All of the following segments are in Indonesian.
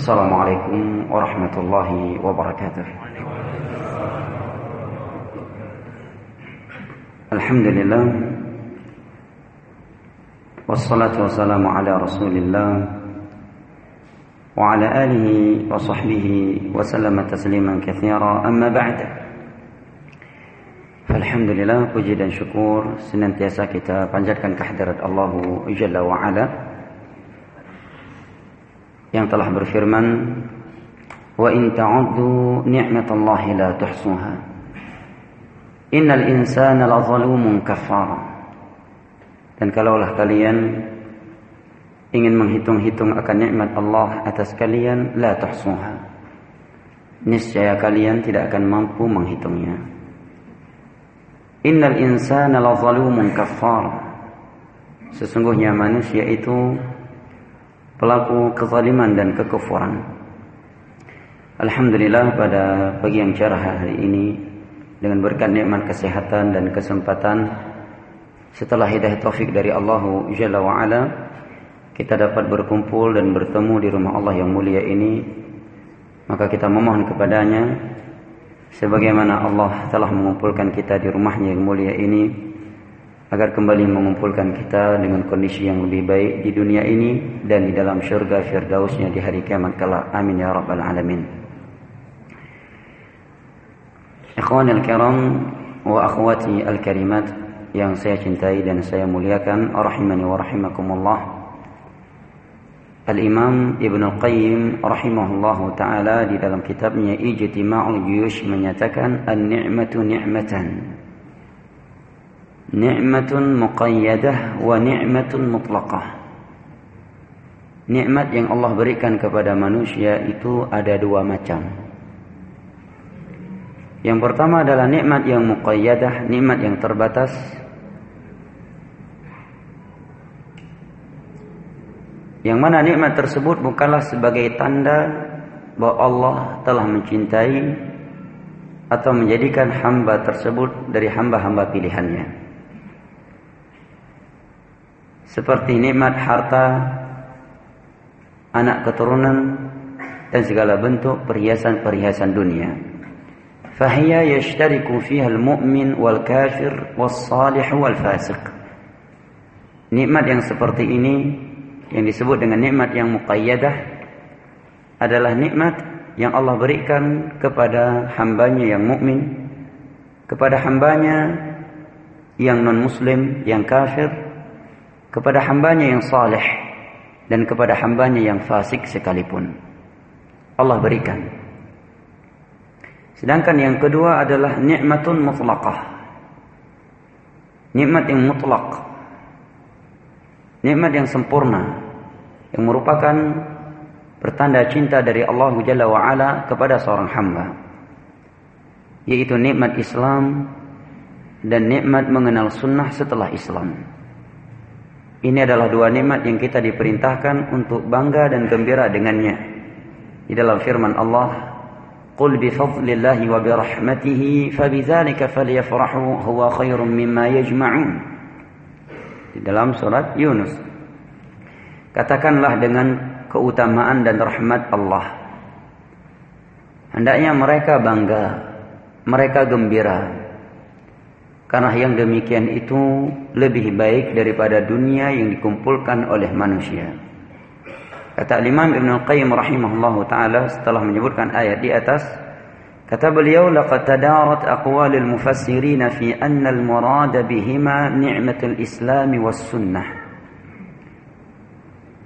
السلام عليكم ورحمة الله وبركاته. الحمد لله والصلاة والسلام على رسول الله وعلى آله وصحبه وسلم تسليما كثيرا. أما بعد Alhamdulillah puji dan syukur senantiasa kita panjatkan kehadirat Allah Jalla wa Ala yang telah berfirman wa in ta'uddu ni'matallahi la tuhsuha. Innal insana la zalumun kafar dan kalaulah kalian ingin menghitung-hitung akan nikmat Allah atas kalian la tuhsuha. Niscaya kalian tidak akan mampu menghitungnya. Innal insana la zalumun kafar. Sesungguhnya manusia itu pelaku kezaliman dan kekufuran. Alhamdulillah pada pagi yang cerah hari ini dengan berkat nikmat kesehatan dan kesempatan setelah hidayah taufik dari Allah Jalla wa ala kita dapat berkumpul dan bertemu di rumah Allah yang mulia ini maka kita memohon kepadanya sebagaimana Allah telah mengumpulkan kita di rumahnya yang mulia ini agar kembali mengumpulkan kita dengan kondisi yang lebih baik di dunia ini dan di dalam syurga firdausnya di hari kiamat kelak. Amin ya rabbal alamin. Ikhwanil kiram wa akhwati al karimat yang saya cintai dan saya muliakan rahimani wa rahimakumullah. Al-Imam Ibn Al-Qayyim rahimahullahu taala di dalam kitabnya Ijtima'ul Juyush menyatakan an-ni'matu ni'matan. Ni'matun muqayyadah wa ni'matun mutlaqah. Nikmat yang Allah berikan kepada manusia itu ada dua macam. Yang pertama adalah nikmat yang muqayyadah, nikmat yang terbatas Yang mana nikmat tersebut bukanlah sebagai tanda bahwa Allah telah mencintai atau menjadikan hamba tersebut dari hamba-hamba pilihannya. Seperti nikmat harta, anak keturunan, dan segala bentuk perhiasan-perhiasan dunia. Fahiyya yashtariku fiha al-mu'min wal-kafir wal-salih wal-fasiq. Nikmat yang seperti ini yang disebut dengan nikmat yang muqayyadah adalah nikmat yang Allah berikan kepada hambanya yang mukmin, kepada hambanya yang non muslim, yang kafir, kepada hambanya yang saleh dan kepada hambanya yang fasik sekalipun. Allah berikan. Sedangkan yang kedua adalah nikmatun mutlaqah. Nikmat yang mutlak nikmat yang sempurna yang merupakan pertanda cinta dari Allah Jalla wa ala kepada seorang hamba yaitu nikmat Islam dan nikmat mengenal sunnah setelah Islam. Ini adalah dua nikmat yang kita diperintahkan untuk bangga dan gembira dengannya. Di dalam firman Allah, "Qul bi fadlillahi wa bi rahmatihi fabidzalika falyafrahu huwa khairum mimma yajma'un." di dalam surat Yunus. Katakanlah dengan keutamaan dan rahmat Allah. Hendaknya mereka bangga, mereka gembira. Karena yang demikian itu lebih baik daripada dunia yang dikumpulkan oleh manusia. Kata Imam Ibn Al-Qayyim rahimahullah ta'ala setelah menyebutkan ayat di atas, Kata beliau, laqad tadarat aqwalul mufassirin fi anna al-murad bihima ni'matul Islam was sunnah.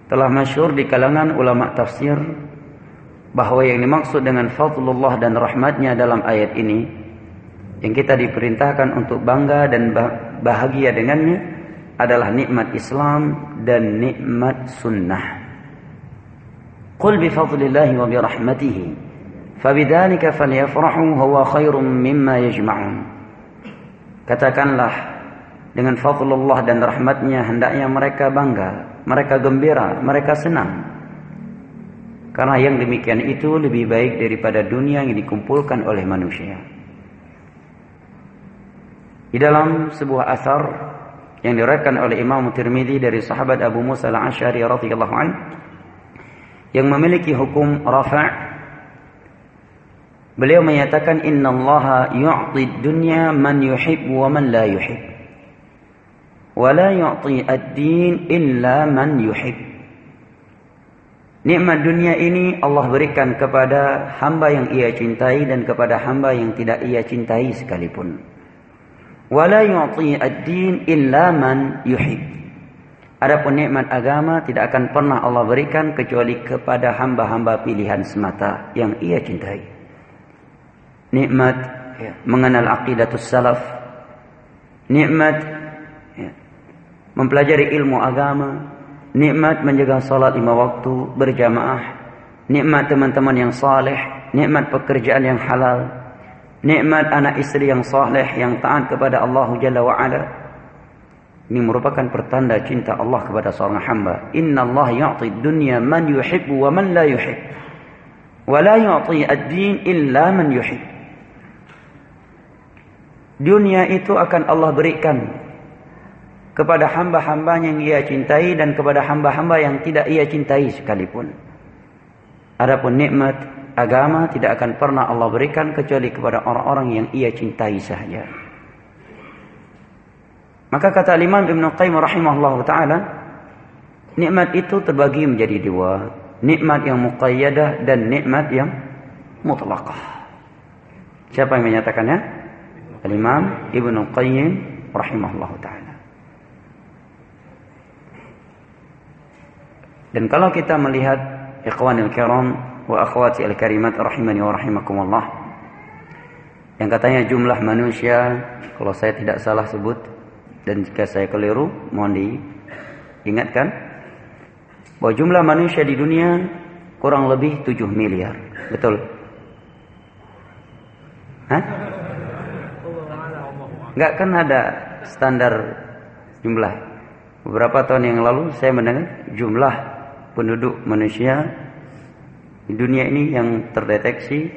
Telah masyhur di kalangan ulama tafsir bahwa yang dimaksud dengan fadlullah dan rahmatnya dalam ayat ini yang kita diperintahkan untuk bangga dan bahagia dengannya adalah nikmat Islam dan nikmat sunnah. Qul bi fadlillahi wa bi rahmatihi fabidhalika falyafrahu huwa khairum mimma yajma'un. Katakanlah dengan fadlullah dan rahmatnya hendaknya mereka bangga, mereka gembira, mereka senang. Karena yang demikian itu lebih baik daripada dunia yang dikumpulkan oleh manusia di dalam sebuah asar yang diriwayatkan oleh Imam Tirmidzi dari sahabat Abu Musa al-Asy'ari radhiyallahu anhu yang memiliki hukum rafa' Beliau menyatakan Inna Allah yu'ti dunya man yuhib wa man la yuhib. Wa la yu'ti ad-din illa man yuhib. Nikmat dunia ini Allah berikan kepada hamba yang ia cintai dan kepada hamba yang tidak ia cintai sekalipun. Wa la yu'ti ad-din illa man yuhib. Adapun nikmat agama tidak akan pernah Allah berikan kecuali kepada hamba-hamba pilihan semata yang ia cintai. Nikmat ya, mengenal aqidatus salaf, nikmat ya, mempelajari ilmu agama, nikmat menjaga salat lima waktu berjamaah, nikmat teman-teman yang saleh, nikmat pekerjaan yang halal, nikmat anak istri yang saleh yang taat kepada Allah Jalla wa ala. Ini merupakan pertanda cinta Allah kepada seorang hamba. Inna Allah ya'ti dunya man yuhibbu wa man la yuhib. Wa la yu'ti ad-din illa man yuhib. Dunia itu akan Allah berikan kepada hamba-hamba yang ia cintai dan kepada hamba-hamba yang tidak ia cintai sekalipun. Adapun nikmat agama tidak akan pernah Allah berikan kecuali kepada orang-orang yang ia cintai sahaja. Maka kata Imam Ibn Qayyim rahimahullah taala, nikmat itu terbagi menjadi dua, nikmat yang muqayyadah dan nikmat yang mutlaqah. Siapa yang menyatakannya? Al-Imam Ibn Qayyim rahimahullah ta'ala. Dan kalau kita melihat ikhwanil kiram wa akhwati al-karimat rahimani wa rahimakumullah yang katanya jumlah manusia kalau saya tidak salah sebut dan jika saya keliru mohon diingatkan bahwa jumlah manusia di dunia kurang lebih 7 miliar betul Hah? Enggak kan ada standar jumlah. Beberapa tahun yang lalu saya mendengar jumlah penduduk manusia di dunia ini yang terdeteksi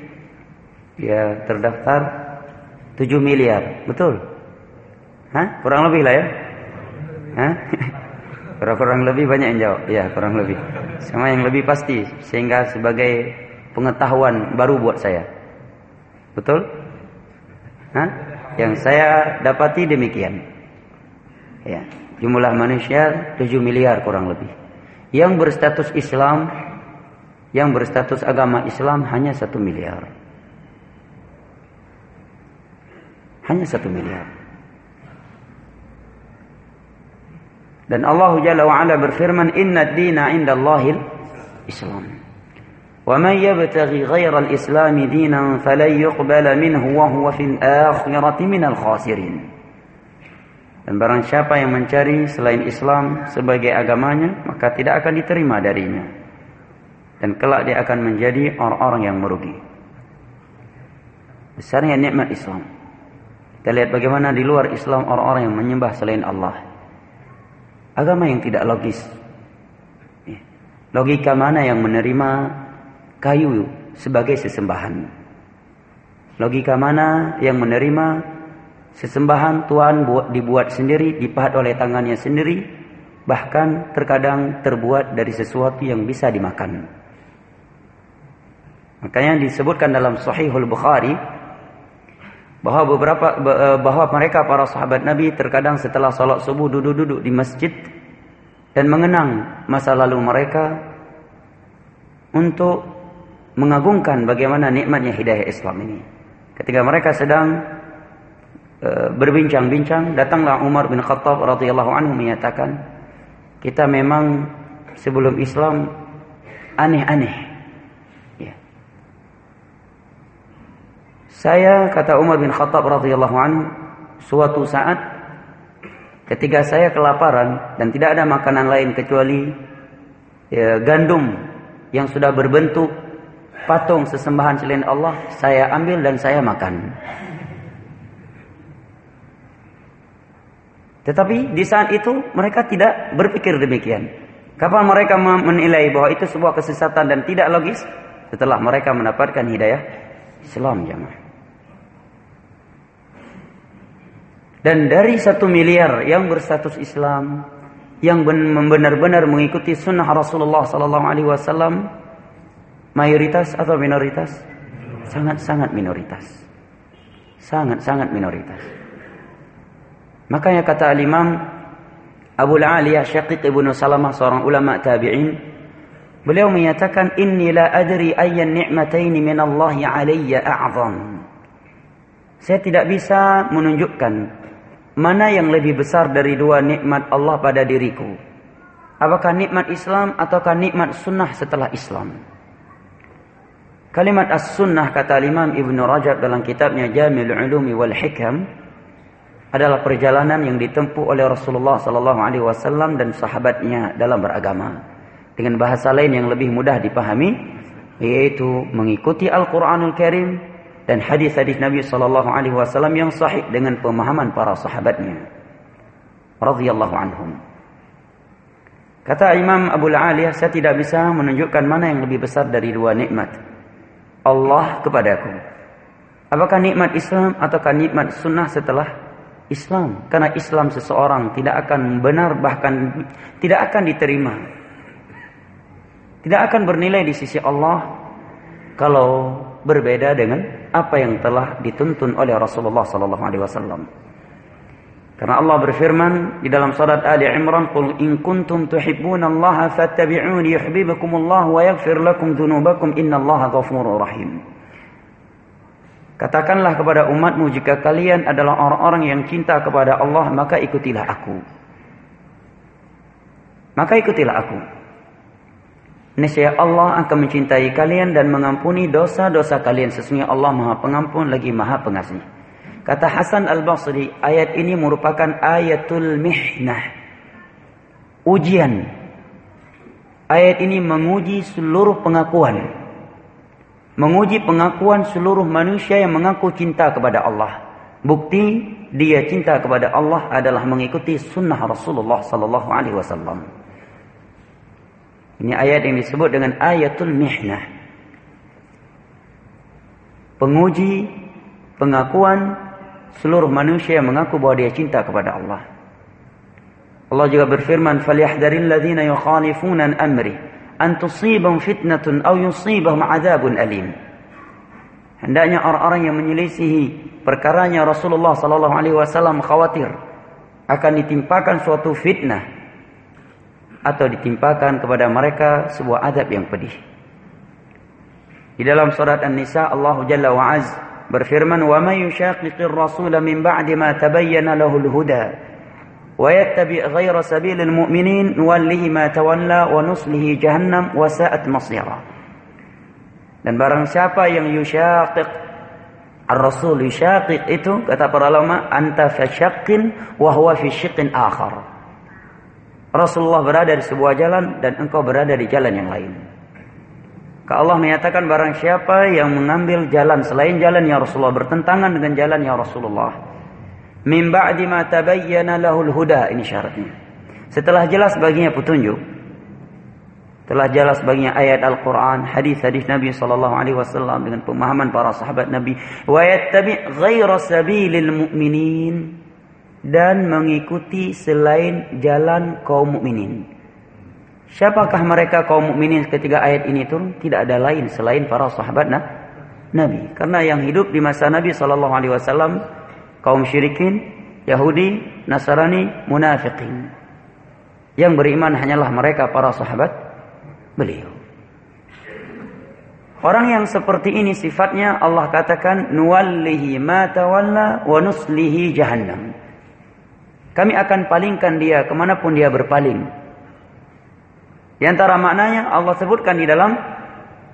ya terdaftar 7 miliar, betul? Hah? Kurang lebih lah ya? Hah? Kurang-kurang lebih banyak yang jawab. Ya, kurang lebih. Sama yang lebih pasti sehingga sebagai pengetahuan baru buat saya. Betul? Hah? Yang saya dapati demikian. Ya, jumlah manusia 7 miliar kurang lebih. Yang berstatus Islam, yang berstatus agama Islam hanya satu miliar. Hanya satu miliar. Dan Allah Jalla wa'ala berfirman, Inna dina inda Allahil Islam. ومن يبتغي غير الإسلام دينا فلن يقبل منه وهو في الآخرة من الخاسرين Dan barang siapa yang mencari selain Islam sebagai agamanya, maka tidak akan diterima darinya. Dan kelak dia akan menjadi orang-orang yang merugi. Besarnya nikmat Islam. Kita lihat bagaimana di luar Islam orang-orang yang menyembah selain Allah. Agama yang tidak logis. Logika mana yang menerima kayu sebagai sesembahan. Logika mana yang menerima sesembahan Tuhan buat dibuat sendiri, dipahat oleh tangannya sendiri, bahkan terkadang terbuat dari sesuatu yang bisa dimakan. Makanya disebutkan dalam Sahihul Bukhari bahwa beberapa eh, bahwa mereka para sahabat Nabi terkadang setelah salat subuh duduk-duduk di masjid dan mengenang masa lalu mereka untuk mengagungkan bagaimana nikmatnya hidayah Islam ini. Ketika mereka sedang e, berbincang-bincang, datanglah Umar bin Khattab radhiyallahu anhu menyatakan, kita memang sebelum Islam aneh-aneh. Ya. Saya kata Umar bin Khattab radhiyallahu anhu, suatu saat ketika saya kelaparan dan tidak ada makanan lain kecuali ya, gandum yang sudah berbentuk patung sesembahan selain Allah saya ambil dan saya makan. Tetapi di saat itu mereka tidak berpikir demikian. Kapan mereka menilai bahwa itu sebuah kesesatan dan tidak logis? Setelah mereka mendapatkan hidayah Islam jamaah. Dan dari satu miliar yang berstatus Islam, yang benar-benar mengikuti sunnah Rasulullah Sallallahu Alaihi Wasallam, Mayoritas atau minoritas? Sangat-sangat minoritas. Sangat-sangat minoritas. Makanya kata al-Imam Abu Aliyah Syaqiq Ibnu Salamah seorang ulama tabi'in beliau menyatakan inni la adri ayyan ni'matayn min Allah alayya a'zam. Saya tidak bisa menunjukkan mana yang lebih besar dari dua nikmat Allah pada diriku. Apakah nikmat Islam ataukah nikmat sunnah setelah Islam? Kalimat as-sunnah kata Imam Ibn Rajab dalam kitabnya Jamil Ulumi wal Hikam adalah perjalanan yang ditempuh oleh Rasulullah sallallahu alaihi wasallam dan sahabatnya dalam beragama. Dengan bahasa lain yang lebih mudah dipahami yaitu mengikuti Al-Qur'anul Karim dan hadis-hadis Nabi sallallahu alaihi wasallam yang sahih dengan pemahaman para sahabatnya radhiyallahu anhum. Kata Imam Abu Aliyah, saya tidak bisa menunjukkan mana yang lebih besar dari dua nikmat. Allah kepadaku. Apakah nikmat Islam ataukah nikmat sunnah setelah Islam? Karena Islam seseorang tidak akan benar bahkan tidak akan diterima. Tidak akan bernilai di sisi Allah kalau berbeda dengan apa yang telah dituntun oleh Rasulullah sallallahu alaihi wasallam. Karena Allah berfirman di dalam surat Ali Imran, "Qul in kuntum tuhibbunallaha fattabi'uni yuhibbukumullah wa yaghfir lakum dzunubakum innallaha ghafurur rahim." Katakanlah kepada umatmu jika kalian adalah orang-orang yang cinta kepada Allah, maka ikutilah aku. Maka ikutilah aku. Nescaya Allah akan mencintai kalian dan mengampuni dosa-dosa kalian. Sesungguhnya Allah Maha Pengampun lagi Maha Pengasih. Kata Hasan Al-Basri, ayat ini merupakan ayatul mihnah. Ujian. Ayat ini menguji seluruh pengakuan. Menguji pengakuan seluruh manusia yang mengaku cinta kepada Allah. Bukti dia cinta kepada Allah adalah mengikuti sunnah Rasulullah sallallahu alaihi wasallam. Ini ayat yang disebut dengan ayatul mihnah. Penguji pengakuan seluruh manusia yang mengaku bahwa dia cinta kepada Allah. Allah juga berfirman, "Falyahdharil ladzina yukhalifuna amri an tusibahum fitnatun aw yusibahum adzabun alim." Hendaknya orang-orang yang menyelisihi perkaranya Rasulullah sallallahu alaihi wasallam khawatir akan ditimpakan suatu fitnah atau ditimpakan kepada mereka sebuah adab yang pedih. Di dalam surat An-Nisa Allah Jalla wa Azza berfirman wa may yushaqiqir rasul min ba'di ma tabayyana lahul huda wa yattabi' ghayra sabilil mu'minin nuwallihi ma tawalla wa nuslihi jahannam wa sa'at masira dan barang siapa yang yushaqiq Ar-Rasul yushaqiq itu kata para ulama anta fi syaqqin wa huwa fi syiqqin akhar. Rasulullah berada di sebuah jalan dan engkau berada di jalan yang lain. Allah menyatakan barang siapa yang mengambil jalan selain jalan yang Rasulullah bertentangan dengan jalan yang Rasulullah. Min ba'di ma tabayyana lahul huda ini syaratnya. Setelah jelas baginya petunjuk, telah jelas baginya ayat Al-Quran, hadis-hadis Nabi Sallallahu Alaihi Wasallam dengan pemahaman para sahabat Nabi. Wa yattabi ghaira sabilil mu'minin dan mengikuti selain jalan kaum mukminin. Siapakah mereka kaum mukminin ketika ayat ini turun? Tidak ada lain selain para sahabat nah, Nabi. Karena yang hidup di masa Nabi Shallallahu Alaihi Wasallam kaum syirikin, Yahudi, Nasrani, munafikin. Yang beriman hanyalah mereka para sahabat beliau. Orang yang seperti ini sifatnya Allah katakan nuwallihi ma tawalla wa nuslihi jahannam. Kami akan palingkan dia ke mana pun dia berpaling. Di antara maknanya Allah sebutkan di dalam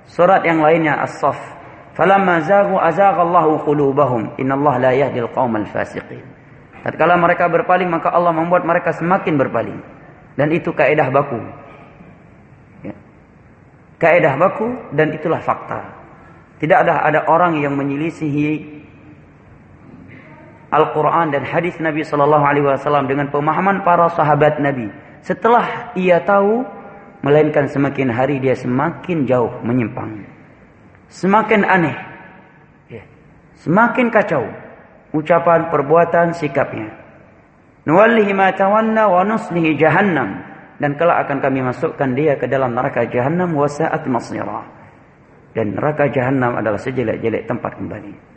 surat yang lainnya As-Saff. Falamma zagu azaghallahu qulubahum innallaha la yahdil qaumal fasiqin. Tatkala mereka berpaling maka Allah membuat mereka semakin berpaling. Dan itu kaidah baku. Ya. Kaidah baku dan itulah fakta. Tidak ada ada orang yang menyelisihi Al-Quran dan hadis Nabi Sallallahu Alaihi Wasallam dengan pemahaman para sahabat Nabi. Setelah ia tahu melainkan semakin hari dia semakin jauh menyimpang. Semakin aneh. Ya. Semakin kacau ucapan, perbuatan, sikapnya. Nuwallihi ma tawanna wa nuslihi jahannam dan kelak akan kami masukkan dia ke dalam neraka jahannam wa sa'at masira. dan neraka jahanam adalah sejelek-jelek tempat kembali.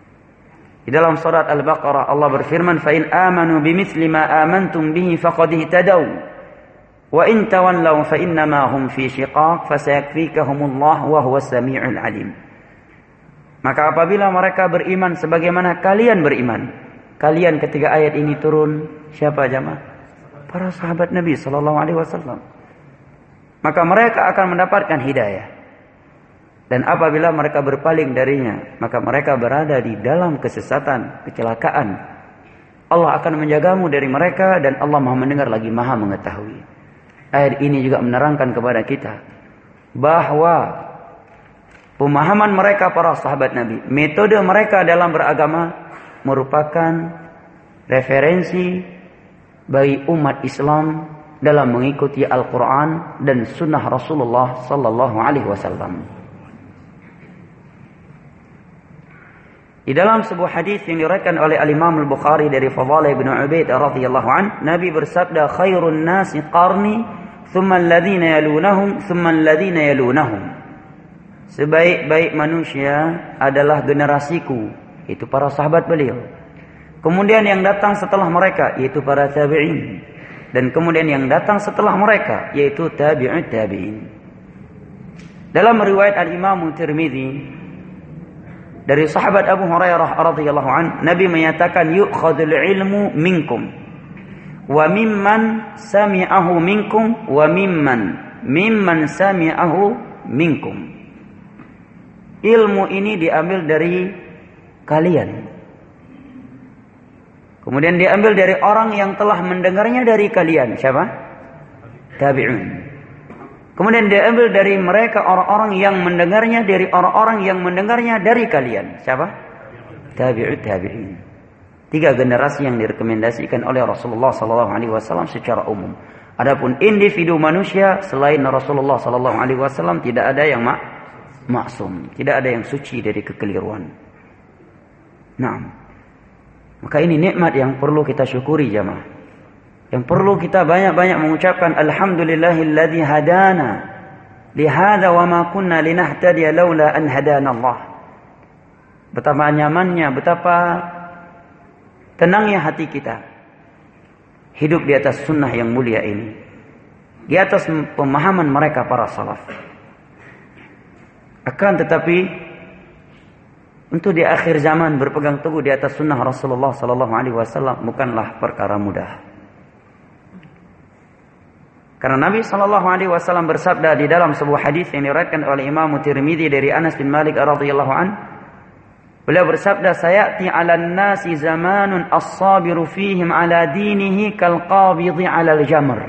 Di dalam surat Al-Baqarah Allah berfirman, "Fa in amanu bimithli ma amantum bihi faqad ihtadaw." Wa in tawallaw fa innama hum fi shiqaq fasayakfikahumullah wa samiul alim. Maka apabila mereka beriman sebagaimana kalian beriman, kalian ketika ayat ini turun, siapa jamaah? Para sahabat Nabi sallallahu alaihi wasallam. Maka mereka akan mendapatkan hidayah. Dan apabila mereka berpaling darinya, maka mereka berada di dalam kesesatan, kecelakaan. Allah akan menjagamu dari mereka dan Allah Maha mendengar lagi Maha mengetahui. Ayat ini juga menerangkan kepada kita bahwa pemahaman mereka para sahabat Nabi, metode mereka dalam beragama merupakan referensi bagi umat Islam dalam mengikuti Al-Quran dan Sunnah Rasulullah Sallallahu Alaihi Wasallam. Di dalam sebuah hadis yang diriwayatkan oleh Al-Imam Al-Bukhari dari Fadhalah bin Ubaid radhiyallahu an, Nabi bersabda khairun nasi qarni thumma alladhina yalunahum thumma alladhina yalunahum. Sebaik-baik manusia adalah generasiku, itu para sahabat beliau. Kemudian yang datang setelah mereka yaitu para tabi'in. Dan kemudian yang datang setelah mereka yaitu tabi'ut tabi'in. Dalam riwayat Al-Imam Tirmidzi dari sahabat Abu Hurairah radhiyallahu an, Nabi menyatakan yu'khadul ilmu minkum wa mimman sami'ahu minkum wa mimman mimman sami'ahu minkum. Ilmu ini diambil dari kalian. Kemudian diambil dari orang yang telah mendengarnya dari kalian. Siapa? Tabi'un. Kemudian diambil dari mereka orang-orang yang mendengarnya dari orang-orang yang mendengarnya dari kalian. Siapa? Tabi'ut tabi'in. Tiga generasi yang direkomendasikan oleh Rasulullah sallallahu alaihi wasallam secara umum. Adapun individu manusia selain Rasulullah sallallahu alaihi wasallam tidak ada yang mak maksum, tidak ada yang suci dari kekeliruan. Nah, maka ini nikmat yang perlu kita syukuri jamaah. Yang perlu kita banyak-banyak mengucapkan alhamdulillahilladzi hadana lihada wa ma kunna linahtadiya laula an hadana Allah. Betapa nyamannya, betapa tenangnya hati kita hidup di atas sunnah yang mulia ini. Di atas pemahaman mereka para salaf. Akan tetapi untuk di akhir zaman berpegang teguh di atas sunnah Rasulullah sallallahu alaihi wasallam bukanlah perkara mudah. Karena Nabi Shallallahu Alaihi Wasallam bersabda di dalam sebuah hadis yang diriwayatkan oleh Imam Tirmidzi dari Anas bin Malik radhiyallahu an, beliau bersabda, "Sayati 'alan nasi zamanun as-sabiru fihim 'ala dinihi kal qabidhi 'ala al-jamr."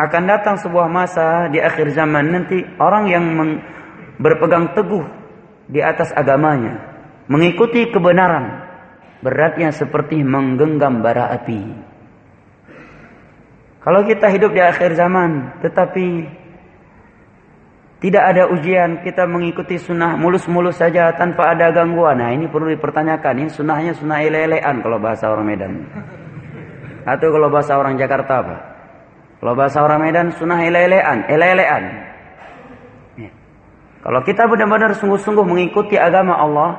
Akan datang sebuah masa di akhir zaman nanti orang yang berpegang teguh di atas agamanya, mengikuti kebenaran, beratnya seperti menggenggam bara api. Kalau kita hidup di akhir zaman, tetapi tidak ada ujian, kita mengikuti sunnah mulus-mulus saja tanpa ada gangguan. Nah ini perlu dipertanyakan. Ini sunnahnya sunnah ele-elean kalau bahasa orang Medan. Atau kalau bahasa orang Jakarta apa? Kalau bahasa orang Medan sunnah ele-elean, ele-elean. Ya. Kalau kita benar-benar sungguh-sungguh mengikuti agama Allah,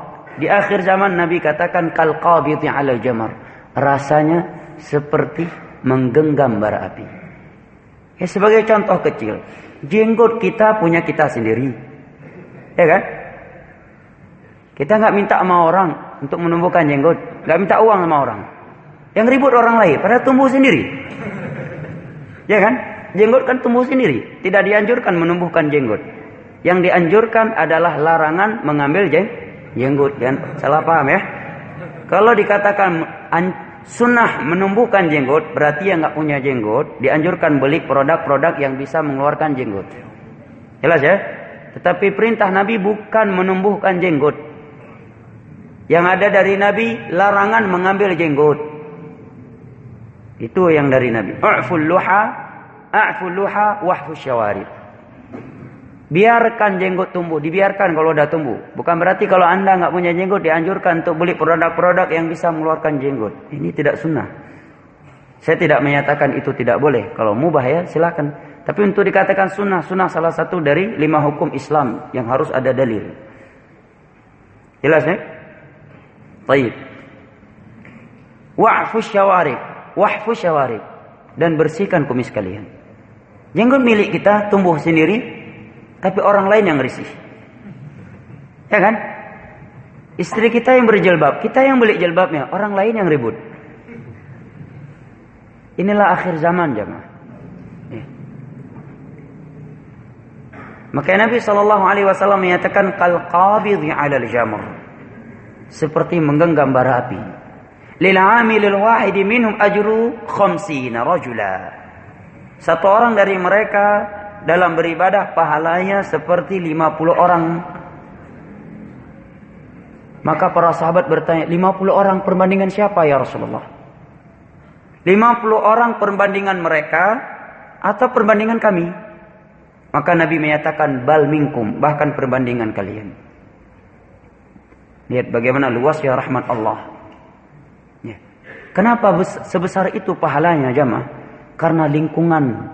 di akhir zaman Nabi katakan kal 'alal jamar. Rasanya seperti menggenggam bara api. Ya sebagai contoh kecil, jenggot kita punya kita sendiri. Ya kan? Kita nggak minta sama orang untuk menumbuhkan jenggot, nggak minta uang sama orang. Yang ribut orang lain, pada tumbuh sendiri. Ya kan? Jenggot kan tumbuh sendiri, tidak dianjurkan menumbuhkan jenggot. Yang dianjurkan adalah larangan mengambil jeng jenggot. Dan salah paham ya. Kalau dikatakan Sunnah menumbuhkan jenggot berarti yang nggak punya jenggot dianjurkan beli produk-produk yang bisa mengeluarkan jenggot. Jelas ya? Tetapi perintah Nabi bukan menumbuhkan jenggot. Yang ada dari Nabi larangan mengambil jenggot. Itu yang dari Nabi. A'ful luha, a'ful luha, wahfus syawarib. Biarkan jenggot tumbuh, dibiarkan kalau udah tumbuh. Bukan berarti kalau anda nggak punya jenggot dianjurkan untuk beli produk-produk yang bisa mengeluarkan jenggot. Ini tidak sunnah. Saya tidak menyatakan itu tidak boleh. Kalau mubah ya silakan. Tapi untuk dikatakan sunnah, sunnah salah satu dari lima hukum Islam yang harus ada dalil. Jelas ya? Baik. Wa'fu syawarib, wa'fu syawarib dan bersihkan kumis kalian. Jenggot milik kita tumbuh sendiri, tapi orang lain yang risih. Ya kan? Istri kita yang berjilbab, kita yang beli jilbabnya, orang lain yang ribut. Inilah akhir zaman jemaah. Ya. Maka Nabi Shallallahu Alaihi Wasallam menyatakan kal qabidhi alal jamr seperti menggenggam bara api. Lil amilil wahidi minhum ajru khamsina rajula. Satu orang dari mereka dalam beribadah pahalanya seperti 50 orang maka para sahabat bertanya, 50 orang perbandingan siapa ya Rasulullah? 50 orang perbandingan mereka atau perbandingan kami? Maka Nabi menyatakan bal minkum, bahkan perbandingan kalian. Lihat bagaimana luasnya rahmat Allah. Ya. Kenapa sebesar itu pahalanya jamaah? Karena lingkungan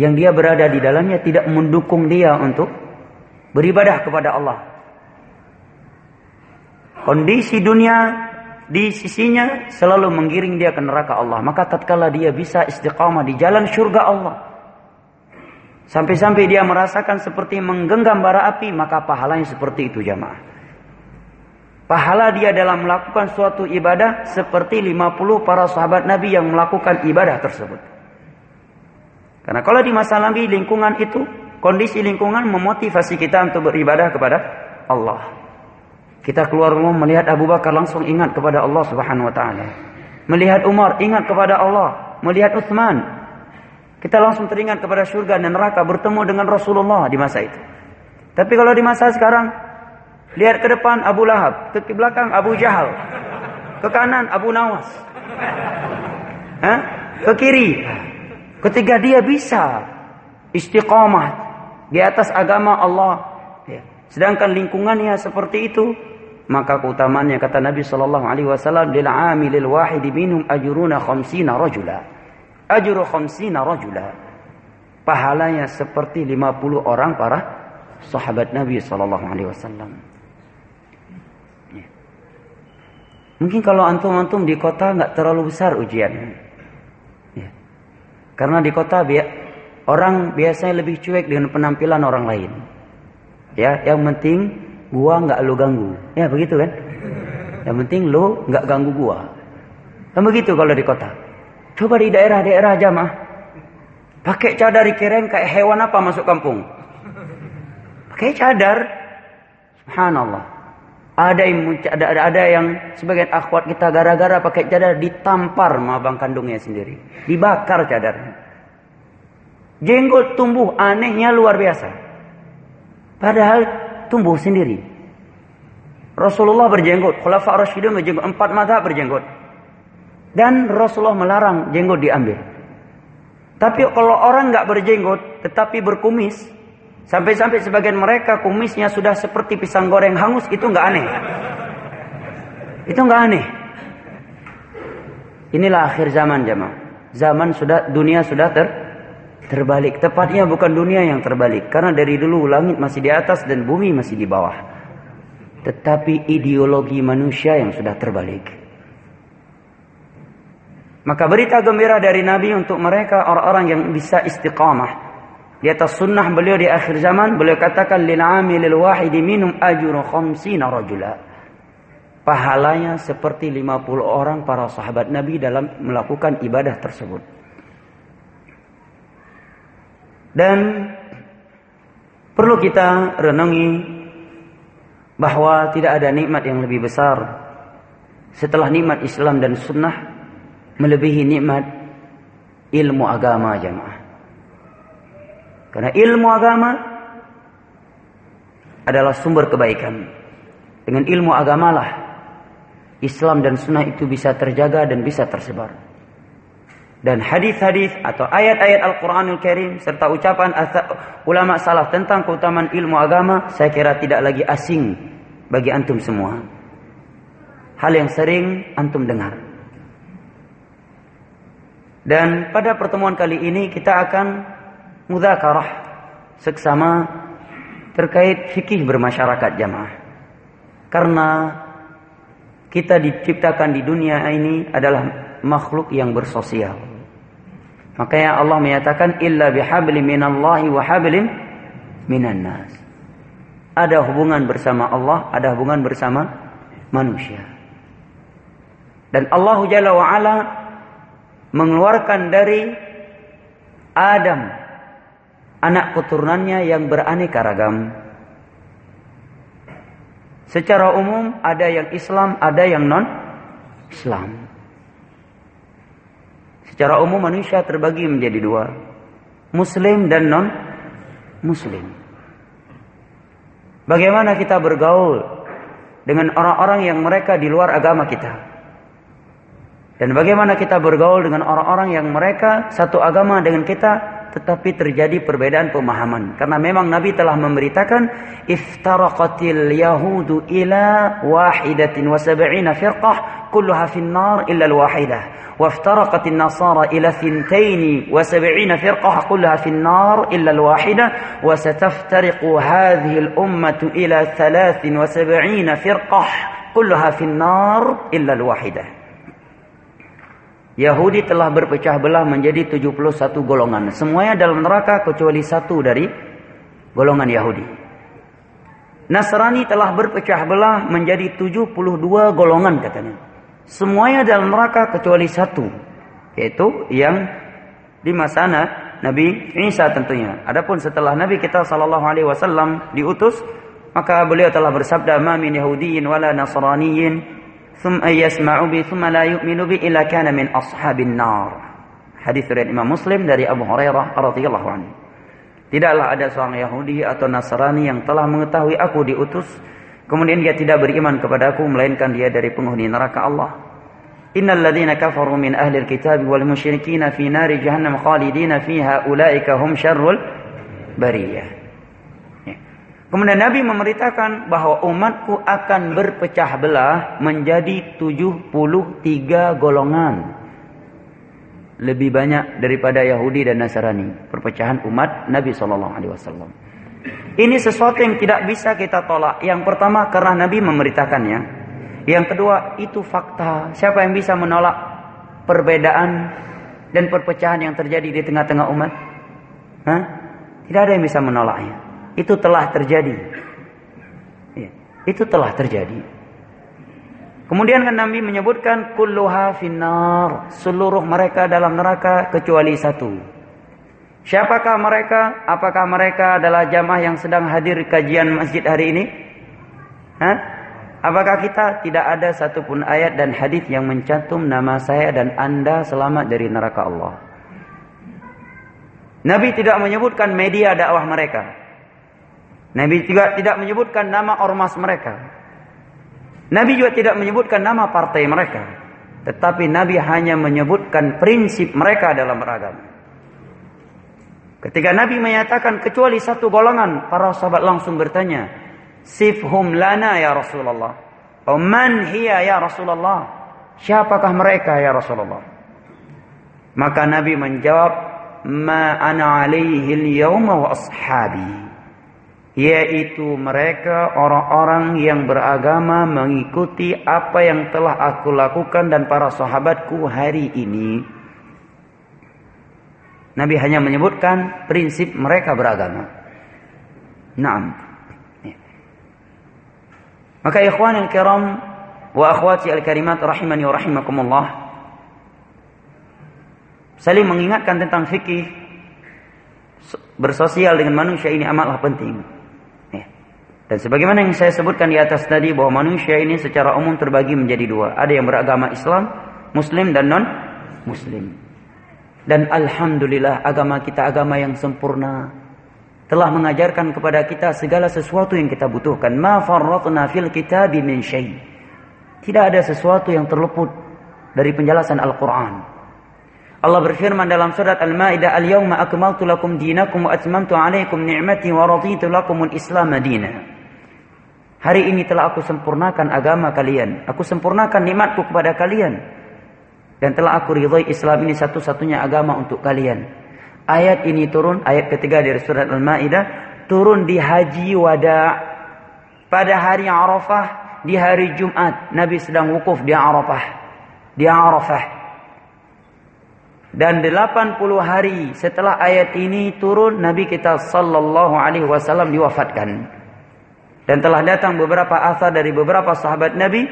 yang dia berada di dalamnya tidak mendukung dia untuk beribadah kepada Allah. Kondisi dunia di sisinya selalu menggiring dia ke neraka Allah. Maka tatkala dia bisa istiqamah di jalan surga Allah. Sampai-sampai dia merasakan seperti menggenggam bara api, maka pahalanya seperti itu jamaah. Pahala dia dalam melakukan suatu ibadah seperti 50 para sahabat Nabi yang melakukan ibadah tersebut. Karena kalau di masa Nabi lingkungan itu, kondisi lingkungan memotivasi kita untuk beribadah kepada Allah. Kita keluar rumah melihat Abu Bakar langsung ingat kepada Allah Subhanahu wa taala. Melihat Umar ingat kepada Allah, melihat Utsman kita langsung teringat kepada surga dan neraka bertemu dengan Rasulullah di masa itu. Tapi kalau di masa sekarang lihat ke depan Abu Lahab, ke belakang Abu Jahal, ke kanan Abu Nawas. Hah? Ke kiri. Ketika dia bisa istiqamah di atas agama Allah, ya. sedangkan lingkungannya seperti itu, maka keutamaannya kata Nabi sallallahu alaihi wasallam lil amilil wahid minhum ajruna khamsina rajula ajru khamsina rajula pahalanya seperti 50 orang para sahabat Nabi sallallahu alaihi wasallam ya. mungkin kalau antum-antum di kota nggak terlalu besar ujian. Karena di kota bi orang biasanya lebih cuek dengan penampilan orang lain ya yang penting gua nggak lu ganggu. Ya begitu kan? Yang penting lu nggak ganggu gua. Dan begitu kalau di kota. Coba di daerah-daerah aja mah. Pakai cadar keren kayak hewan apa masuk kampung? Pakai cadar. Subhanallah. Ada yang ada, ada, ada yang sebagian akhwat kita gara-gara pakai cadar ditampar sama abang kandungnya sendiri. Dibakar cadarnya. Jenggot tumbuh anehnya luar biasa. Padahal tumbuh sendiri. Rasulullah berjenggot, Khulafa Rasyidun berjenggot, empat mata berjenggot. Dan Rasulullah melarang jenggot diambil. Tapi kalau orang nggak berjenggot tetapi berkumis, sampai-sampai sebagian mereka kumisnya sudah seperti pisang goreng hangus, itu nggak aneh. Itu nggak aneh. Inilah akhir zaman jemaah. Zaman sudah dunia sudah ter terbalik. Tepatnya bukan dunia yang terbalik. Karena dari dulu langit masih di atas dan bumi masih di bawah. Tetapi ideologi manusia yang sudah terbalik. Maka berita gembira dari Nabi untuk mereka orang-orang yang bisa istiqamah. Di atas sunnah beliau di akhir zaman, beliau katakan lil amilil wahidi minum ajru khamsina rajula. Pahalanya seperti 50 orang para sahabat Nabi dalam melakukan ibadah tersebut. Dan perlu kita renungi bahwa tidak ada nikmat yang lebih besar setelah nikmat Islam dan sunnah melebihi nikmat ilmu agama jemaah. Karena ilmu agama adalah sumber kebaikan. Dengan ilmu agamalah Islam dan sunnah itu bisa terjaga dan bisa tersebar dan hadis-hadis atau ayat-ayat Al-Qur'anul Karim serta ucapan ulama salaf tentang keutamaan ilmu agama saya kira tidak lagi asing bagi antum semua. Hal yang sering antum dengar. Dan pada pertemuan kali ini kita akan mudzakarah seksama terkait fikih bermasyarakat jamaah. Karena kita diciptakan di dunia ini adalah makhluk yang bersosial. Makanya Allah menyatakan illa bihabli minallahi wa hablim minan nas. Ada hubungan bersama Allah, ada hubungan bersama manusia. Dan Allah Jalla wa ala mengeluarkan dari Adam anak keturunannya yang beraneka ragam. Secara umum ada yang Islam, ada yang non Islam. Secara umum manusia terbagi menjadi dua. Muslim dan non muslim. Bagaimana kita bergaul dengan orang-orang yang mereka di luar agama kita? Dan bagaimana kita bergaul dengan orang-orang yang mereka satu agama dengan kita tetapi terjadi perbedaan pemahaman karena memang Nabi telah memberitakan iftaraqatil yahudu ila wahidatin wa sab'ina firqah kulluha fin nar illa al wahidah وافترقت النصارى إلى ثنتين وسبعين فرقة كلها في النار إلا الواحدة وستفترق هذه الأمة إلى ثلاث وسبعين فرقة كلها في النار إلا الواحدة Yahudi telah berpecah belah menjadi 71 golongan. Semuanya dalam neraka kecuali satu dari golongan Yahudi. Nasrani telah berpecah belah menjadi 72 golongan katanya. Semuanya dalam neraka kecuali satu. Yaitu yang di masa Nabi Isa tentunya. Adapun setelah Nabi kita sallallahu alaihi wasallam diutus, maka beliau telah bersabda, "Ma min Yahudiyyin wala Nasraniyyin ثم yasma'u bi thumma la yu'minu bi illa kana min ashabin nar. Hadis riwayat Imam Muslim dari Abu Hurairah radhiyallahu anhu. Tidaklah ada seorang Yahudi atau Nasrani yang telah mengetahui aku diutus kemudian dia tidak beriman kepadaku melainkan dia dari penghuni neraka Allah. Innal ladzina kafaru min ahli alkitab wal musyrikin fi nari jahannam khalidina fiha ulaika hum syarrul bariyah. Kemudian Nabi memberitakan bahwa umatku akan berpecah belah menjadi 73 golongan. Lebih banyak daripada Yahudi dan Nasrani. Perpecahan umat Nabi Wasallam. Ini sesuatu yang tidak bisa kita tolak. Yang pertama karena Nabi memberitakannya. Yang kedua itu fakta. Siapa yang bisa menolak perbedaan dan perpecahan yang terjadi di tengah-tengah umat? Hah? Tidak ada yang bisa menolaknya. Itu telah terjadi. Ya, itu telah terjadi. Kemudian kan Nabi menyebutkan kulluha finnar, seluruh mereka dalam neraka kecuali satu. Siapakah mereka? Apakah mereka adalah jamaah yang sedang hadir kajian masjid hari ini? Hah? Apakah kita tidak ada satupun ayat dan hadis yang mencantum nama saya dan Anda selamat dari neraka Allah? Nabi tidak menyebutkan media dakwah mereka. Nabi juga tidak menyebutkan nama ormas mereka. Nabi juga tidak menyebutkan nama partai mereka. Tetapi Nabi hanya menyebutkan prinsip mereka dalam beragama. Ketika Nabi menyatakan kecuali satu golongan, para sahabat langsung bertanya, Sifhum lana ya Rasulullah. Oh man hiya ya Rasulullah. Siapakah mereka ya Rasulullah? Maka Nabi menjawab, Ma ana alaihi al-yawma wa ashabi yaitu mereka orang-orang yang beragama mengikuti apa yang telah aku lakukan dan para sahabatku hari ini. Nabi hanya menyebutkan prinsip mereka beragama. Naam. Maka ikhwan yang kiram wa akhwati al-karimat rahimani wa rahimakumullah. Saling mengingatkan tentang fikih bersosial dengan manusia ini amatlah penting. Dan sebagaimana yang saya sebutkan di atas tadi bahwa manusia ini secara umum terbagi menjadi dua. Ada yang beragama Islam, Muslim dan non Muslim. Dan alhamdulillah agama kita agama yang sempurna. Telah mengajarkan kepada kita segala sesuatu yang kita butuhkan. Ma farratna fil kitabi min syai. Tidak ada sesuatu yang terluput dari penjelasan Al-Qur'an. Allah berfirman dalam surat Al-Maidah, "Al-yauma akmaltu lakum dinakum wa atmamtu 'alaikum ni'mati wa raditu lakumul Islam dinan." Hari ini telah aku sempurnakan agama kalian. Aku sempurnakan nikmatku kepada kalian. Dan telah aku ridhoi Islam ini satu-satunya agama untuk kalian. Ayat ini turun, ayat ketiga dari surat Al-Maidah turun di haji wada pada hari Arafah di hari Jumat Nabi sedang wukuf di Arafah di Arafah dan 80 hari setelah ayat ini turun Nabi kita sallallahu alaihi wasallam diwafatkan dan telah datang beberapa asar dari beberapa sahabat Nabi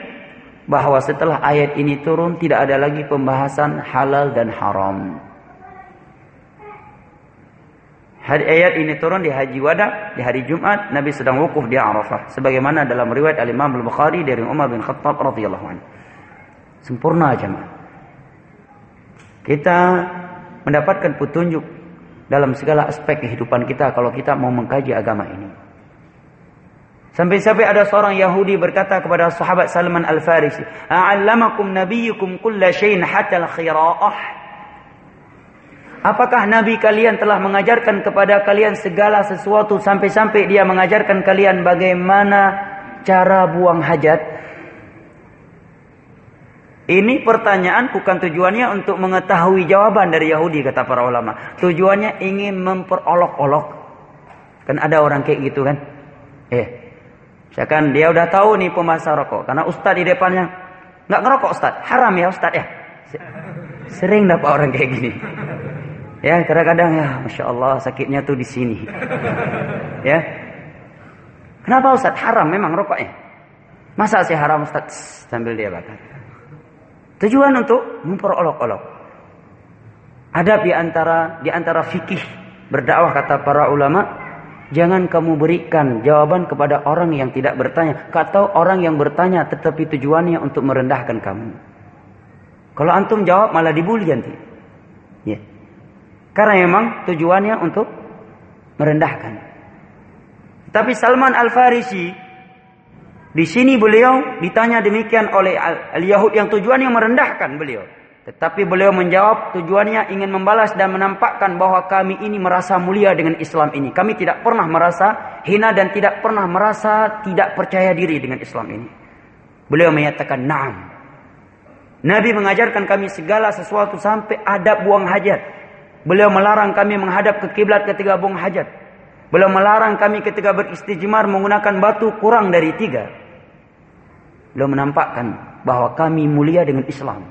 bahwa setelah ayat ini turun tidak ada lagi pembahasan halal dan haram Ayat ini turun di Haji Wada di hari Jumat Nabi sedang wukuf di Arafah sebagaimana dalam riwayat Al Imam Al Bukhari dari Umar bin Khattab radhiyallahu anhu. Sempurna jemaah. Kita mendapatkan petunjuk dalam segala aspek kehidupan kita kalau kita mau mengkaji agama ini. Sampai-sampai ada seorang Yahudi berkata kepada sahabat Salman Al-Farisi, "A'allamakum nabiyyukum kulla syai'in hatta al-khira'ah?" Apakah Nabi kalian telah mengajarkan kepada kalian segala sesuatu sampai-sampai dia mengajarkan kalian bagaimana cara buang hajat? Ini pertanyaan bukan tujuannya untuk mengetahui jawaban dari Yahudi kata para ulama. Tujuannya ingin memperolok-olok. Kan ada orang kayak gitu kan? Eh, misalkan dia udah tahu nih pemasar rokok. Karena ustadz di depannya nggak ngerokok ustadz, haram ya ustadz ya. Sering dapat orang kayak gini. Ya, kadang-kadang ya, masya Allah sakitnya tuh di sini. ya, kenapa Ustaz haram memang rokoknya? Masa sih haram Ustaz sambil dia bakar? Tujuan untuk memperolok-olok. Ada di antara di antara fikih berdakwah kata para ulama, jangan kamu berikan jawaban kepada orang yang tidak bertanya, atau orang yang bertanya tetapi tujuannya untuk merendahkan kamu. Kalau antum jawab malah dibully nanti. Ya. Karena memang tujuannya untuk merendahkan. Tapi Salman Al-Farisi di sini beliau ditanya demikian oleh Al-Yahud yang tujuannya merendahkan beliau. Tetapi beliau menjawab tujuannya ingin membalas dan menampakkan bahwa kami ini merasa mulia dengan Islam ini. Kami tidak pernah merasa hina dan tidak pernah merasa tidak percaya diri dengan Islam ini. Beliau menyatakan, "Na'am." Nabi mengajarkan kami segala sesuatu sampai adab buang hajat. Beliau melarang kami menghadap ke kiblat ketika buang hajat. Beliau melarang kami ketika beristijmar menggunakan batu kurang dari tiga. Beliau menampakkan bahwa kami mulia dengan Islam.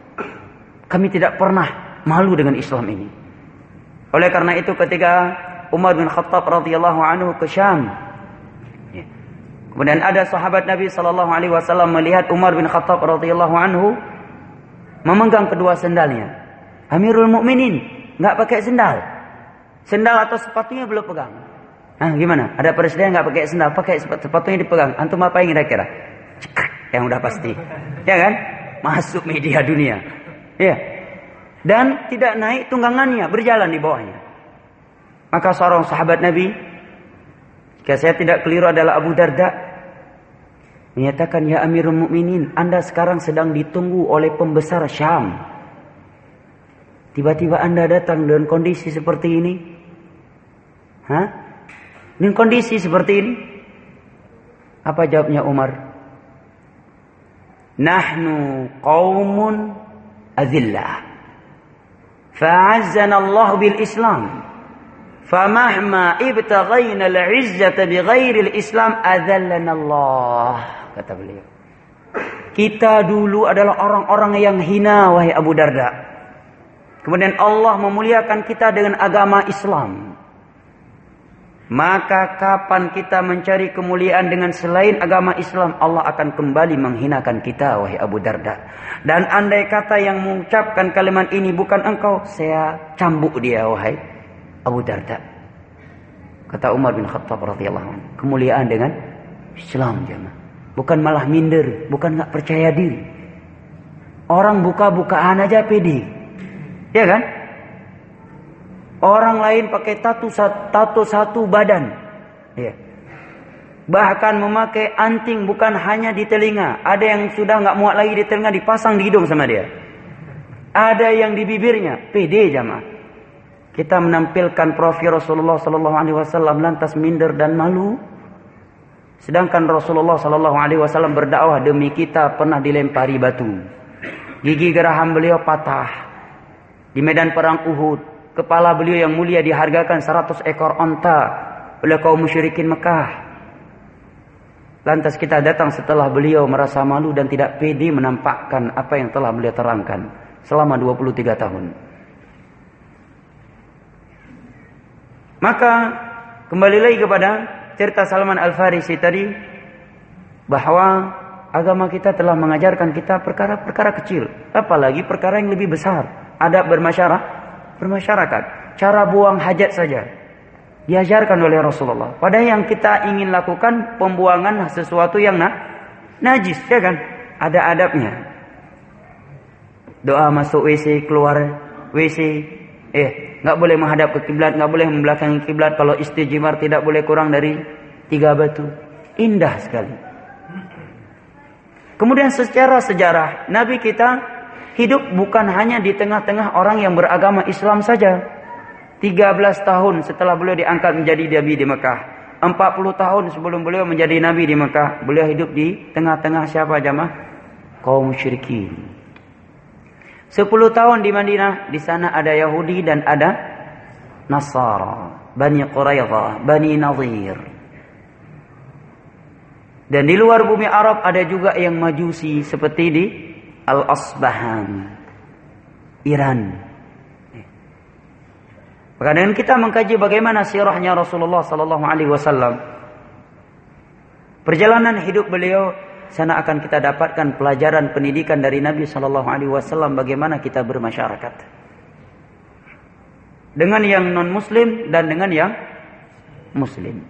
Kami tidak pernah malu dengan Islam ini. Oleh karena itu ketika Umar bin Khattab radhiyallahu anhu ke Syam, ya. kemudian ada sahabat Nabi sallallahu alaihi wasallam melihat Umar bin Khattab radhiyallahu anhu memegang kedua sendalnya. Amirul Mukminin nggak pakai sendal. Sendal atau sepatunya belum pegang. Ah, gimana? Ada presiden nggak pakai sendal, pakai sepatunya dipegang. Antum apa yang kira-kira? Yang udah pasti. Ya kan? Masuk media dunia. Ya. Dan tidak naik tunggangannya, berjalan di bawahnya. Maka seorang sahabat Nabi, jika saya tidak keliru adalah Abu Darda, menyatakan, Ya Amirul Mukminin, Anda sekarang sedang ditunggu oleh pembesar Syam. Tiba-tiba Anda datang dengan kondisi seperti ini. Hah? Dengan kondisi seperti ini. Apa jawabnya Umar? Nahnu qawmun azillah. Fa'azzana Allah bil Islam. Famahma ibtaghayna al-izzata bighairi al-Islam adallana Allah. Kata beliau. Kita dulu adalah orang-orang yang hina wahai Abu Darda. Kemudian Allah memuliakan kita dengan agama Islam. Maka kapan kita mencari kemuliaan dengan selain agama Islam, Allah akan kembali menghinakan kita, wahai Abu Darda. Dan andai kata yang mengucapkan kalimat ini bukan engkau, saya cambuk dia, wahai Abu Darda. Kata Umar bin Khattab radhiyallahu kemuliaan dengan Islam jemaah. Bukan malah minder, bukan nggak percaya diri. Orang buka-bukaan aja pede. Ya kan? Orang lain pakai tato, tato satu badan. Ya. Bahkan memakai anting bukan hanya di telinga. Ada yang sudah nggak muat lagi di telinga dipasang di hidung sama dia. Ada yang di bibirnya. PD jamaah. Kita menampilkan profil Rasulullah Sallallahu Alaihi Wasallam lantas minder dan malu. Sedangkan Rasulullah Sallallahu Alaihi Wasallam berdakwah demi kita pernah dilempari batu. Gigi geraham beliau patah. Di medan perang Uhud kepala beliau yang mulia dihargakan 100 ekor onta oleh kaum musyrikin Mekah. Lantas kita datang setelah beliau merasa malu dan tidak pede menampakkan apa yang telah beliau terangkan selama 23 tahun. Maka kembali lagi kepada cerita Salman Al-Farisi tadi bahwa agama kita telah mengajarkan kita perkara-perkara kecil, apalagi perkara yang lebih besar, adab bermasyarakat, bermasyarakat, cara buang hajat saja diajarkan oleh Rasulullah. Padahal yang kita ingin lakukan pembuangan sesuatu yang na najis, ya kan? Ada adabnya. Doa masuk WC, keluar WC. Eh, nggak boleh menghadap ke kiblat, nggak boleh membelakangi kiblat. Kalau istijmar tidak boleh kurang dari tiga batu. Indah sekali. Kemudian secara sejarah, Nabi kita hidup bukan hanya di tengah-tengah orang yang beragama Islam saja. 13 tahun setelah beliau diangkat menjadi nabi di Mekah. 40 tahun sebelum beliau menjadi nabi di Mekah, beliau hidup di tengah-tengah siapa jamaah? Kaum musyrikin. 10 tahun di Madinah, di sana ada Yahudi dan ada Nasara, Bani Quraidah, Bani Nadir. Dan di luar bumi Arab ada juga yang majusi seperti di Al-Asbahan, Iran. Maka dengan kita mengkaji bagaimana sirahnya Rasulullah sallallahu alaihi wasallam, perjalanan hidup beliau sana akan kita dapatkan pelajaran pendidikan dari Nabi sallallahu alaihi wasallam bagaimana kita bermasyarakat. Dengan yang non muslim dan dengan yang muslim.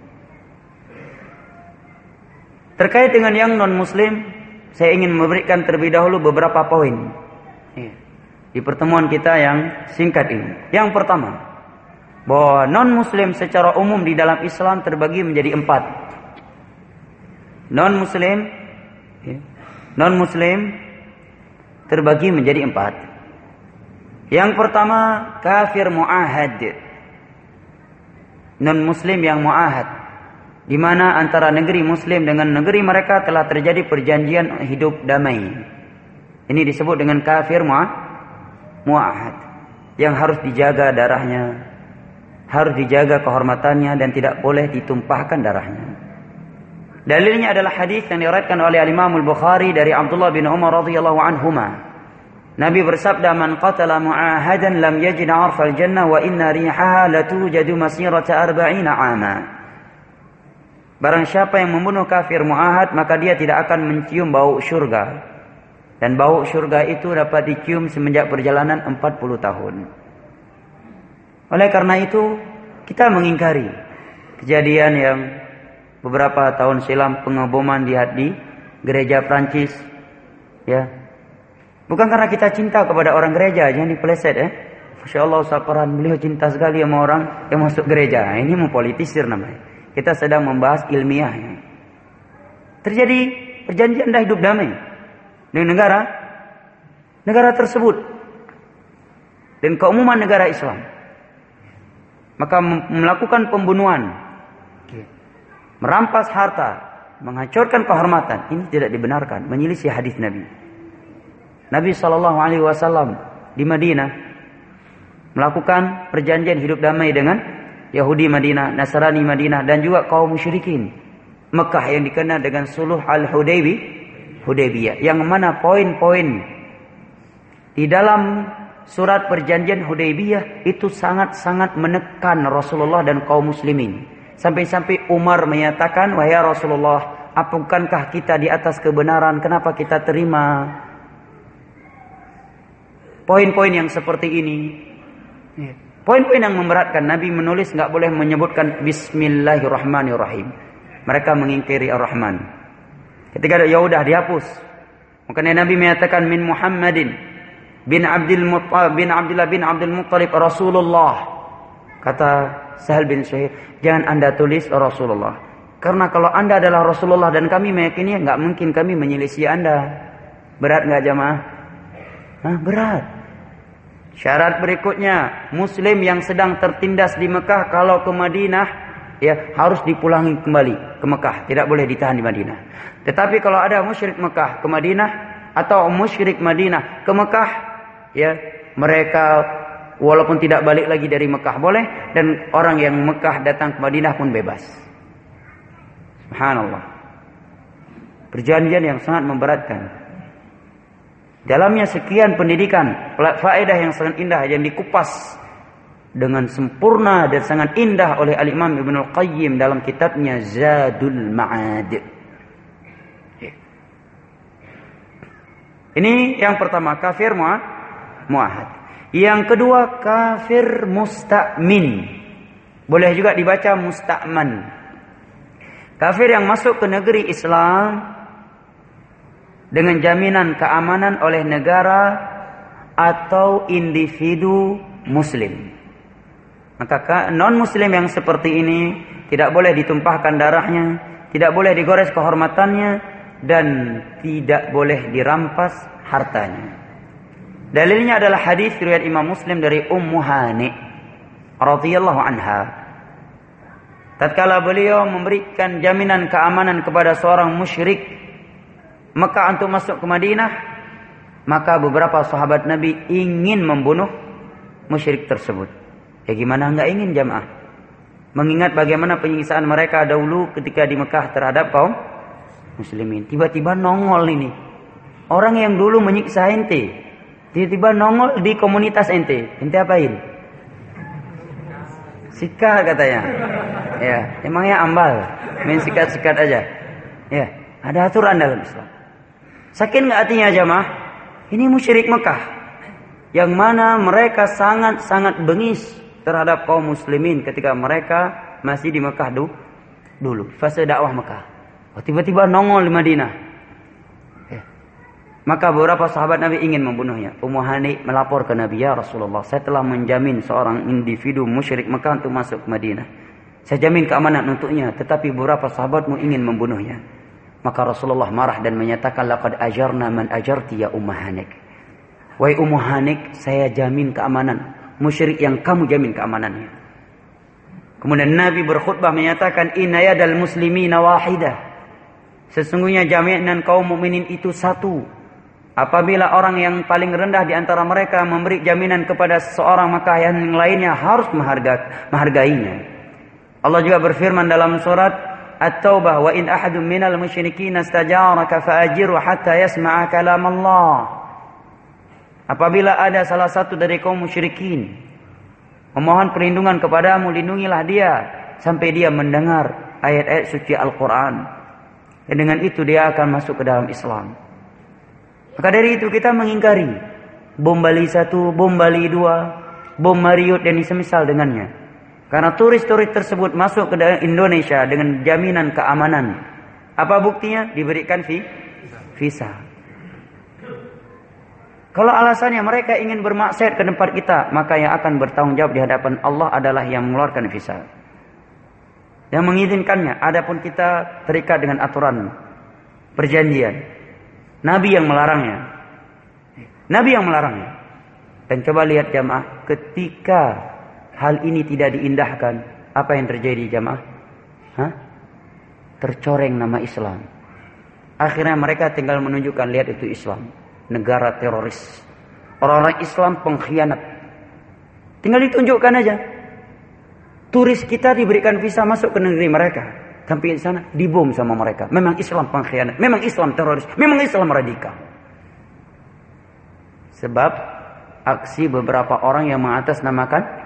Terkait dengan yang non muslim, saya ingin memberikan terlebih dahulu beberapa poin. Iya. Di pertemuan kita yang singkat ini. Yang pertama, bahwa non muslim secara umum di dalam Islam terbagi menjadi empat. Non muslim ya, non muslim terbagi menjadi empat. Yang pertama kafir muahad. Non muslim yang muahad di mana antara negeri muslim dengan negeri mereka telah terjadi perjanjian hidup damai. Ini disebut dengan kafir muahad yang harus dijaga darahnya, harus dijaga kehormatannya dan tidak boleh ditumpahkan darahnya. Dalilnya adalah hadis yang diriwayatkan oleh Imam Al-Bukhari dari Abdullah bin Umar radhiyallahu anhuma. Nabi bersabda, "Man qatala mu'ahadan lam yajid 'arfal jannah wa inna rihaha latujadu masirata arba'ina 'ama." Barang siapa yang membunuh kafir mu'ahad, maka dia tidak akan mencium bau syurga. Dan bau syurga itu dapat dicium semenjak perjalanan 40 tahun. Oleh karena itu, kita mengingkari kejadian yang beberapa tahun silam pengeboman di di gereja Prancis ya. Bukan karena kita cinta kepada orang gereja, jangan dipeleset ya. Masya Allah saparan beliau cinta sekali sama orang yang masuk gereja. Ini mempolitisir namanya. Kita sedang membahas ilmiahnya. Terjadi perjanjian dah hidup damai dengan negara negara tersebut. Dan keumuman negara Islam. Maka melakukan pembunuhan, merampas harta, menghancurkan kehormatan, ini tidak dibenarkan, menyelisih hadis Nabi. Nabi Shallallahu Alaihi Wasallam di Madinah melakukan perjanjian hidup damai dengan Yahudi Madinah, Nasrani Madinah, dan juga kaum musyrikin Mekah yang dikenal dengan Suluh al Hudaybiyah, yang mana poin-poin di dalam surat perjanjian Hudaybiyah itu sangat-sangat menekan Rasulullah dan kaum muslimin. Sampai-sampai Umar menyatakan, "Wahai Rasulullah, apakah kita di atas kebenaran? Kenapa kita terima poin-poin yang seperti ini?" Ya. Poin-poin yang memberatkan Nabi menulis nggak boleh menyebutkan Bismillahirrahmanirrahim. Mereka mengingkari Ar-Rahman. Ketika ada ya udah dihapus. Makanya Nabi menyatakan min Muhammadin bin Abdul Muttalib bin Abdullah bin Abdul Muttalib Rasulullah. Kata Sahal bin Syahid, jangan Anda tulis Rasulullah. Karena kalau Anda adalah Rasulullah dan kami meyakini nggak mungkin kami menyelisih Anda. Berat nggak jamaah? Hah, berat. Syarat berikutnya, Muslim yang sedang tertindas di Mekah kalau ke Madinah ya harus dipulangi kembali ke Mekah, tidak boleh ditahan di Madinah. Tetapi kalau ada musyrik Mekah ke Madinah atau musyrik Madinah ke Mekah ya mereka Walaupun tidak balik lagi dari Mekah boleh dan orang yang Mekah datang ke Madinah pun bebas. Subhanallah. Perjanjian yang sangat memberatkan. Dalamnya sekian pendidikan, faedah yang sangat indah yang dikupas dengan sempurna dan sangat indah oleh Al-Imam Ibnu Qayyim dalam kitabnya Zadul Ma'ad. Ini yang pertama kafir muahad. Yang kedua kafir musta'min. Boleh juga dibaca musta'man. Kafir yang masuk ke negeri Islam dengan jaminan keamanan oleh negara atau individu muslim. Maka non muslim yang seperti ini tidak boleh ditumpahkan darahnya, tidak boleh digores kehormatannya dan tidak boleh dirampas hartanya. Dalilnya adalah hadis riwayat Imam Muslim dari Ummu Hani radhiyallahu anha. Tatkala beliau memberikan jaminan keamanan kepada seorang musyrik Mekah untuk masuk ke Madinah, maka beberapa sahabat Nabi ingin membunuh musyrik tersebut. Ya gimana enggak ingin jamaah? Mengingat bagaimana penyiksaan mereka dahulu ketika di Mekah terhadap kaum muslimin. Tiba-tiba nongol ini. Orang yang dulu menyiksa ente, Tiba-tiba nongol di komunitas ente. Ente apain? Sikat katanya. Ya, emangnya ambal. Main sikat-sikat aja. Ya, ada aturan dalam Islam. Sakit nggak hatinya jamaah? Ini musyrik Mekah. Yang mana mereka sangat-sangat bengis terhadap kaum muslimin ketika mereka masih di Mekah dulu. Fase dakwah Mekah. Oh, tiba-tiba nongol di Madinah. Maka beberapa sahabat Nabi ingin membunuhnya. Ummu Hani melapor ke Nabi, "Ya Rasulullah, saya telah menjamin seorang individu musyrik Mekah untuk masuk ke Madinah. Saya jamin keamanan untuknya, tetapi beberapa sahabatmu ingin membunuhnya." Maka Rasulullah marah dan menyatakan, "Laqad ajarna man ajarti ya Ummu Hanik." Wahai Ummu Hanik, saya jamin keamanan musyrik yang kamu jamin keamanannya. Kemudian Nabi berkhutbah menyatakan, "Inna yadal muslimina wahidah." Sesungguhnya jaminan kaum mukminin itu satu. Apabila orang yang paling rendah di antara mereka memberi jaminan kepada seorang maka yang lainnya harus mengharga, menghargainya. Allah juga berfirman dalam surat At-Taubah wa in ahadun minal musyrikin istajaraka fa'ajiru hatta yasma'a kalam Allah. Apabila ada salah satu dari kaum musyrikin memohon perlindungan kepadamu, lindungilah dia sampai dia mendengar ayat-ayat suci Al-Qur'an. Dan dengan itu dia akan masuk ke dalam Islam. Maka dari itu kita mengingkari bom Bali satu, bom Bali dua, bom Mariot dan semisal dengannya. Karena turis-turis tersebut masuk ke Indonesia dengan jaminan keamanan. Apa buktinya? Diberikan visa. Kalau alasannya mereka ingin bermaksiat ke tempat kita, maka yang akan bertanggung jawab di hadapan Allah adalah yang mengeluarkan visa. Yang mengizinkannya, adapun kita terikat dengan aturan perjanjian. Nabi yang melarangnya. Nabi yang melarangnya. Dan coba lihat jamaah, ketika hal ini tidak diindahkan, apa yang terjadi jamaah? Hah? Tercoreng nama Islam. Akhirnya mereka tinggal menunjukkan lihat itu Islam, negara teroris. Orang-orang Islam pengkhianat. Tinggal ditunjukkan aja. Turis kita diberikan visa masuk ke negeri mereka. Sampai di sana dibom sama mereka. Memang Islam pengkhianat, memang Islam teroris, memang Islam radikal. Sebab aksi beberapa orang yang mengatasnamakan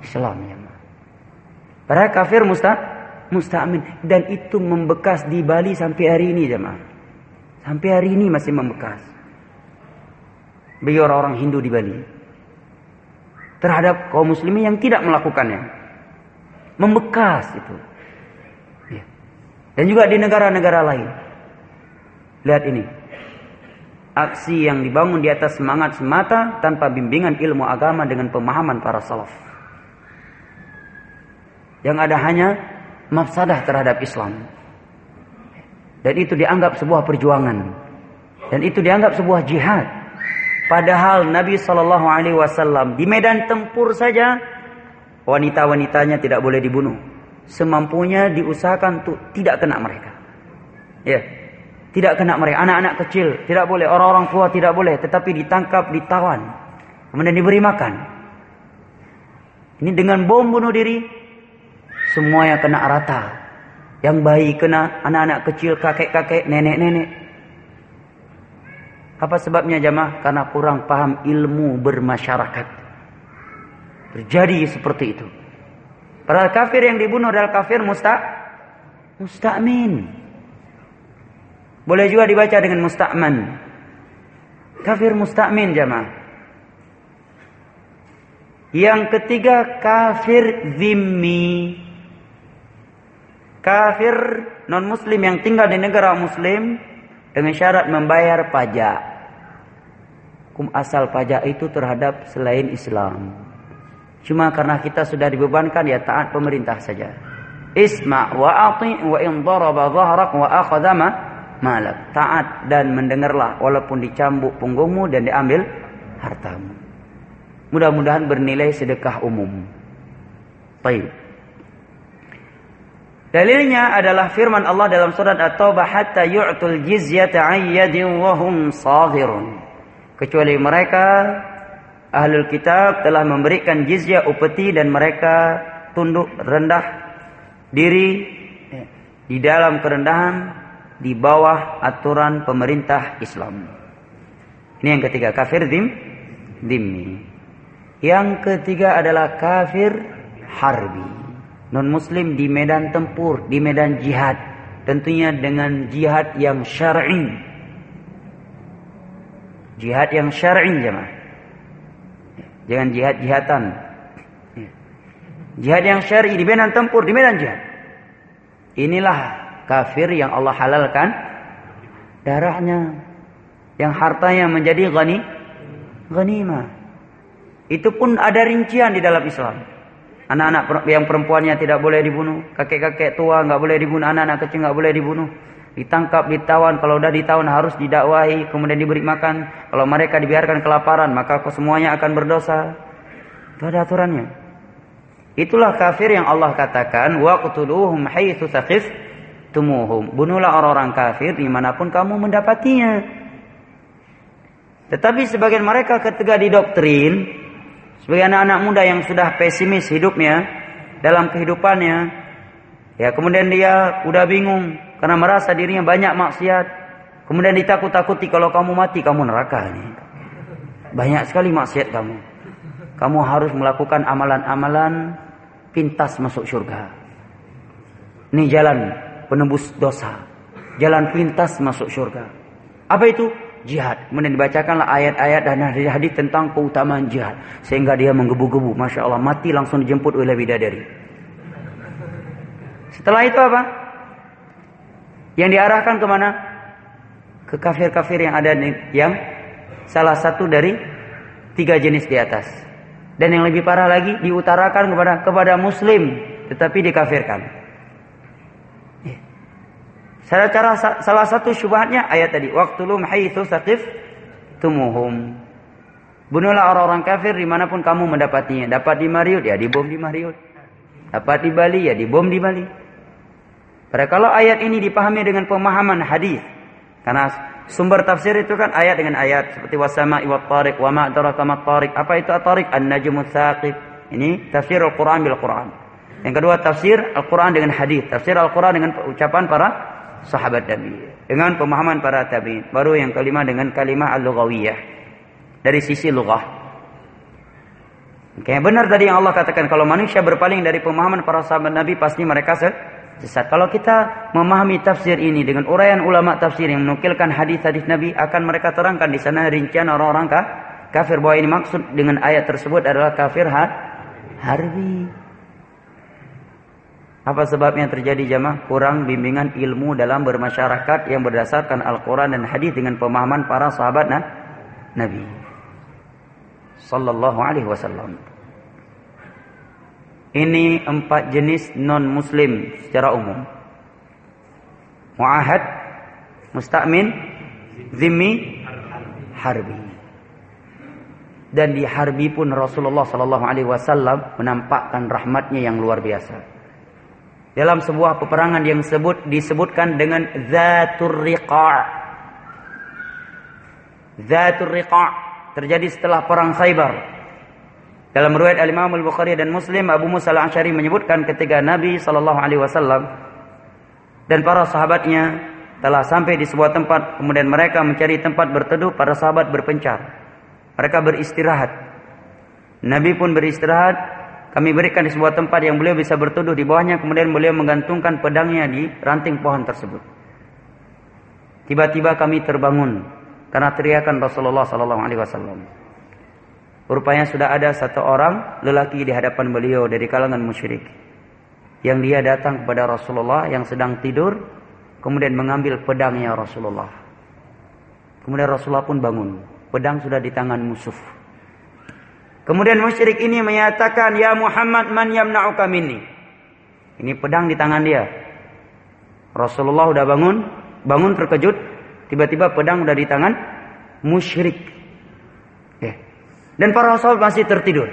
Islam ya. Para kafir musta musta'min dan itu membekas di Bali sampai hari ini jemaah. Sampai hari ini masih membekas. Bagi orang-orang Hindu di Bali terhadap kaum muslimin yang tidak melakukannya. Membekas itu. Dan juga di negara-negara lain. Lihat ini. Aksi yang dibangun di atas semangat semata tanpa bimbingan ilmu agama dengan pemahaman para salaf. Yang ada hanya mafsadah terhadap Islam. Dan itu dianggap sebuah perjuangan. Dan itu dianggap sebuah jihad. Padahal Nabi Shallallahu Alaihi Wasallam di medan tempur saja wanita-wanitanya tidak boleh dibunuh semampunya diusahakan untuk tidak kena mereka. Ya. Tidak kena mereka. Anak-anak kecil tidak boleh, orang-orang tua tidak boleh, tetapi ditangkap, ditawan, kemudian diberi makan. Ini dengan bom bunuh diri, semuanya kena rata. Yang bayi kena, anak-anak kecil, kakek-kakek, nenek-nenek. Apa sebabnya jamaah? Karena kurang paham ilmu bermasyarakat. Terjadi seperti itu. Padahal kafir yang dibunuh adalah kafir musta musta'min. Boleh juga dibaca dengan musta'man. Kafir musta'min jamaah. Yang ketiga kafir zimmi. Kafir non muslim yang tinggal di negara muslim dengan syarat membayar pajak. Hukum asal pajak itu terhadap selain Islam. Cuma karena kita sudah dibebankan ya taat pemerintah saja. Isma wa ati wa in daraba dhahrak wa akhadha malak. Taat dan mendengarlah walaupun dicambuk punggungmu dan diambil hartamu. Mudah-mudahan bernilai sedekah umum. Baik. Dalilnya adalah firman Allah dalam surat At-Taubah hatta yu'tul jizyata 'ayyadin wa hum saghirun. Kecuali mereka ahlul kitab telah memberikan jizyah upeti dan mereka tunduk rendah diri di dalam kerendahan di bawah aturan pemerintah Islam. Ini yang ketiga, kafir dim dimmi. Yang ketiga adalah kafir harbi. Non muslim di medan tempur, di medan jihad. Tentunya dengan jihad yang syar'i. Jihad yang syar'i jemaah. Jangan jihad-jihatan. Jihad yang syar'i di medan tempur, di medan jihad. Inilah kafir yang Allah halalkan darahnya yang hartanya menjadi ghani ghanimah itu pun ada rincian di dalam Islam anak-anak yang perempuannya tidak boleh dibunuh. Kakek-kakek tua nggak boleh dibunuh. Anak-anak kecil nggak boleh dibunuh. Ditangkap ditawan. Kalau udah ditawan harus didakwahi kemudian diberi makan. Kalau mereka dibiarkan kelaparan maka semuanya akan berdosa. Itu ada aturannya. Itulah kafir yang Allah katakan waqtuluhum haitsu tumuhum. Bunuhlah orang-orang kafir di mana pun kamu mendapatinya. Tetapi sebagian mereka ketika didoktrin, sebagai anak-anak muda yang sudah pesimis hidupnya dalam kehidupannya, ya kemudian dia udah bingung karena merasa dirinya banyak maksiat. Kemudian ditakut-takuti kalau kamu mati kamu neraka ini. Banyak sekali maksiat kamu. Kamu harus melakukan amalan-amalan pintas masuk surga. Ini jalan penembus dosa. Jalan pintas masuk surga. Apa itu? Jihad. Kemudian dibacakanlah ayat-ayat dan hadis-hadis tentang keutamaan jihad. Sehingga dia menggebu-gebu. Masya Allah. Mati langsung dijemput oleh bidadari. Setelah itu apa? Yang diarahkan ke mana? Ke kafir-kafir yang ada yang salah satu dari tiga jenis di atas. Dan yang lebih parah lagi diutarakan kepada kepada muslim tetapi dikafirkan. Salah cara salah satu syubhatnya ayat tadi, waqtulum haitsu saqif tumuhum. Bunuhlah orang-orang kafir di mana pun kamu mendapatinya. Dapat di Mariut ya dibom di Mariut. Dapat di Bali ya dibom di Bali. Pada kalau ayat ini dipahami dengan pemahaman hadis, karena sumber tafsir itu kan ayat dengan ayat seperti wasama iwat tarik wa ma adraka tarik. Apa itu at-tarik? An-najmus saqif. Ini tafsir Al-Qur'an bil Qur'an. Yang kedua tafsir Al-Qur'an dengan hadis. Tafsir Al-Qur'an dengan ucapan para sahabat Nabi dengan pemahaman para tabi'in. Baru yang kelima dengan kalimat al-lughawiyah dari sisi lughah. Kayak benar tadi yang Allah katakan kalau manusia berpaling dari pemahaman para sahabat Nabi pasti mereka sesat. Kalau kita memahami tafsir ini dengan uraian ulama tafsir yang menukilkan hadis-hadis Nabi akan mereka terangkan di sana rincian orang-orang kafir bahwa ini maksud dengan ayat tersebut adalah kafir harbi. Apa sebabnya terjadi jamaah? Kurang bimbingan ilmu dalam bermasyarakat yang berdasarkan Al-Quran dan hadis dengan pemahaman para sahabat nah, Nabi. Sallallahu alaihi wasallam. Ini empat jenis non-muslim secara umum. Mu'ahad, musta'min, zimmi, harbi. Dan di harbi pun Rasulullah sallallahu alaihi wasallam menampakkan rahmatnya yang luar biasa dalam sebuah peperangan yang sebut disebutkan dengan Zatur Riqa' Zatur Riqa' terjadi setelah perang Khaybar Dalam riwayat Al-Imam Al-Bukhari dan Muslim, Abu Musa Al-Asy'ari menyebutkan ketika Nabi sallallahu alaihi wasallam dan para sahabatnya telah sampai di sebuah tempat, kemudian mereka mencari tempat berteduh, para sahabat berpencar. Mereka beristirahat. Nabi pun beristirahat, kami berikan di sebuah tempat yang beliau bisa berteduh di bawahnya, kemudian beliau menggantungkan pedangnya di ranting pohon tersebut. Tiba-tiba kami terbangun karena teriakan Rasulullah sallallahu alaihi wasallam. Rupanya sudah ada satu orang lelaki di hadapan beliau dari kalangan musyrik. Yang dia datang kepada Rasulullah yang sedang tidur. Kemudian mengambil pedangnya Rasulullah. Kemudian Rasulullah pun bangun. Pedang sudah di tangan musuh. Kemudian musyrik ini menyatakan, Ya Muhammad man yamna'uka minni. Ini pedang di tangan dia. Rasulullah sudah bangun. Bangun terkejut. Tiba-tiba pedang sudah di tangan musyrik. Dan para sahabat masih tertidur.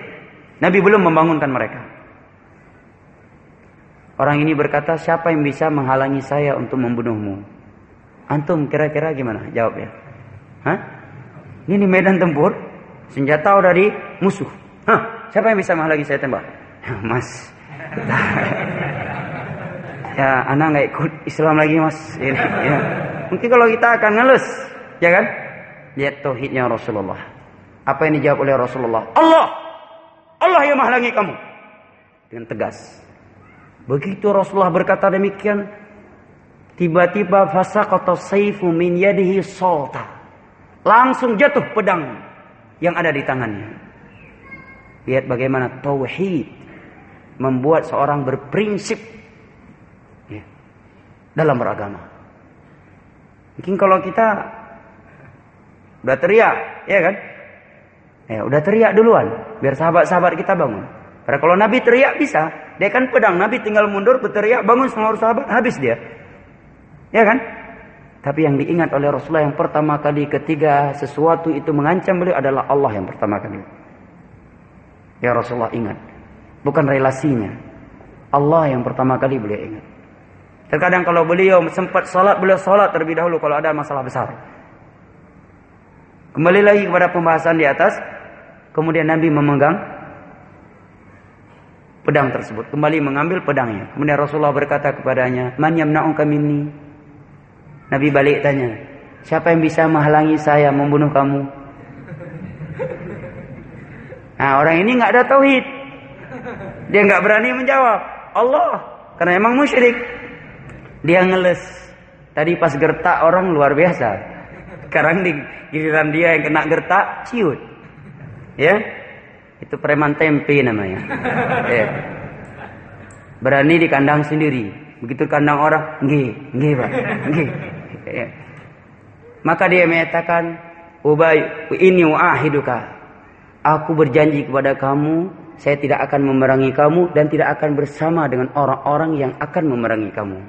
Nabi belum membangunkan mereka. Orang ini berkata, siapa yang bisa menghalangi saya untuk membunuhmu? Antum kira-kira gimana? Jawab ya. Hah? Ini medan tempur, senjata udah di musuh. Hah? Siapa yang bisa menghalangi saya tembak? Mas. ya, anak nggak ikut Islam lagi mas. Ini, ya. Mungkin kalau kita akan ngelus, ya kan? Lihat tauhidnya Rasulullah. Apa yang dijawab oleh Rasulullah? Allah. Allah yang menghalangi kamu. Dengan tegas. Begitu Rasulullah berkata demikian, tiba-tiba fasaqata saifu min yadihi salta. Langsung jatuh pedang yang ada di tangannya. Lihat bagaimana tauhid membuat seorang berprinsip ya, dalam beragama. Mungkin kalau kita udah teriak, ya kan? Ya, udah teriak duluan, biar sahabat-sahabat kita bangun. Karena kalau Nabi teriak bisa, dia kan pedang, Nabi tinggal mundur, berteriak, bangun seluruh sahabat, habis dia. Ya kan? Tapi yang diingat oleh Rasulullah yang pertama kali ketiga sesuatu itu mengancam beliau adalah Allah yang pertama kali. Ya Rasulullah ingat. Bukan relasinya. Allah yang pertama kali beliau ingat. Terkadang kalau beliau sempat sholat, beliau sholat terlebih dahulu kalau ada masalah besar. Kembali lagi kepada pembahasan di atas. Kemudian Nabi memegang pedang tersebut. Kembali mengambil pedangnya. Kemudian Rasulullah berkata kepadanya, Man yamna'uka minni? Nabi balik tanya, siapa yang bisa menghalangi saya membunuh kamu? Nah orang ini nggak ada tauhid. Dia nggak berani menjawab. Allah. Karena emang musyrik. Dia ngeles. Tadi pas gertak orang luar biasa. Sekarang di giliran dia yang kena gertak, ciut. Ya, itu preman tempe namanya. ya. Berani di kandang sendiri. Begitu kandang orang, nggih, nggih pak, nggih. Ya. Maka dia menyatakan, Ubay, ini wa'ahiduka. Aku berjanji kepada kamu, saya tidak akan memerangi kamu dan tidak akan bersama dengan orang-orang yang akan memerangi kamu.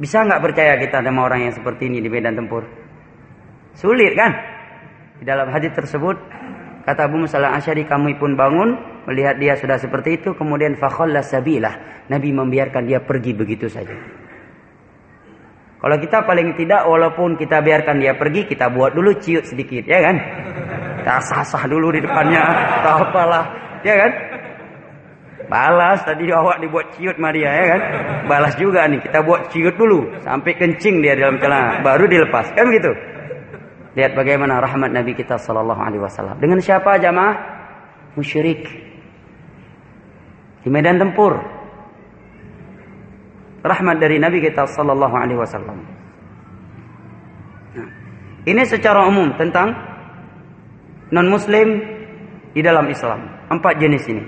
Bisa nggak percaya kita sama orang yang seperti ini di medan tempur? Sulit kan? Di dalam hadis tersebut kata Abu Musa al-Asy'ari kami pun bangun melihat dia sudah seperti itu kemudian fakhalla sabilah. Nabi membiarkan dia pergi begitu saja. Kalau kita paling tidak walaupun kita biarkan dia pergi kita buat dulu ciut sedikit ya kan. Kita sah-sah dulu di depannya atau apalah ya kan. Balas tadi awak dibuat ciut Maria ya kan. Balas juga nih kita buat ciut dulu sampai kencing dia dalam celana baru dilepas kan begitu. Lihat bagaimana rahmat Nabi kita sallallahu alaihi wasallam. Dengan siapa jamaah? Musyrik. Di medan tempur. Rahmat dari Nabi kita sallallahu alaihi wasallam. Nah, ini secara umum tentang non muslim di dalam Islam. Empat jenis ini.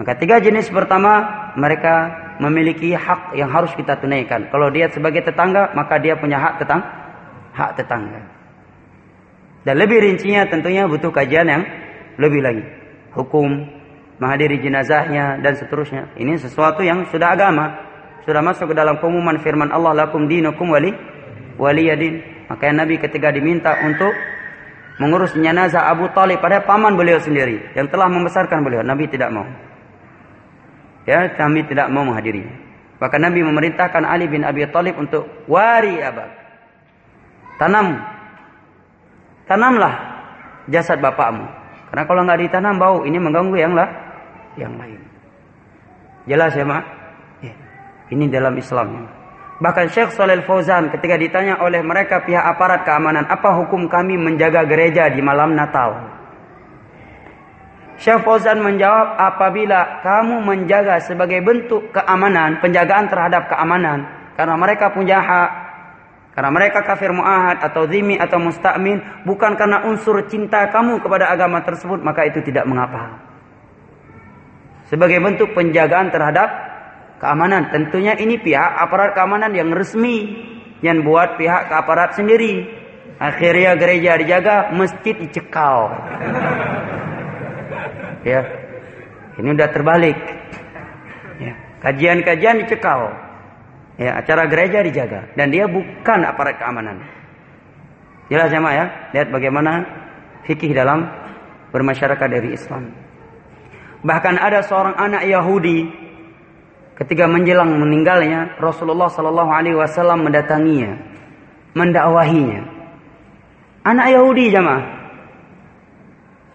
Maka tiga jenis pertama mereka memiliki hak yang harus kita tunaikan. Kalau dia sebagai tetangga, maka dia punya hak tetangga hak tetangga. Dan lebih rincinya tentunya butuh kajian yang lebih lagi. Hukum, menghadiri jenazahnya dan seterusnya. Ini sesuatu yang sudah agama. Sudah masuk ke dalam pengumuman firman Allah lakum dinukum wali waliyadin. Makanya Nabi ketika diminta untuk mengurus jenazah Abu Talib pada paman beliau sendiri yang telah membesarkan beliau. Nabi tidak mau. Ya, kami tidak mau menghadiri. Bahkan Nabi memerintahkan Ali bin Abi Talib untuk wari abad Tanam. Tanamlah jasad bapakmu. Karena kalau nggak ditanam bau, ini mengganggu yang lah, yang lain. Jelas ya, Mak? Ya. Ini dalam Islam. Bahkan Syekh Salil Fauzan ketika ditanya oleh mereka pihak aparat keamanan, apa hukum kami menjaga gereja di malam Natal? Syekh Fauzan menjawab, apabila kamu menjaga sebagai bentuk keamanan, penjagaan terhadap keamanan, karena mereka punya hak, karena mereka kafir mu'ahad atau zimi atau musta'min, bukan karena unsur cinta kamu kepada agama tersebut, maka itu tidak mengapa. Sebagai bentuk penjagaan terhadap keamanan, tentunya ini pihak aparat keamanan yang resmi, yang buat pihak aparat sendiri. Akhirnya gereja dijaga, masjid dicekal. Ya. Ini udah terbalik. Ya. Kajian-kajian dicekal. Ya, acara gereja dijaga dan dia bukan aparat keamanan. Jelas ya, ya? Lihat bagaimana fikih dalam bermasyarakat dari Islam. Bahkan ada seorang anak Yahudi ketika menjelang meninggalnya Rasulullah Shallallahu Alaihi Wasallam mendatanginya, mendakwahinya. Anak Yahudi jamaah.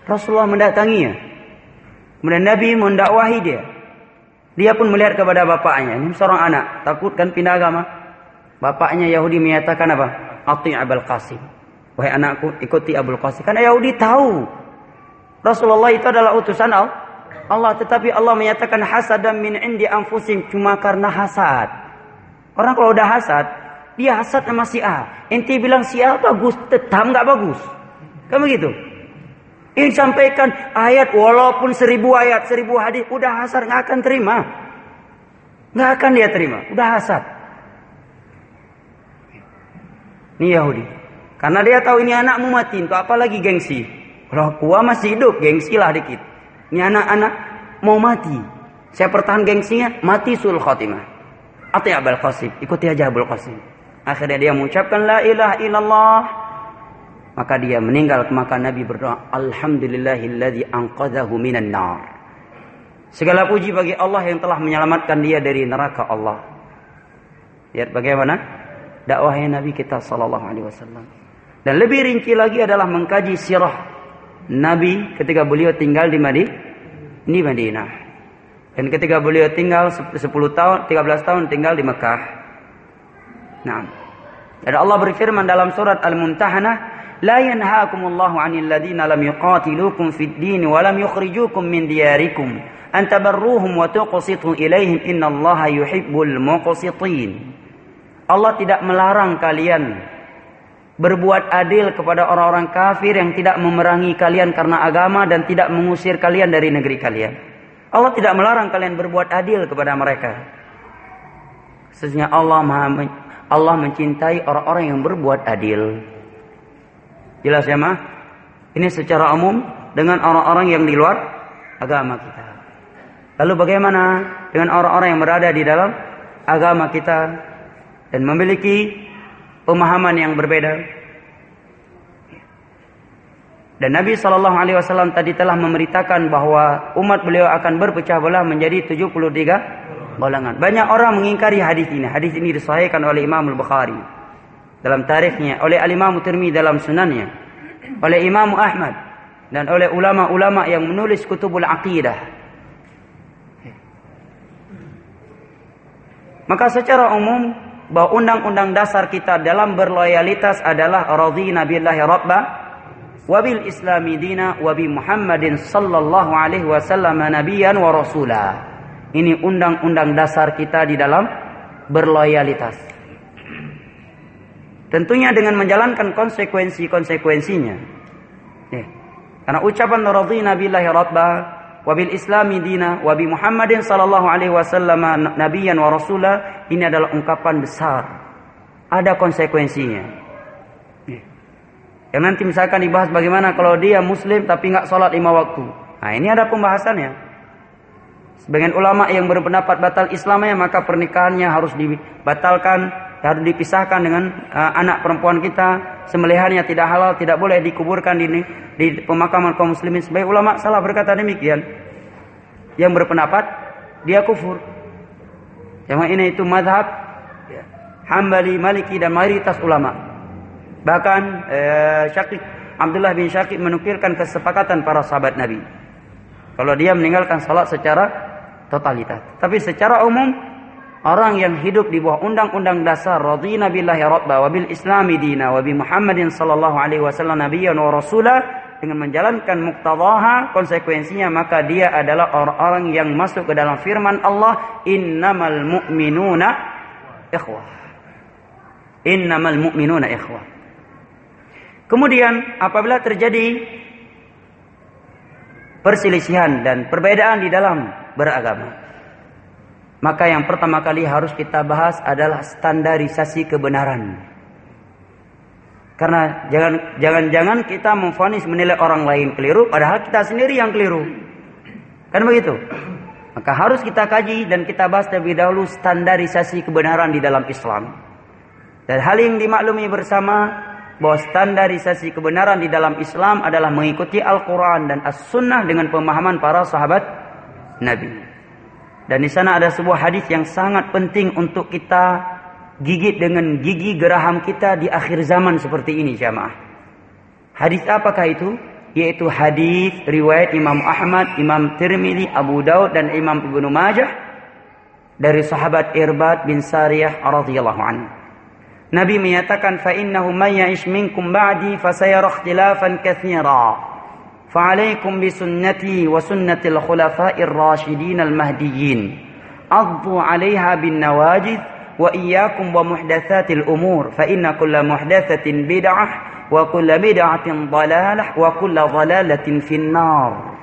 Rasulullah mendatanginya. Kemudian Nabi mendakwahi dia. Dia pun melihat kepada bapaknya. Ini seorang anak. Takut kan pindah agama. Bapaknya Yahudi menyatakan apa? Ati Abul Qasim. Wahai anakku, ikuti Abul Qasim. Karena Yahudi tahu. Rasulullah itu adalah utusan Allah. Allah tetapi Allah menyatakan hasadan min indi anfusim cuma karena hasad. Orang kalau udah hasad, dia hasad sama si A. Enti bilang si A bagus, tetap nggak bagus. Kan begitu? Ini sampaikan ayat walaupun seribu ayat, seribu hadis, udah hasad nggak akan terima. Nggak akan dia terima, udah hasad. Ini Yahudi. Karena dia tahu ini anakmu mati, untuk apa lagi gengsi? Kalau gua masih hidup, gengsi lah dikit. Ini anak-anak mau mati. Saya pertahan gengsinya, mati sul khotimah. Atau ya Abul Qasim, ikuti aja Abul Qasim. Akhirnya dia mengucapkan la ilaha illallah maka dia meninggal maka Nabi berdoa Alhamdulillahilladzi anqadhahu minan nar. Segala puji bagi Allah yang telah menyelamatkan dia dari neraka Allah. Lihat bagaimana dakwahnya Nabi kita sallallahu alaihi wasallam. Dan lebih rinci lagi adalah mengkaji sirah Nabi ketika beliau tinggal di Madinah, di Madinah. Dan ketika beliau tinggal 10 tahun, 13 tahun tinggal di Mekah. Nah, dan Allah berfirman dalam surat Al-Mumtahanah, لا ينهاكم الله عن الذين لم يقاتلوكم في الدين ولم يخرجوكم من دياركم أن تبروهم وتقسطوا إليهم إن الله يحب المقسطين Allah tidak melarang kalian berbuat adil kepada orang-orang kafir yang tidak memerangi kalian karena agama dan tidak mengusir kalian dari negeri kalian. Allah tidak melarang kalian berbuat adil kepada mereka. Sesungguhnya Allah Allah mencintai orang-orang yang berbuat adil. Jelas ya mah? Ini secara umum dengan orang-orang yang di luar agama kita. Lalu bagaimana dengan orang-orang yang berada di dalam agama kita dan memiliki pemahaman yang berbeda? Dan Nabi Shallallahu Alaihi Wasallam tadi telah memberitakan bahwa umat beliau akan berpecah belah menjadi 73 golongan. Banyak orang mengingkari hadis ini. Hadis ini disahihkan oleh Imam Al Bukhari dalam tarikhnya, oleh Al-Imam Tirmidzi dalam sunannya, oleh Imam Ahmad dan oleh ulama-ulama yang menulis kutubul aqidah. Maka secara umum bahwa undang-undang dasar kita dalam berloyalitas adalah radhina billahi rabba wabil islami dina wabi Muhammadin sallallahu alaihi wasallam nabiyan wa rasula. Ini undang-undang dasar kita di dalam berloyalitas. Tentunya dengan menjalankan konsekuensi-konsekuensinya. Ya. Karena ucapan radhina billahi rabba wa bil islami dina wa bi Muhammadin sallallahu alaihi wasallam nabiyyan wa rasula ini adalah ungkapan besar. Ada konsekuensinya. Ya. Yang nanti misalkan dibahas bagaimana kalau dia muslim tapi nggak sholat lima waktu. Nah ini ada pembahasannya. Sebagian ulama yang berpendapat batal Islamnya maka pernikahannya harus dibatalkan harus dipisahkan dengan uh, anak perempuan kita. Sembelihannya tidak halal tidak boleh dikuburkan di di pemakaman kaum muslimin. Sebagai ulama salah berkata demikian. Yang berpendapat dia kufur. Yang ini itu madhab Hambali, Maliki dan mayoritas ulama. Bahkan eh, Syakik Abdullah bin Syakib menukilkan kesepakatan para sahabat Nabi. Kalau dia meninggalkan salat secara totalitas. Tapi secara umum orang yang hidup di bawah undang-undang dasar radhina billahi rabba wa bil islami dina wa bi Muhammadin sallallahu alaihi wasallam nabiyyan wa rasula dengan menjalankan muktadaha konsekuensinya maka dia adalah orang-orang yang masuk ke dalam firman Allah innamal mu'minuna ikhwah. Innamal mu'minuna ikhwah. Kemudian apabila terjadi perselisihan dan perbedaan di dalam beragama maka yang pertama kali harus kita bahas adalah standarisasi kebenaran karena jangan jangan-jangan kita memfonis menilai orang lain keliru padahal kita sendiri yang keliru. Kan begitu? Maka harus kita kaji dan kita bahas terlebih dahulu standarisasi kebenaran di dalam Islam. Dan hal yang dimaklumi bersama bahwa standarisasi kebenaran di dalam Islam adalah mengikuti Al-Quran dan As-Sunnah dengan pemahaman para sahabat Nabi. Dan di sana ada sebuah hadis yang sangat penting untuk kita gigit dengan gigi geraham kita di akhir zaman seperti ini jamaah. Hadis apakah itu? Yaitu hadis riwayat Imam Ahmad, Imam Tirmidzi, Abu Daud dan Imam Ibnu Majah dari sahabat Irbad bin Sariyah radhiyallahu anhu. Nabi menyatakan fa innahu may ya'ish minkum ba'di fasayara ikhtilafan katsira. فعليكم بسنتي وسنة الخلفاء الراشدين المهديين عضوا عليها بالنواجذ wa iyyakum wa muhdatsatil umur fa inna kulla muhdatsatin bid'ah wa kulla bid'atin dhalalah wa kulla dhalalatin finnar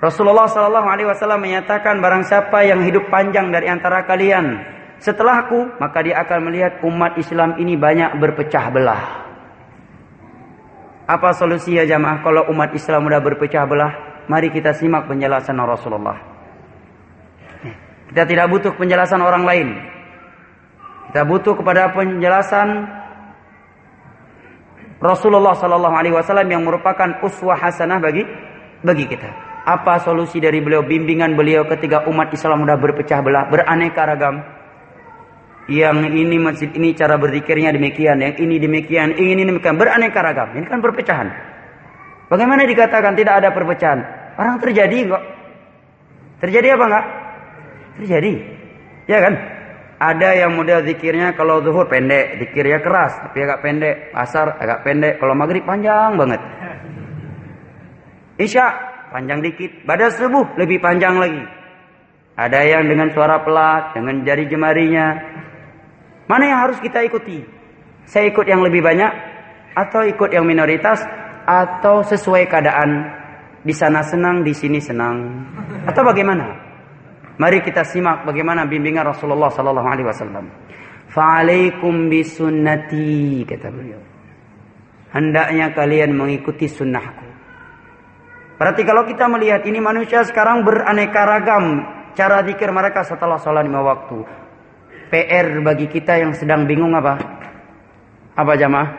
Rasulullah sallallahu alaihi wasallam menyatakan barang siapa yang hidup panjang dari antara kalian setelahku maka dia akan melihat umat Islam ini banyak berpecah belah. Apa solusinya jamaah kalau umat Islam sudah berpecah belah? Mari kita simak penjelasan Rasulullah. Kita tidak butuh penjelasan orang lain. Kita butuh kepada penjelasan Rasulullah Sallallahu Alaihi Wasallam yang merupakan uswah hasanah bagi bagi kita. Apa solusi dari beliau, bimbingan beliau ketika umat Islam sudah berpecah belah, beraneka ragam. Yang ini masjid ini cara berzikirnya demikian, yang ini demikian, yang ini demikian, beraneka ragam. Ini kan perpecahan. Bagaimana dikatakan tidak ada perpecahan? Orang terjadi kok. Terjadi apa enggak? Terjadi. Ya kan? Ada yang model zikirnya kalau zuhur pendek, zikirnya keras, tapi agak pendek. Asar agak pendek, kalau maghrib panjang banget. Isya panjang dikit, pada subuh lebih panjang lagi. Ada yang dengan suara pelat, dengan jari jemarinya. Mana yang harus kita ikuti? Saya ikut yang lebih banyak atau ikut yang minoritas atau sesuai keadaan di sana senang, di sini senang atau bagaimana? Mari kita simak bagaimana bimbingan Rasulullah sallallahu alaihi wasallam. Fa'alaikum bisunnati kata beliau. Hendaknya kalian mengikuti sunnahku. Berarti kalau kita melihat ini manusia sekarang beraneka ragam cara zikir mereka setelah sholat lima waktu. PR bagi kita yang sedang bingung apa? Apa jamaah?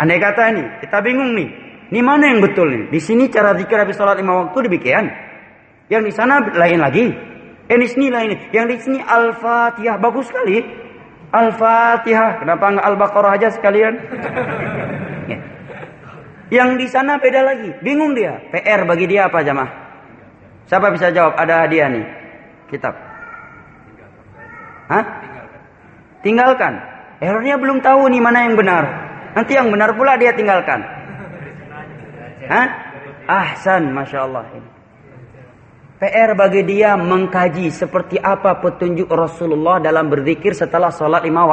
Andai kata ini, kita bingung nih. Ini mana yang betul nih? Di sini cara zikir habis sholat lima waktu demikian. Yang di sana lain lagi. Ini nilai ini. Yang di sini Al-Fatihah bagus sekali. Al-Fatihah. Kenapa nggak Al-Baqarah aja sekalian? ya. Yang di sana beda lagi. Bingung dia. PR bagi dia apa jamaah? Siapa bisa jawab? Ada hadiah nih. Kitab. Hah? Tinggalkan. Errornya belum tahu nih mana yang benar. Nanti yang benar pula dia tinggalkan. Hah? Ahsan, masya Allah. PR bagi dia mengkaji seperti apa petunjuk Rasulullah dalam berzikir setelah sholat lima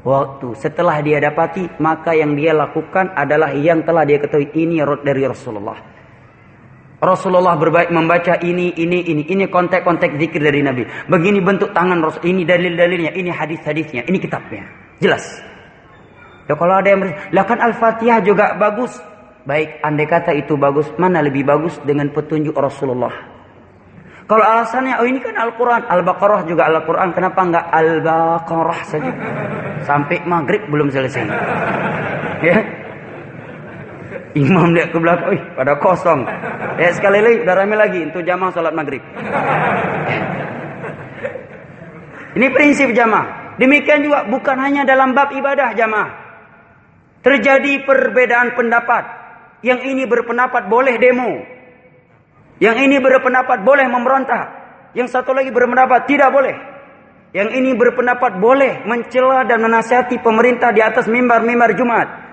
waktu. Setelah dia dapati, maka yang dia lakukan adalah yang telah dia ketahui ini dari Rasulullah. Rasulullah berbaik membaca ini, ini, ini. Ini konteks-konteks zikir dari Nabi. Begini bentuk tangan Rasul. Ini dalil-dalilnya. Ini hadis-hadisnya. Ini kitabnya. Jelas. Ya kalau ada yang lah kan Al-Fatihah juga bagus. Baik, andai kata itu bagus, mana lebih bagus dengan petunjuk Rasulullah? Kalau alasannya, oh ini kan Al-Quran. Al-Baqarah juga Al-Quran. Kenapa enggak Al-Baqarah saja? Sampai maghrib belum selesai. Ya. Imam lihat ke belakang, ih pada kosong. Ya sekali lagi, udah rame lagi untuk jamaah sholat maghrib. Ini prinsip jamaah. Demikian juga bukan hanya dalam bab ibadah jamaah. Terjadi perbedaan pendapat. Yang ini berpendapat boleh demo. Yang ini berpendapat boleh memberontak. Yang satu lagi berpendapat tidak boleh. Yang ini berpendapat boleh mencela dan menasihati pemerintah di atas mimbar-mimbar Jumat.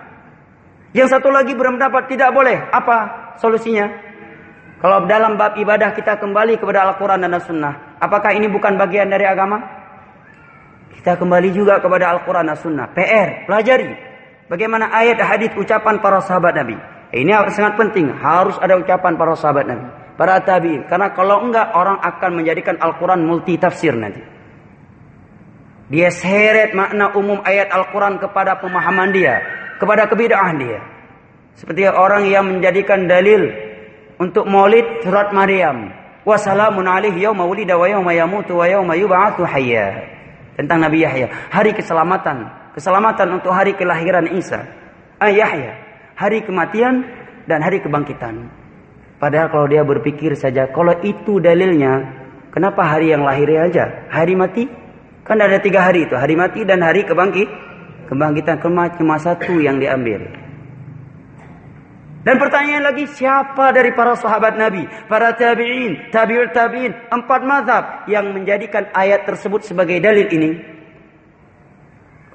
Yang satu lagi berpendapat tidak boleh. Apa solusinya? Kalau dalam bab ibadah kita kembali kepada Al-Quran dan As-Sunnah. Apakah ini bukan bagian dari agama? Kita kembali juga kepada Al-Quran dan As-Sunnah. PR, pelajari. Bagaimana ayat hadis ucapan para sahabat Nabi. Ini sangat penting. Harus ada ucapan para sahabat Nabi. Para tabi'in. Karena kalau enggak orang akan menjadikan Al-Quran multi tafsir nanti. Dia seret makna umum ayat Al-Quran kepada pemahaman dia. Kepada kebidahan dia. Seperti orang yang menjadikan dalil untuk maulid surat Maryam. Wassalamun alaihi yawma wulida wa yawma yamutu wa yawma yub'atsu hayya. Tentang Nabi Yahya. Hari keselamatan keselamatan untuk hari kelahiran Isa, ayah ya, hari kematian dan hari kebangkitan. Padahal kalau dia berpikir saja, kalau itu dalilnya, kenapa hari yang lahirnya aja? Hari mati? Kan ada tiga hari itu, hari mati dan hari kebangkit. Kebangkitan cuma satu yang diambil. Dan pertanyaan lagi, siapa dari para sahabat Nabi, para tabi'in, tabi'ul tabi'in, empat mazhab yang menjadikan ayat tersebut sebagai dalil ini?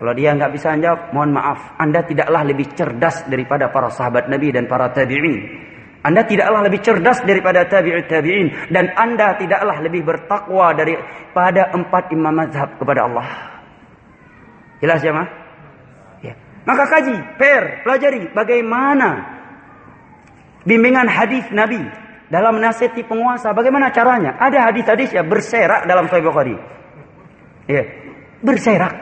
Kalau dia nggak bisa jawab, mohon maaf, Anda tidaklah lebih cerdas daripada para sahabat Nabi dan para tabi'in. Anda tidaklah lebih cerdas daripada tabi'in tabi'in dan Anda tidaklah lebih bertakwa daripada empat imam mazhab kepada Allah. Jelas ya, mah? Maka kaji, per, pelajari bagaimana bimbingan hadis Nabi dalam menasihati penguasa. Bagaimana caranya? Ada hadis-hadis ya berserak dalam Sahih Bukhari. Ya, berserak.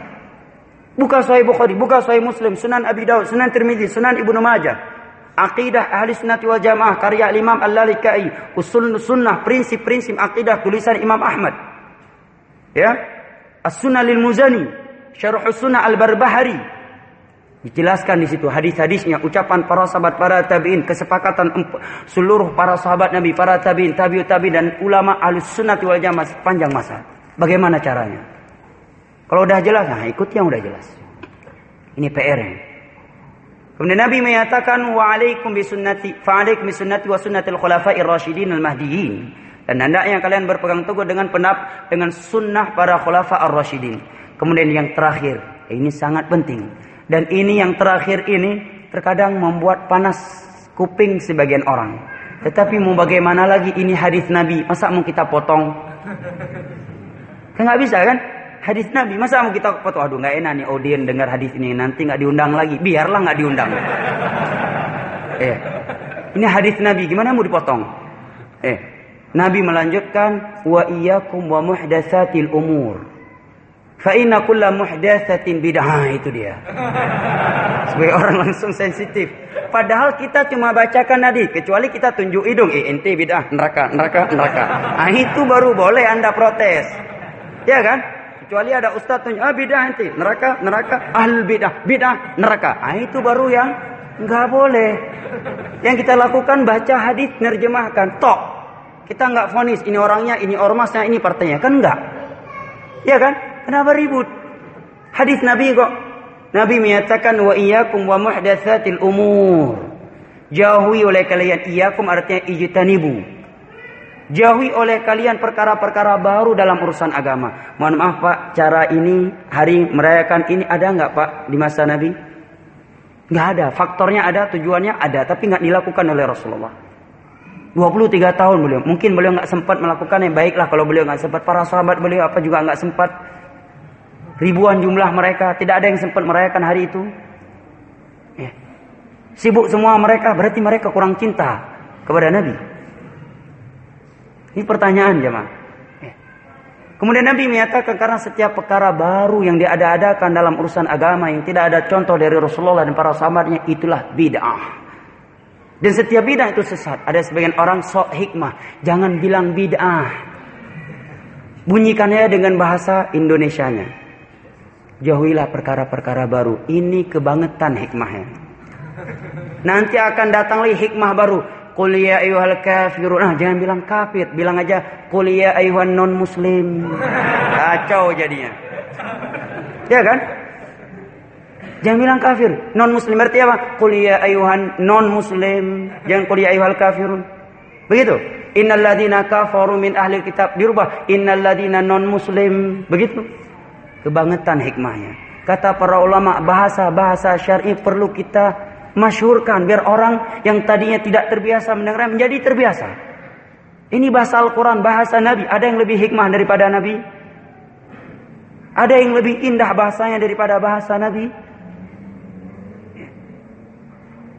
Buka Sahih Bukhari, buka Sahih Muslim, Sunan Abi Dawud, Sunan Tirmizi, Sunan Ibnu Majah. Akidah Ahli Sunnati wal Jamaah karya Imam Al-Lalikai, Usul Sunnah, prinsip-prinsip akidah tulisan Imam Ahmad. Ya. As-Sunnah lil Muzani, Syarh Sunnah Al-Barbahari. Dijelaskan di situ hadis-hadisnya, ucapan para sahabat, para tabi'in, kesepakatan seluruh para sahabat Nabi, para tabi'in, tabi'ut tabi'in dan ulama Ahli Sunnati wal Jamaah sepanjang masa. Bagaimana caranya? Kalau udah jelas, nah ikut yang udah jelas. Ini PR -nya. Kemudian Nabi menyatakan wa alaikum bisunnati fa alaikum bisunnati wa sunnatil khulafa'ir rasyidin al mahdiyyin. Dan hendaknya kalian berpegang teguh dengan penap dengan sunnah para khulafa ar-rasyidin. Kemudian yang terakhir, ini sangat penting. Dan ini yang terakhir ini terkadang membuat panas kuping sebagian orang. Tetapi mau bagaimana lagi ini hadis Nabi, masa mau kita potong? Kan nggak bisa kan? hadis Nabi. Masa mau kita foto? Aduh nggak enak nih Odin dengar hadis ini nanti nggak diundang lagi. Biarlah nggak diundang. eh, ini hadis Nabi. Gimana mau dipotong? Eh, Nabi melanjutkan wa iyyakum wa muhdatsatil umur. Fa inna kulla muhdatsatin bid'ah itu dia. Sebagai orang langsung sensitif. Padahal kita cuma bacakan tadi, kecuali kita tunjuk hidung, eh ente bid'ah, neraka, neraka, neraka. Ah itu baru boleh Anda protes. Ya kan? Kecuali ada ustaz tanya, ah bidah nanti, neraka, neraka, ahl bidah, bidah, neraka. Ah itu baru yang nggak boleh. Yang kita lakukan baca hadis, nerjemahkan, tok. Kita nggak fonis ini orangnya, ini ormasnya, ini partainya, kan enggak? Ya kan? Kenapa ribut? Hadis Nabi kok. Nabi menyatakan wa iyyakum wa muhdatsatil umur. Jauhi oleh kalian iyyakum artinya ijtanibu. Jauhi oleh kalian perkara-perkara baru dalam urusan agama. Mohon maaf Pak, cara ini, hari merayakan ini ada nggak Pak di masa Nabi? Nggak ada. Faktornya ada, tujuannya ada, tapi nggak dilakukan oleh Rasulullah. 23 tahun beliau. Mungkin beliau nggak sempat melakukannya. Baiklah kalau beliau nggak sempat. Para sahabat beliau apa juga nggak sempat. Ribuan jumlah mereka. Tidak ada yang sempat merayakan hari itu. Ya. Sibuk semua mereka. Berarti mereka kurang cinta kepada Nabi. Ini pertanyaan jemaah. Ya. Kemudian Nabi menyatakan karena setiap perkara baru yang diada-adakan dalam urusan agama yang tidak ada contoh dari Rasulullah dan para sahabatnya itulah bid'ah. Dan setiap bid'ah itu sesat. Ada sebagian orang sok hikmah. Jangan bilang bid'ah. Bunyikannya dengan bahasa Indonesianya. Jauhilah perkara-perkara baru. Ini kebangetan hikmahnya. Nanti akan datang lagi hikmah baru. Qul ya kafirun. Ah, jangan bilang kafir, bilang aja qul ya ayyuhan non muslim. Kacau jadinya. Ya kan? Jangan bilang kafir. Non muslim berarti apa? Qul ya ayuhan non muslim. Jangan qul ya kafirun. Begitu. Innal ladina kafaru min ahli kitab dirubah innal ladina non muslim. Begitu. Kebangetan hikmahnya. Kata para ulama bahasa-bahasa syar'i perlu kita masyhurkan biar orang yang tadinya tidak terbiasa mendengar menjadi terbiasa. Ini bahasa Al-Quran, bahasa Nabi. Ada yang lebih hikmah daripada Nabi? Ada yang lebih indah bahasanya daripada bahasa Nabi?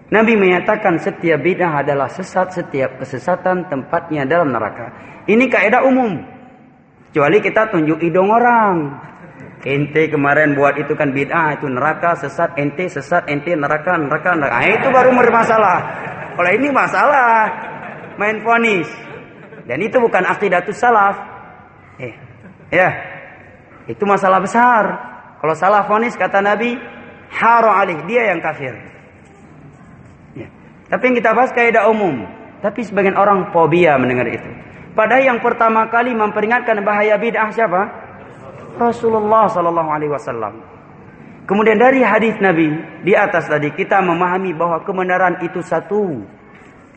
Nabi menyatakan setiap bid'ah adalah sesat, setiap kesesatan tempatnya dalam neraka. Ini kaidah umum. Kecuali kita tunjuk hidung orang. Ente kemarin buat itu kan bid'ah, itu neraka, sesat, ente sesat, ente neraka, neraka, neraka. Nah, itu baru bermasalah. Kalau ini masalah, main fonis. Dan itu bukan akidatus salaf. Eh, ya, itu masalah besar. Kalau salah fonis kata Nabi, haro alih dia yang kafir. Ya. Tapi yang kita bahas kaidah umum. Tapi sebagian orang fobia mendengar itu. Padahal yang pertama kali memperingatkan bahaya bid'ah siapa? Rasulullah Sallallahu Alaihi Wasallam. Kemudian dari hadis Nabi di atas tadi kita memahami bahwa kebenaran itu satu,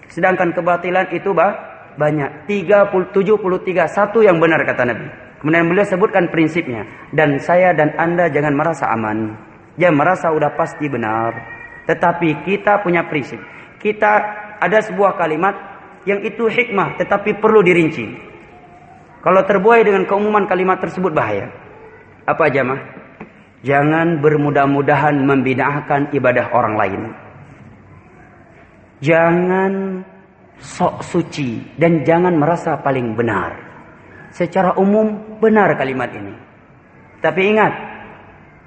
sedangkan kebatilan itu bah, banyak. 30, 73 satu yang benar kata Nabi. Kemudian beliau sebutkan prinsipnya. Dan saya dan anda jangan merasa aman. Jangan merasa udah pasti benar. Tetapi kita punya prinsip. Kita ada sebuah kalimat yang itu hikmah tetapi perlu dirinci. Kalau terbuai dengan keumuman kalimat tersebut bahaya. Apa aja mah? Jangan bermudah-mudahan membidahkan ibadah orang lain. Jangan sok suci dan jangan merasa paling benar. Secara umum benar kalimat ini. Tapi ingat,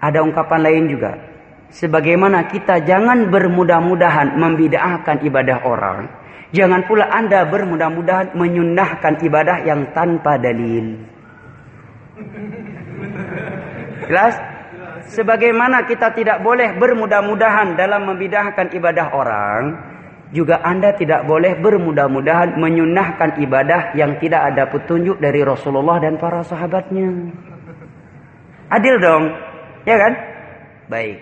ada ungkapan lain juga. Sebagaimana kita jangan bermudah-mudahan membida'ahkan ibadah orang. Jangan pula anda bermudah-mudahan menyundahkan ibadah yang tanpa dalil. Jelas? Sebagaimana kita tidak boleh bermudah-mudahan dalam membidahkan ibadah orang, juga Anda tidak boleh bermudah-mudahan menyunahkan ibadah yang tidak ada petunjuk dari Rasulullah dan para sahabatnya. Adil dong, ya kan? Baik,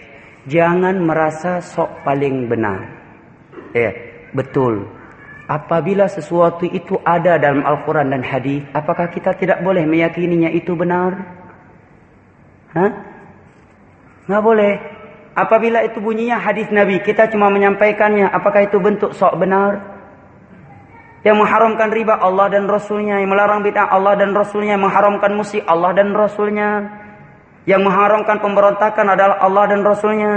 jangan merasa sok paling benar. Ya, betul. Apabila sesuatu itu ada dalam Al-Quran dan Hadis, apakah kita tidak boleh meyakininya itu benar? Hah? Nggak boleh. Apabila itu bunyinya hadis Nabi, kita cuma menyampaikannya, apakah itu bentuk sok benar? Yang mengharamkan riba Allah dan Rasulnya, yang melarang bid'ah Allah dan Rasulnya, yang mengharamkan musik Allah dan Rasulnya, yang mengharamkan pemberontakan adalah Allah dan Rasulnya,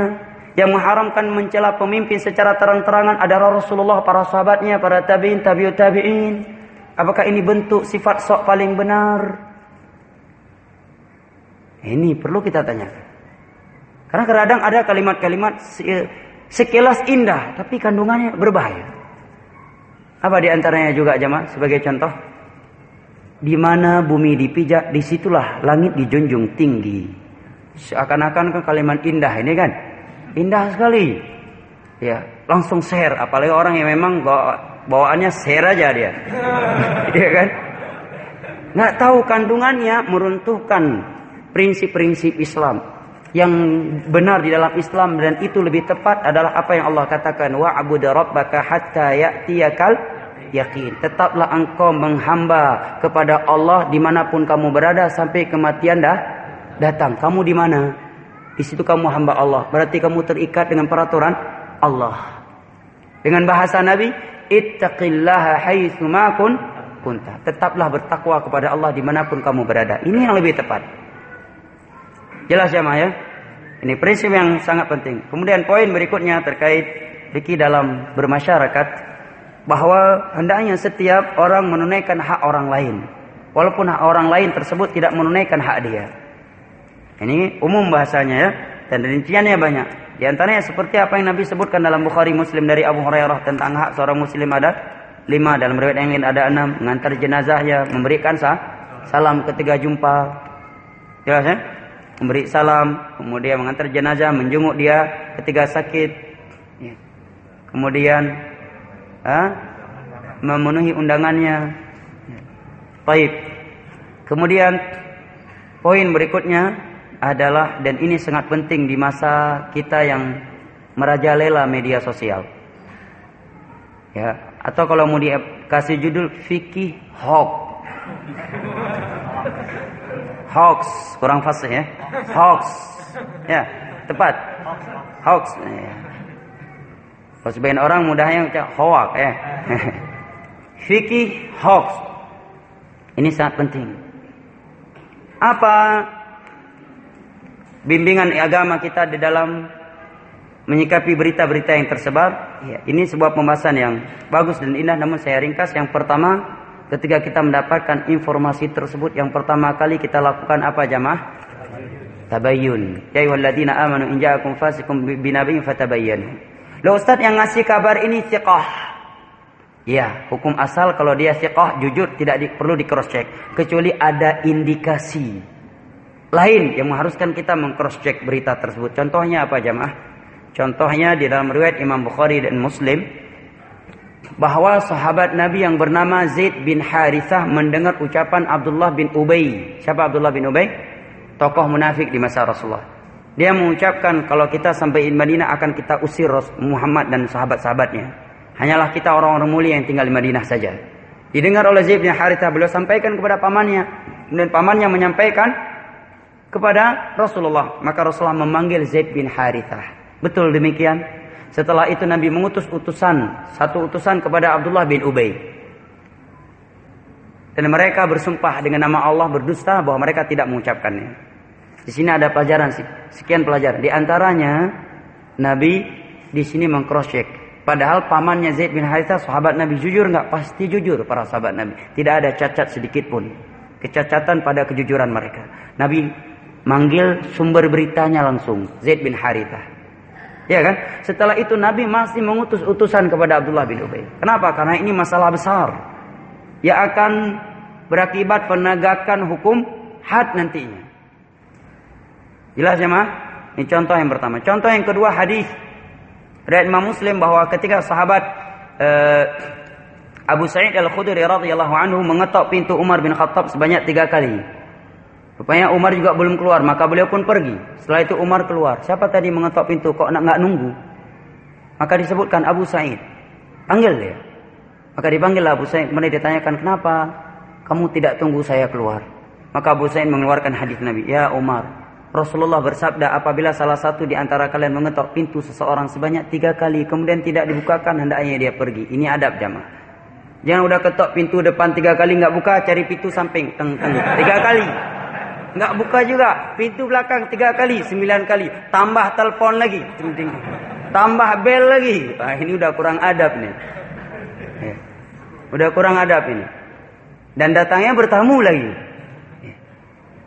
yang mengharamkan mencela pemimpin secara terang-terangan adalah Rasulullah, para sahabatnya, para tabiin, tabiut tabiin. Apakah ini bentuk sifat sok paling benar? Ini perlu kita tanyakan. Karena kadang ada kalimat-kalimat sekilas indah, tapi kandungannya berbahaya. Apa di antaranya juga jemaah sebagai contoh? Di mana bumi dipijak, di situlah langit dijunjung tinggi. Seakan-akan kan kalimat indah ini kan, indah sekali. Ya, langsung share. Apalagi orang yang memang bawa, bawaannya share aja dia, Iya kan? Nggak tahu kandungannya meruntuhkan prinsip-prinsip Islam. Yang benar di dalam Islam dan itu lebih tepat adalah apa yang Allah katakan wa'bud rabbaka hatta ya'tiyakal yakin tetaplah engkau menghamba kepada Allah di mana pun kamu berada sampai kematian dah datang. Kamu di mana? Di situ kamu hamba Allah. Berarti kamu terikat dengan peraturan Allah. Dengan bahasa Nabi ittaqillaha haitsu ma kunta. Tetaplah bertakwa kepada Allah di mana pun kamu berada. Ini yang lebih tepat Jelas ya Maya? Ini prinsip yang sangat penting. Kemudian poin berikutnya terkait fikih dalam bermasyarakat bahwa hendaknya setiap orang menunaikan hak orang lain. Walaupun hak orang lain tersebut tidak menunaikan hak dia. Ini umum bahasanya ya dan rinciannya banyak. Di antaranya seperti apa yang Nabi sebutkan dalam Bukhari Muslim dari Abu Hurairah tentang hak seorang muslim ada lima dalam riwayat yang lain ada enam mengantar jenazah ya memberikan sah, salam ketika jumpa jelas ya memberi salam, kemudian mengantar jenazah, menjenguk dia ketika sakit, ya. kemudian ah, memenuhi undangannya. Ya. Baik. Kemudian poin berikutnya adalah dan ini sangat penting di masa kita yang merajalela media sosial. Ya, atau kalau mau dikasih judul fikih hoax. Hoax, kurang fasih ya. Hoax. Ya, tepat. Hoax. Ya. Kalau sebagian orang mudahnya ucap hoax ya. fikih hoax. Ini sangat penting. Apa bimbingan agama kita di dalam menyikapi berita-berita yang tersebar. Ya, ini sebuah pembahasan yang bagus dan indah namun saya ringkas. Yang pertama, ketika kita mendapatkan informasi tersebut yang pertama kali kita lakukan apa jamaah? Tabayyun. Ya ayyuhalladzina amanu in ja'akum fasikum binabiyyin fatabayyanu. Loh Ustaz yang ngasih kabar ini thiqah. Ya, hukum asal kalau dia thiqah jujur tidak di, perlu di cross check kecuali ada indikasi lain yang mengharuskan kita mengcross check berita tersebut. Contohnya apa jamaah? Contohnya di dalam riwayat Imam Bukhari dan Muslim bahwa sahabat Nabi yang bernama Zaid bin Harithah mendengar ucapan Abdullah bin Ubay. Siapa Abdullah bin Ubay? Tokoh munafik di masa Rasulullah. Dia mengucapkan kalau kita sampai di Madinah akan kita usir Muhammad dan sahabat-sahabatnya. Hanyalah kita orang-orang mulia yang tinggal di Madinah saja. Didengar oleh Zaid bin Harithah beliau sampaikan kepada pamannya. Kemudian pamannya menyampaikan kepada Rasulullah. Maka Rasulullah memanggil Zaid bin Harithah. Betul demikian. Setelah itu Nabi mengutus utusan, satu utusan kepada Abdullah bin Ubay. Dan mereka bersumpah dengan nama Allah berdusta bahwa mereka tidak mengucapkannya. Di sini ada pelajaran sekian pelajaran. Di antaranya Nabi di sini mengcross check. Padahal pamannya Zaid bin Harithah sahabat Nabi jujur nggak? Pasti jujur para sahabat Nabi. Tidak ada cacat sedikit pun. Kecacatan pada kejujuran mereka. Nabi manggil sumber beritanya langsung Zaid bin Harithah. Ya kan? Setelah itu Nabi masih mengutus utusan kepada Abdullah bin Ubay. Kenapa? Karena ini masalah besar. Yang akan berakibat penegakan hukum had nantinya. Jelas ya mah? Ini contoh yang pertama. Contoh yang kedua hadis dari Imam Muslim bahwa ketika sahabat uh, Abu Sa'id Al-Khudri radhiyallahu anhu mengetok pintu Umar bin Khattab sebanyak tiga kali. Rupanya Umar juga belum keluar, maka beliau pun pergi. Setelah itu Umar keluar. Siapa tadi mengetok pintu kok nak nggak nunggu? Maka disebutkan Abu Sa'id. Panggil dia. Maka dipanggil Abu Sa'id. Kemudian ditanyakan kenapa kamu tidak tunggu saya keluar? Maka Abu Sa'id mengeluarkan hadis Nabi. Ya Umar, Rasulullah bersabda apabila salah satu di antara kalian mengetok pintu seseorang sebanyak tiga kali kemudian tidak dibukakan hendaknya dia pergi. Ini adab jamaah. Jangan udah ketok pintu depan tiga kali nggak buka cari pintu samping teng teng tiga kali. Nggak buka juga. Pintu belakang tiga kali, sembilan kali. Tambah telepon lagi. Ting. Tambah bel lagi. Nah, ini udah kurang adab nih. Ya. Udah kurang adab ini. Dan datangnya bertamu lagi. Ya.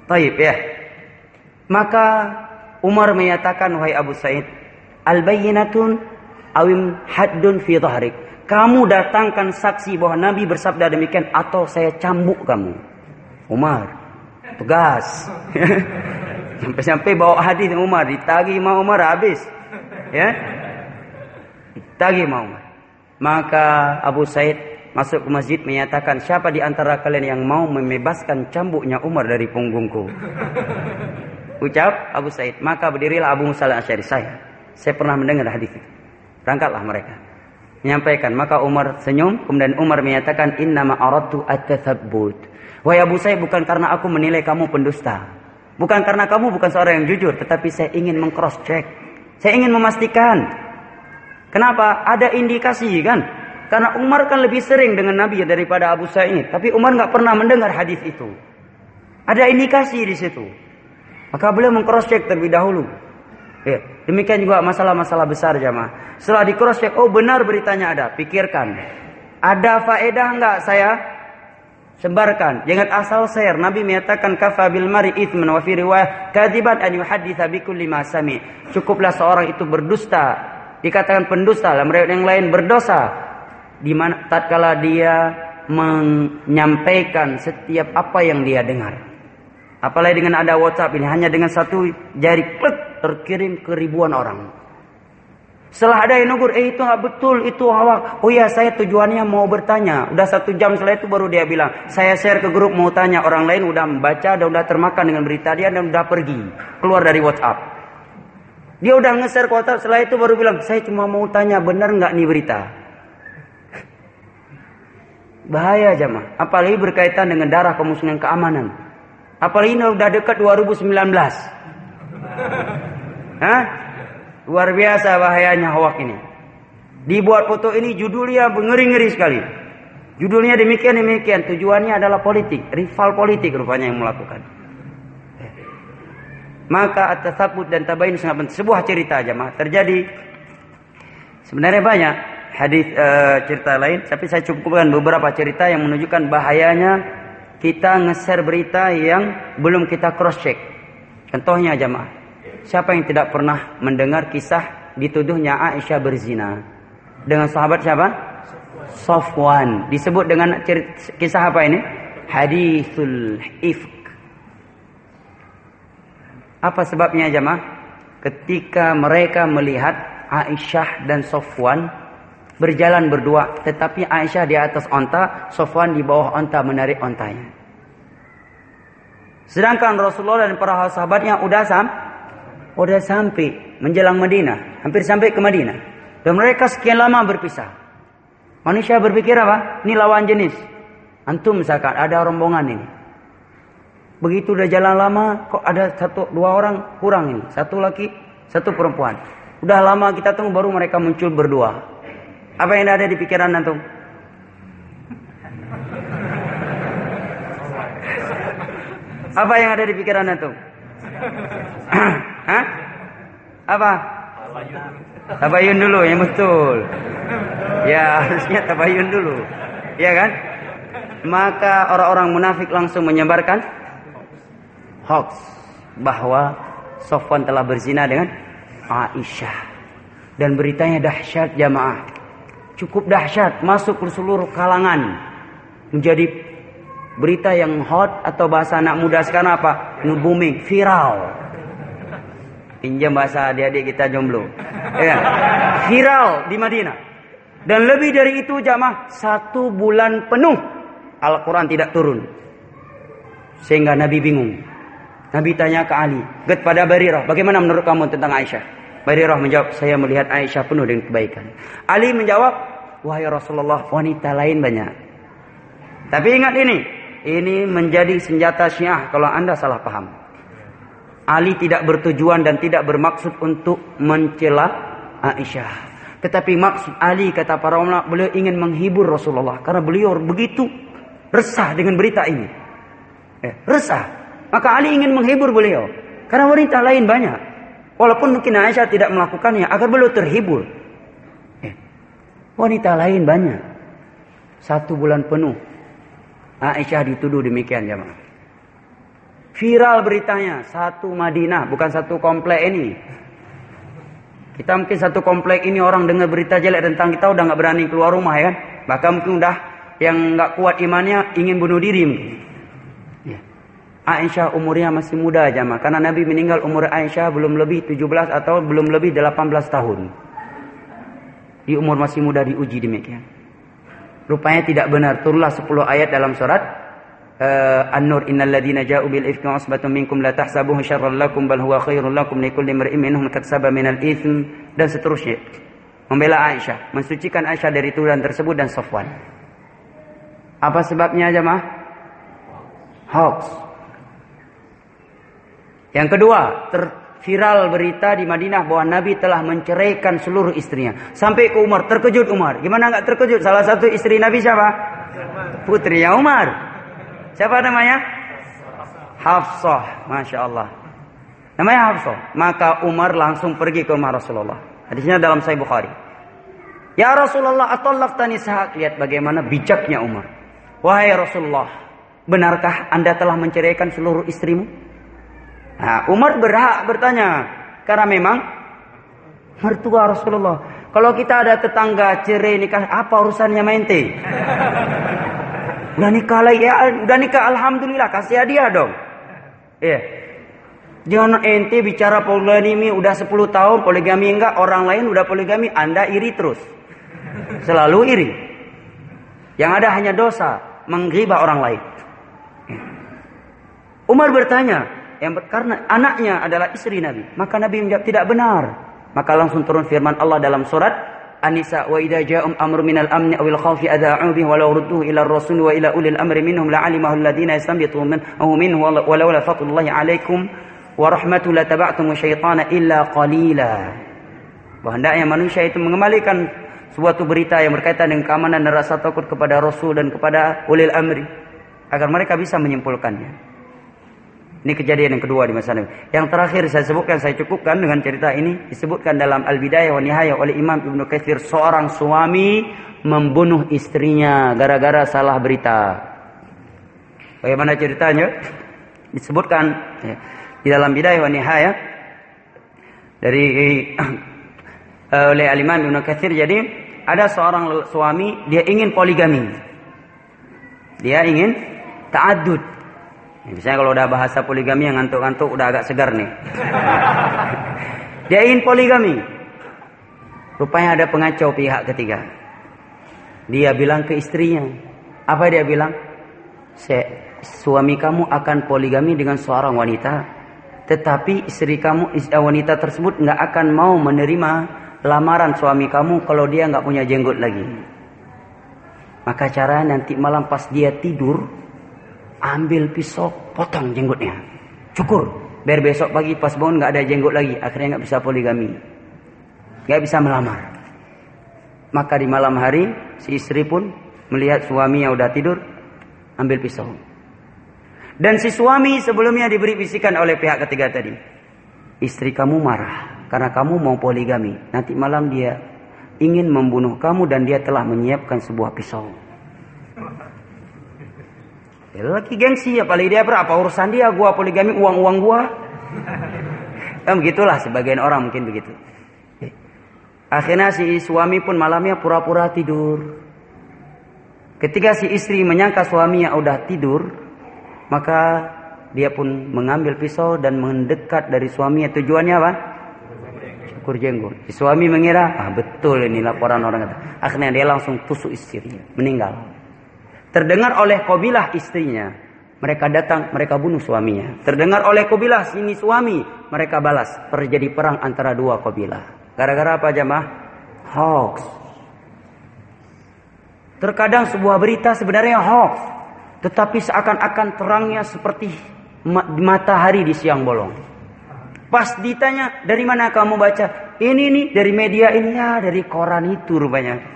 Taib ya. Maka Umar menyatakan wahai Abu Said, al-bayyinatun awim haddun fi dhahrik. Kamu datangkan saksi bahwa Nabi bersabda demikian atau saya cambuk kamu. Umar, Tugas. Sampai-sampai bawa hadis Umar, ditagi mau Umar habis. Ya. Ditagi mau Umar. Maka Abu Said masuk ke masjid menyatakan siapa di antara kalian yang mau membebaskan cambuknya Umar dari punggungku. Ucap Abu Said, maka berdirilah Abu Musa al-Asy'ari saya. Saya pernah mendengar hadis itu. Berangkatlah mereka. Menyampaikan, maka Umar senyum, kemudian Umar menyatakan innama aradtu at-tathabbut. Wahai Abu Sayyid bukan karena aku menilai kamu pendusta. Bukan karena kamu bukan seorang yang jujur. Tetapi saya ingin mengcross check. Saya ingin memastikan. Kenapa? Ada indikasi kan? Karena Umar kan lebih sering dengan Nabi daripada Abu Sa'id. Tapi Umar nggak pernah mendengar hadis itu. Ada indikasi di situ. Maka beliau mengcross check terlebih dahulu. Ya, demikian juga masalah-masalah besar jamaah. Setelah di check, oh benar beritanya ada. Pikirkan. Ada faedah nggak saya Sebarkan, jangan asal share. Nabi menyatakan kafa bil mari itsman wa fi riwayah kadziban an yuhadditsa bi kulli ma sami. Cukuplah seorang itu berdusta, dikatakan pendusta, dalam riwayat yang lain berdosa di mana tatkala dia menyampaikan setiap apa yang dia dengar. Apalagi dengan ada WhatsApp ini hanya dengan satu jari klik terkirim ke ribuan orang. Setelah ada yang negur, eh itu nggak betul, itu awak. Oh iya, saya tujuannya mau bertanya. Udah satu jam setelah itu baru dia bilang, saya share ke grup mau tanya. Orang lain udah membaca dan udah termakan dengan berita dia dan udah pergi. Keluar dari WhatsApp. Dia udah nge-share ke WhatsApp, setelah itu baru bilang, saya cuma mau tanya, benar nggak nih berita? Bahaya jamaah. Apalagi berkaitan dengan darah kemusliman keamanan. Apalagi ini udah dekat 2019. Hah? Luar biasa bahayanya hoak ini. Dibuat foto ini judulnya ngeri-ngeri sekali. Judulnya demikian demikian. Tujuannya adalah politik, rival politik rupanya yang melakukan. Maka atas sabut dan tabain sangat penting. Sebuah cerita aja mah terjadi. Sebenarnya banyak hadis uh, cerita lain, tapi saya cukupkan beberapa cerita yang menunjukkan bahayanya kita nge-share berita yang belum kita cross check. Contohnya jamaah. Siapa yang tidak pernah mendengar kisah dituduhnya Aisyah berzina dengan sahabat siapa? Sofwan. Disebut dengan kisah apa ini? Hadithul ifk. Apa sebabnya jemaah? Ketika mereka melihat Aisyah dan Sofwan berjalan berdua, tetapi Aisyah di atas onta, Sofwan di bawah onta menarik ontanya. Sedangkan Rasulullah dan para sahabatnya udah sam udah sampai menjelang Madinah, hampir sampai ke Madinah. Dan mereka sekian lama berpisah. Manusia berpikir apa? Ini lawan jenis. Antum misalkan ada rombongan ini. Begitu udah jalan lama, kok ada satu dua orang kurang ini. Satu laki, satu perempuan. Udah lama kita tunggu baru mereka muncul berdua. Apa yang ada di pikiran antum? Apa yang ada di pikiran antum? Hah? Apa? Tabayun dulu yang betul. Ya harusnya tabayun dulu. Ya kan? Maka orang-orang munafik langsung menyebarkan hoax bahwa Sofwan telah berzina dengan Aisyah. Dan beritanya dahsyat jamaah. Cukup dahsyat masuk ke seluruh kalangan. Menjadi berita yang hot atau bahasa anak muda sekarang apa? Nge-booming, viral. Pinjam bahasa adik-adik kita jomblo. Ya. Viral di Madinah. Dan lebih dari itu jamaah satu bulan penuh Al-Quran tidak turun. Sehingga Nabi bingung. Nabi tanya ke Ali. Get pada Barirah. Bagaimana menurut kamu tentang Aisyah? Barirah menjawab. Saya melihat Aisyah penuh dengan kebaikan. Ali menjawab. Wahai Rasulullah wanita lain banyak. Tapi ingat ini. Ini menjadi senjata syiah kalau anda salah paham. Ali tidak bertujuan dan tidak bermaksud untuk mencela Aisyah. Tetapi maksud Ali kata para ulama beliau ingin menghibur Rasulullah karena beliau begitu resah dengan berita ini. Eh, resah. Maka Ali ingin menghibur beliau karena wanita lain banyak. Walaupun mungkin Aisyah tidak melakukannya agar beliau terhibur. Eh, wanita lain banyak. Satu bulan penuh Aisyah dituduh demikian jemaah. Viral beritanya, satu Madinah, bukan satu komplek ini. Kita mungkin satu komplek ini orang dengar berita jelek tentang kita udah nggak berani keluar rumah ya kan. Bahkan mungkin udah yang nggak kuat imannya ingin bunuh diri mungkin. Ya. Aisyah umurnya masih muda aja mah. Karena Nabi meninggal umur Aisyah belum lebih 17 atau belum lebih 18 tahun. Di umur masih muda diuji demikian. Rupanya tidak benar. Turunlah 10 ayat dalam surat uh, An-Nur innal ladzina ja'u bil ifki usbatun minkum la tahsabuhu syarran lakum bal huwa khairul lakum likulli imrin minhum katsaba minal itsm dan seterusnya. Membela Aisyah, mensucikan Aisyah dari tuduhan tersebut dan Safwan. Apa sebabnya jemaah? Hoax. Yang kedua, ter viral berita di Madinah bahwa Nabi telah menceraikan seluruh istrinya. Sampai ke Umar, terkejut Umar. Gimana nggak terkejut? Salah satu istri Nabi siapa? Putrinya Umar. Siapa namanya? Hafsah. Masya Allah. Namanya Hafsah. Maka Umar langsung pergi ke rumah Rasulullah. Hadisnya dalam Sahih Bukhari. Ya Rasulullah, atallaq tanisahak. Lihat bagaimana bijaknya Umar. Wahai Rasulullah, benarkah anda telah menceraikan seluruh istrimu? Nah, Umar berhak bertanya. Karena memang mertua Rasulullah. Kalau kita ada tetangga cerai nikah, apa urusannya mente? Udah nikah lagi ya, udah nikah alhamdulillah kasih hadiah dong. Iya. Jangan ente bicara poligami udah 10 tahun, poligami enggak, orang lain udah poligami, Anda iri terus. Selalu iri. Yang ada hanya dosa, menggibah orang lain. Umar bertanya, yang karena anaknya adalah istri Nabi, maka Nabi menjawab tidak benar. Maka langsung turun firman Allah dalam surat An-Nisa wa idza ja'um amru minal amni awil khawfi adha'u bihi walau rudduhu ila ar-rasul wa ila ulil amri minhum la'alimahu alladhina yastanbituhu minhu walau la fadlullahi 'alaikum wa rahmatu la taba'tum syaitana illa qalila. Bahwa hendaknya manusia itu mengembalikan suatu berita yang berkaitan dengan keamanan dan rasa takut kepada Rasul dan kepada ulil amri agar mereka bisa menyimpulkannya. Ini kejadian yang kedua di masa Nabi. Yang terakhir saya sebutkan, saya cukupkan dengan cerita ini. Disebutkan dalam Al-Bidayah wa Nihayah oleh Imam Ibn Kathir. Seorang suami membunuh istrinya gara-gara salah berita. Bagaimana ceritanya? Disebutkan ya, di dalam Bidayah wa Nihayah. Dari uh, oleh Al-Imam Ibn Kathir. Jadi ada seorang suami, dia ingin poligami. Dia ingin ta'adud Misalnya kalau udah bahasa poligami yang ngantuk-ngantuk udah agak segar nih. Dia ingin poligami. Rupanya ada pengacau pihak ketiga. Dia bilang ke istrinya. Apa dia bilang? suami kamu akan poligami dengan seorang wanita. Tetapi istri kamu, istri wanita tersebut nggak akan mau menerima lamaran suami kamu kalau dia nggak punya jenggot lagi. Maka cara nanti malam pas dia tidur, ambil pisau, potong jenggotnya. Cukur. Biar besok pagi pas bangun nggak ada jenggot lagi. Akhirnya nggak bisa poligami. Nggak bisa melamar. Maka di malam hari si istri pun melihat suaminya udah tidur, ambil pisau. Dan si suami sebelumnya diberi bisikan oleh pihak ketiga tadi. Istri kamu marah karena kamu mau poligami. Nanti malam dia ingin membunuh kamu dan dia telah menyiapkan sebuah pisau. Ya, laki gengsi ya paling dia berapa urusan dia gua poligami uang-uang gua. Kan begitulah sebagian orang mungkin begitu. Akhirnya si suami pun malamnya pura-pura tidur. Ketika si istri menyangka suaminya udah tidur, maka dia pun mengambil pisau dan mendekat dari suaminya. Tujuannya apa? Cukur jenggot. Si suami mengira, ah betul ini laporan orang kata. Akhirnya dia langsung tusuk istrinya, meninggal. Terdengar oleh kabilah istrinya. Mereka datang, mereka bunuh suaminya. Terdengar oleh kabilah sini suami, mereka balas. Terjadi perang antara dua kabilah. Gara-gara apa jamaah? Hoax. Terkadang sebuah berita sebenarnya hoax. Tetapi seakan-akan terangnya seperti matahari di siang bolong. Pas ditanya, dari mana kamu baca? Ini nih, dari media ini. Ya, dari koran itu rupanya.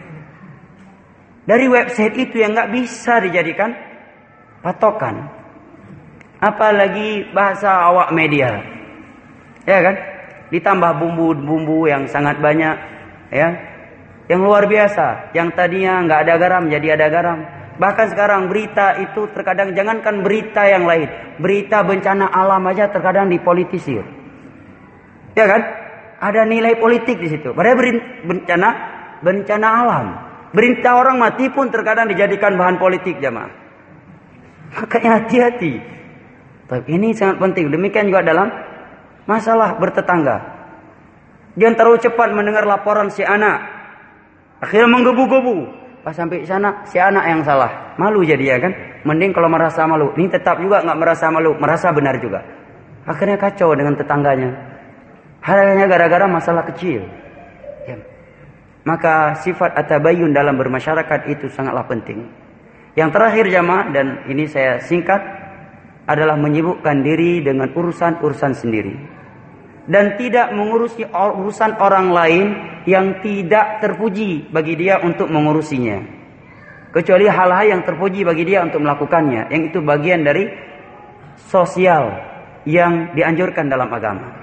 Dari website itu yang nggak bisa dijadikan patokan. Apalagi bahasa awak media. Ya kan? Ditambah bumbu-bumbu yang sangat banyak. Ya. Yang luar biasa. Yang tadinya nggak ada garam jadi ada garam. Bahkan sekarang berita itu terkadang jangankan berita yang lain. Berita bencana alam aja terkadang dipolitisir. Ya kan? Ada nilai politik di situ. Padahal bencana bencana alam. Berita orang mati pun terkadang dijadikan bahan politik jamaah. Makanya hati-hati. Tapi ini sangat penting. Demikian juga dalam masalah bertetangga. Jangan terlalu cepat mendengar laporan si anak. Akhirnya menggebu-gebu. Pas sampai sana si anak yang salah. Malu jadi ya kan. Mending kalau merasa malu. Ini tetap juga nggak merasa malu. Merasa benar juga. Akhirnya kacau dengan tetangganya. Halnya gara-gara masalah kecil. Maka sifat atabayun dalam bermasyarakat itu sangatlah penting. Yang terakhir jamaah dan ini saya singkat adalah menyibukkan diri dengan urusan-urusan sendiri. Dan tidak mengurusi urusan orang lain yang tidak terpuji bagi dia untuk mengurusinya. Kecuali hal-hal yang terpuji bagi dia untuk melakukannya. Yang itu bagian dari sosial yang dianjurkan dalam agama.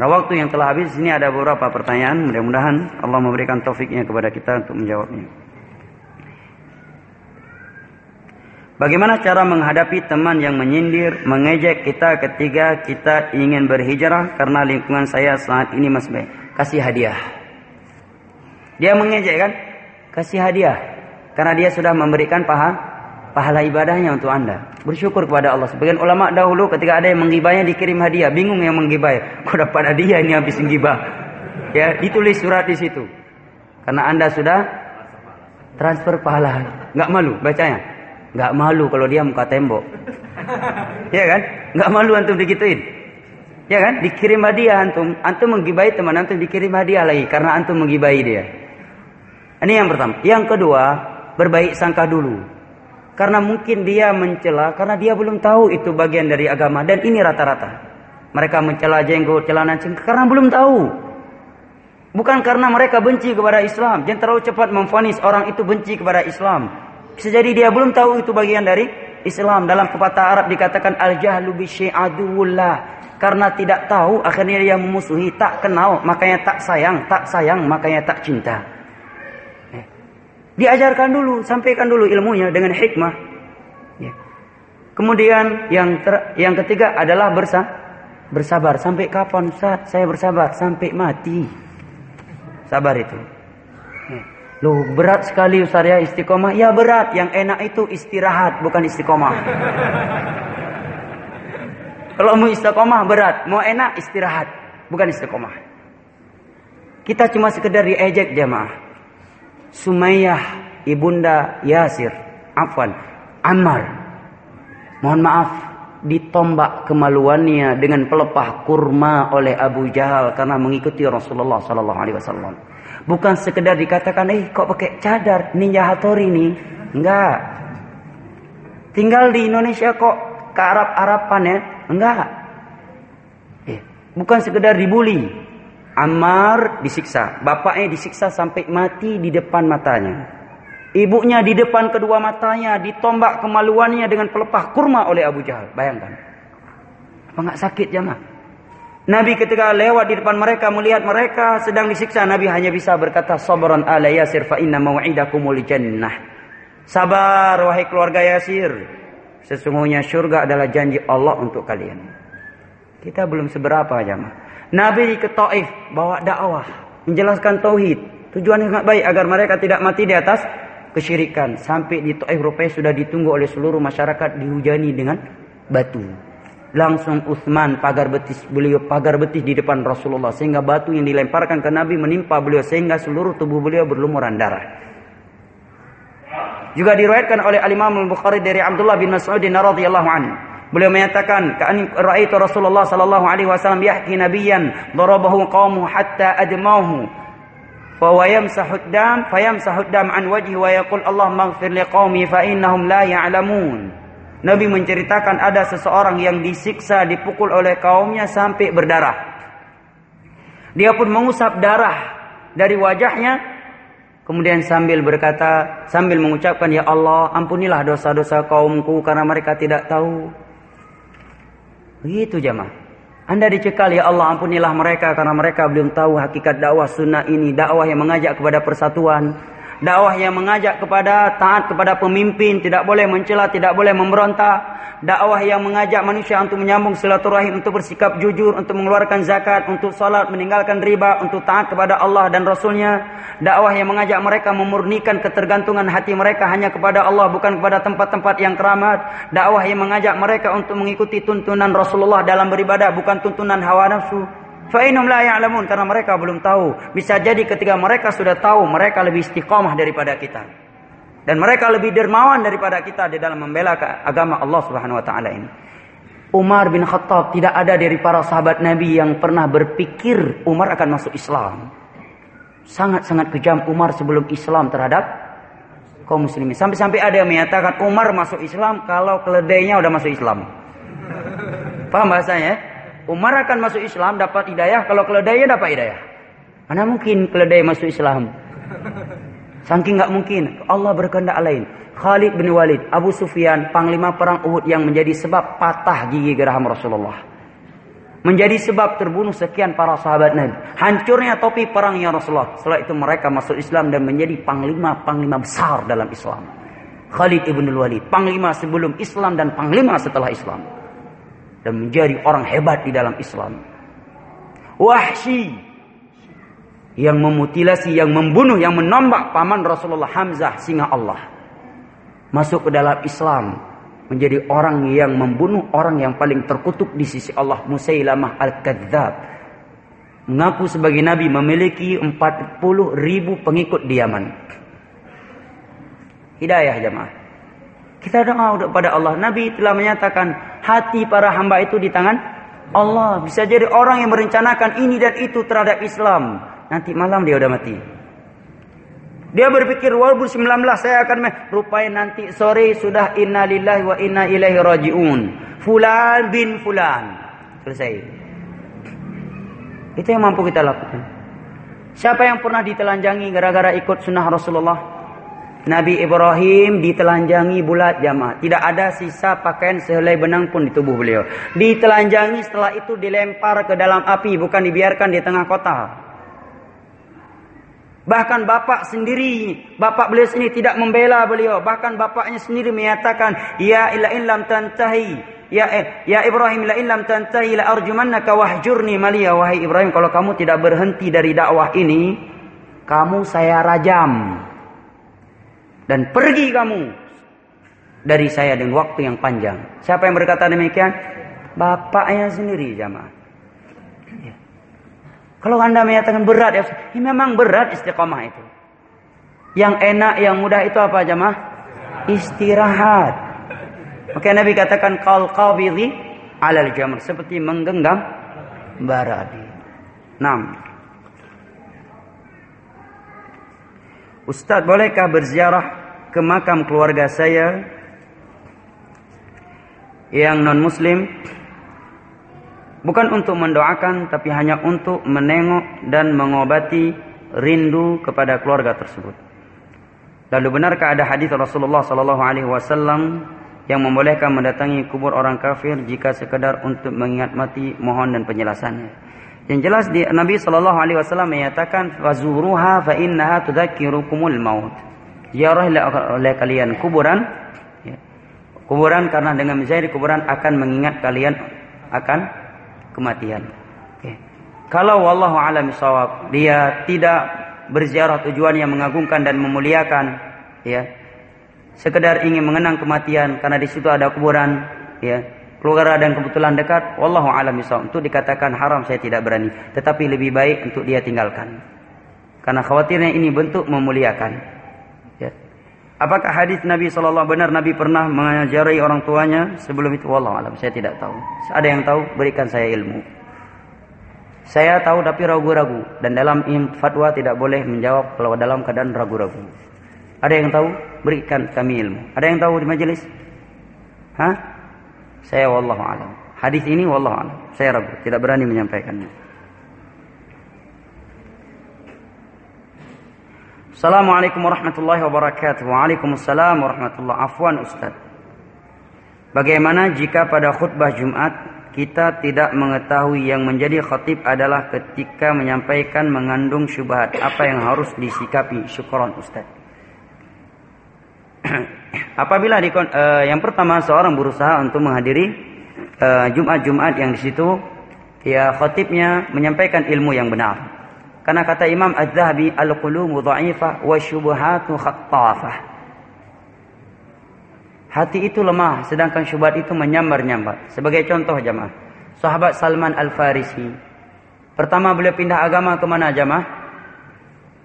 Nah waktu yang telah habis ini ada beberapa pertanyaan. Mudah-mudahan Allah memberikan taufiknya kepada kita untuk menjawabnya. Bagaimana cara menghadapi teman yang menyindir, mengejek kita ketika kita ingin berhijrah karena lingkungan saya saat ini mas baik. Kasih hadiah. Dia mengejek kan? Kasih hadiah. Karena dia sudah memberikan paha, pahala ibadahnya untuk anda. Bersyukur kepada Allah. Sebagian ulama dahulu ketika ada yang menggibahnya dikirim hadiah. Bingung yang menggibah. Kok dapat hadiah ini habis menggibah. Ya, ditulis surat di situ. Karena anda sudah transfer pahala. Nggak malu bacanya. Nggak malu kalau dia muka tembok. ya kan? Nggak malu antum digituin. Ya kan? Dikirim hadiah antum. Antum menggibahi teman antum dikirim hadiah lagi. Karena antum menggibahi dia. Ini yang pertama. Yang kedua, berbaik sangka dulu. Karena mungkin dia mencela karena dia belum tahu itu bagian dari agama dan ini rata-rata. Mereka mencela jenggot, celana cingkrang karena belum tahu. Bukan karena mereka benci kepada Islam. Jangan terlalu cepat memfonis orang itu benci kepada Islam. Bisa jadi dia belum tahu itu bagian dari Islam. Dalam pepatah Arab dikatakan al-jahlu bisyai'aduwullah. Karena tidak tahu akhirnya dia memusuhi, tak kenal, makanya tak sayang, tak sayang, makanya tak cinta. Diajarkan dulu, sampaikan dulu ilmunya dengan hikmah. Ya. Kemudian yang ter, yang ketiga adalah bersa, bersabar. Sampai kapan Ustaz? Saya bersabar sampai mati. Sabar itu. Ya. Loh berat sekali Ustaz ya istiqomah. Ya berat. Yang enak itu istirahat bukan istiqomah. Kalau mau istiqomah berat, mau enak istirahat, bukan istiqomah. Kita cuma sekedar diejek jamaah. Sumayyah ibunda Yasir, afwan, Ammar. Mohon maaf, ditombak kemaluannya dengan pelepah kurma oleh Abu Jahal karena mengikuti Rasulullah sallallahu alaihi wasallam. Bukan sekedar dikatakan, "Eh, kok pakai cadar ninja Hattori nih?" Enggak. Tinggal di Indonesia kok ke Arab-Araban ya? Enggak. Eh, bukan sekedar dibully, Ammar disiksa, bapaknya disiksa sampai mati di depan matanya. Ibunya di depan kedua matanya ditombak kemaluannya dengan pelepah kurma oleh Abu Jahal. Bayangkan. Apa nggak sakit jamaah? Nabi ketika lewat di depan mereka melihat mereka sedang disiksa, Nabi hanya bisa berkata sabran ala Yasir fa inna mau'idakumul jannah. Sabar wahai keluarga Yasir. Sesungguhnya surga adalah janji Allah untuk kalian. Kita belum seberapa jamaah. Nabi ke Taif bawa dakwah, menjelaskan tauhid. Tujuannya sangat baik agar mereka tidak mati di atas kesyirikan. Sampai di Taif rupanya sudah ditunggu oleh seluruh masyarakat dihujani dengan batu. Langsung Utsman pagar betis beliau pagar betis di depan Rasulullah sehingga batu yang dilemparkan ke Nabi menimpa beliau sehingga seluruh tubuh beliau berlumuran darah. Juga diriwayatkan oleh Al Imam Al Bukhari dari Abdullah bin Mas'ud radhiyallahu anhu Beliau menyatakan, "Ka'ani ra'aitu Rasulullah sallallahu alaihi wasallam yahki nabiyyan darabahu qaumu hatta admahu." Fa wa yamsahu dam fa yamsahu dam an wajhi wa yaqul Allah maghfir liqaumi fa innahum la ya'lamun. Nabi menceritakan ada seseorang yang disiksa dipukul oleh kaumnya sampai berdarah. Dia pun mengusap darah dari wajahnya Kemudian sambil berkata, sambil mengucapkan, Ya Allah, ampunilah dosa-dosa kaumku karena mereka tidak tahu. Begitu jemaah. Anda dicekal ya Allah ampunilah mereka karena mereka belum tahu hakikat dakwah sunnah ini. Dakwah yang mengajak kepada persatuan. Dakwah yang mengajak kepada taat kepada pemimpin, tidak boleh mencela, tidak boleh memberontak. Dakwah yang mengajak manusia untuk menyambung silaturahim, untuk bersikap jujur, untuk mengeluarkan zakat, untuk salat, meninggalkan riba, untuk taat kepada Allah dan Rasulnya. Dakwah yang mengajak mereka memurnikan ketergantungan hati mereka hanya kepada Allah, bukan kepada tempat-tempat yang keramat. Dakwah yang mengajak mereka untuk mengikuti tuntunan Rasulullah dalam beribadah, bukan tuntunan hawa nafsu. Fa'inum la ya'lamun karena mereka belum tahu. Bisa jadi ketika mereka sudah tahu, mereka lebih istiqomah daripada kita. Dan mereka lebih dermawan daripada kita di dalam membela agama Allah Subhanahu wa taala ini. Umar bin Khattab tidak ada dari para sahabat Nabi yang pernah berpikir Umar akan masuk Islam. Sangat-sangat kejam Umar sebelum Islam terhadap kaum muslimin. Sampai-sampai ada yang menyatakan Umar masuk Islam kalau keledainya udah masuk Islam. Paham bahasanya? Umar akan masuk Islam dapat hidayah kalau keledainya dapat hidayah. Mana mungkin keledai masuk Islam? Saking nggak mungkin. Allah berkehendak lain. Khalid bin Walid, Abu Sufyan, panglima perang Uhud yang menjadi sebab patah gigi geraham Rasulullah. Menjadi sebab terbunuh sekian para sahabat Nabi. Hancurnya topi perangnya Rasulullah. Setelah itu mereka masuk Islam dan menjadi panglima-panglima besar dalam Islam. Khalid ibn Walid, panglima sebelum Islam dan panglima setelah Islam dan menjadi orang hebat di dalam Islam. Wahsy yang memutilasi, yang membunuh, yang menombak paman Rasulullah Hamzah singa Allah. masuk ke dalam Islam, menjadi orang yang membunuh orang yang paling terkutuk di sisi Allah, Musailamah al-Kadzab. Mengaku sebagai nabi memiliki 40 ribu pengikut di Yaman. Hidayah jemaah. Kita doa kepada Allah. Nabi telah menyatakan hati para hamba itu di tangan Allah. Bisa jadi orang yang merencanakan ini dan itu terhadap Islam. Nanti malam dia udah mati. Dia berpikir 2019 saya akan rupanya nanti sore sudah inna lillahi wa inna ilaihi rajiun. Fulan bin fulan. Selesai. Itu yang mampu kita lakukan. Siapa yang pernah ditelanjangi gara-gara ikut sunnah Rasulullah? Nabi Ibrahim ditelanjangi bulat jamaah. Tidak ada sisa pakaian sehelai benang pun di tubuh beliau. Ditelanjangi setelah itu dilempar ke dalam api. Bukan dibiarkan di tengah kota. Bahkan bapak sendiri, bapak beliau sendiri tidak membela beliau. Bahkan bapaknya sendiri menyatakan, Ya ila lam tantahi. Ya eh, ya Ibrahim la lam tantahi la arjumannaka wahjurni maliya. Wahai Ibrahim, kalau kamu tidak berhenti dari dakwah ini, kamu saya rajam. Dan pergi kamu dari saya dengan waktu yang panjang. Siapa yang berkata demikian? Bapaknya sendiri jamaah. Kalau anda menyatakan berat, ya, ya memang berat istiqomah itu. Yang enak, yang mudah itu apa jemaah? Istirahat. Oke Nabi katakan kal qabidhi alal jamr seperti menggenggam bara api. 6. Ustaz, bolehkah berziarah ke makam keluarga saya yang non muslim Bukan untuk mendoakan tapi hanya untuk menengok dan mengobati rindu kepada keluarga tersebut. Lalu benarkah ada hadis Rasulullah sallallahu alaihi wasallam yang membolehkan mendatangi kubur orang kafir jika sekedar untuk mengingat mati mohon dan penjelasannya. Yang jelas di Nabi sallallahu alaihi wasallam menyatakan fazuruha fa innaha tudzakirukumul maut. Ziarahlah oleh kalian kuburan ya. Kuburan karena dengan menziarahi kuburan akan mengingat kalian akan kematian. Okay. Kalau wallahu alam sawab dia tidak berziarah tujuan yang mengagungkan dan memuliakan, ya, sekedar ingin mengenang kematian karena di situ ada kuburan, ya, keluarga dan kebetulan dekat, wallahu alam sawab. Untuk dikatakan haram saya tidak berani, tetapi lebih baik untuk dia tinggalkan. Karena khawatirnya ini bentuk memuliakan. Apakah hadis Nabi SAW benar Nabi pernah mengajari orang tuanya sebelum itu? Wallah alam, saya tidak tahu. Ada yang tahu, berikan saya ilmu. Saya tahu tapi ragu-ragu dan dalam fatwa tidak boleh menjawab kalau dalam keadaan ragu-ragu. Ada yang tahu? Berikan kami ilmu. Ada yang tahu di majelis? Hah? Saya wallahu alam. Hadis ini wallahu alam. Saya ragu, tidak berani menyampaikannya. Assalamualaikum warahmatullahi wabarakatuh. Waalaikumsalam warahmatullahi Afwan Ustaz. Bagaimana jika pada khutbah Jumat kita tidak mengetahui yang menjadi khatib adalah ketika menyampaikan mengandung syubhat apa yang harus disikapi syukron Ustaz. Apabila di, uh, yang pertama seorang berusaha untuk menghadiri uh, Jumat-Jumat yang di situ ya khatibnya menyampaikan ilmu yang benar karena kata Imam Az-Zahabi, al-qulubu dha'ifah wa syubhatu khattafah. Hati itu lemah, sedangkan syubhat itu menyambar-nyambar. Sebagai contoh jamaah, sahabat Salman Al-Farisi. Pertama beliau pindah agama ke mana jamaah?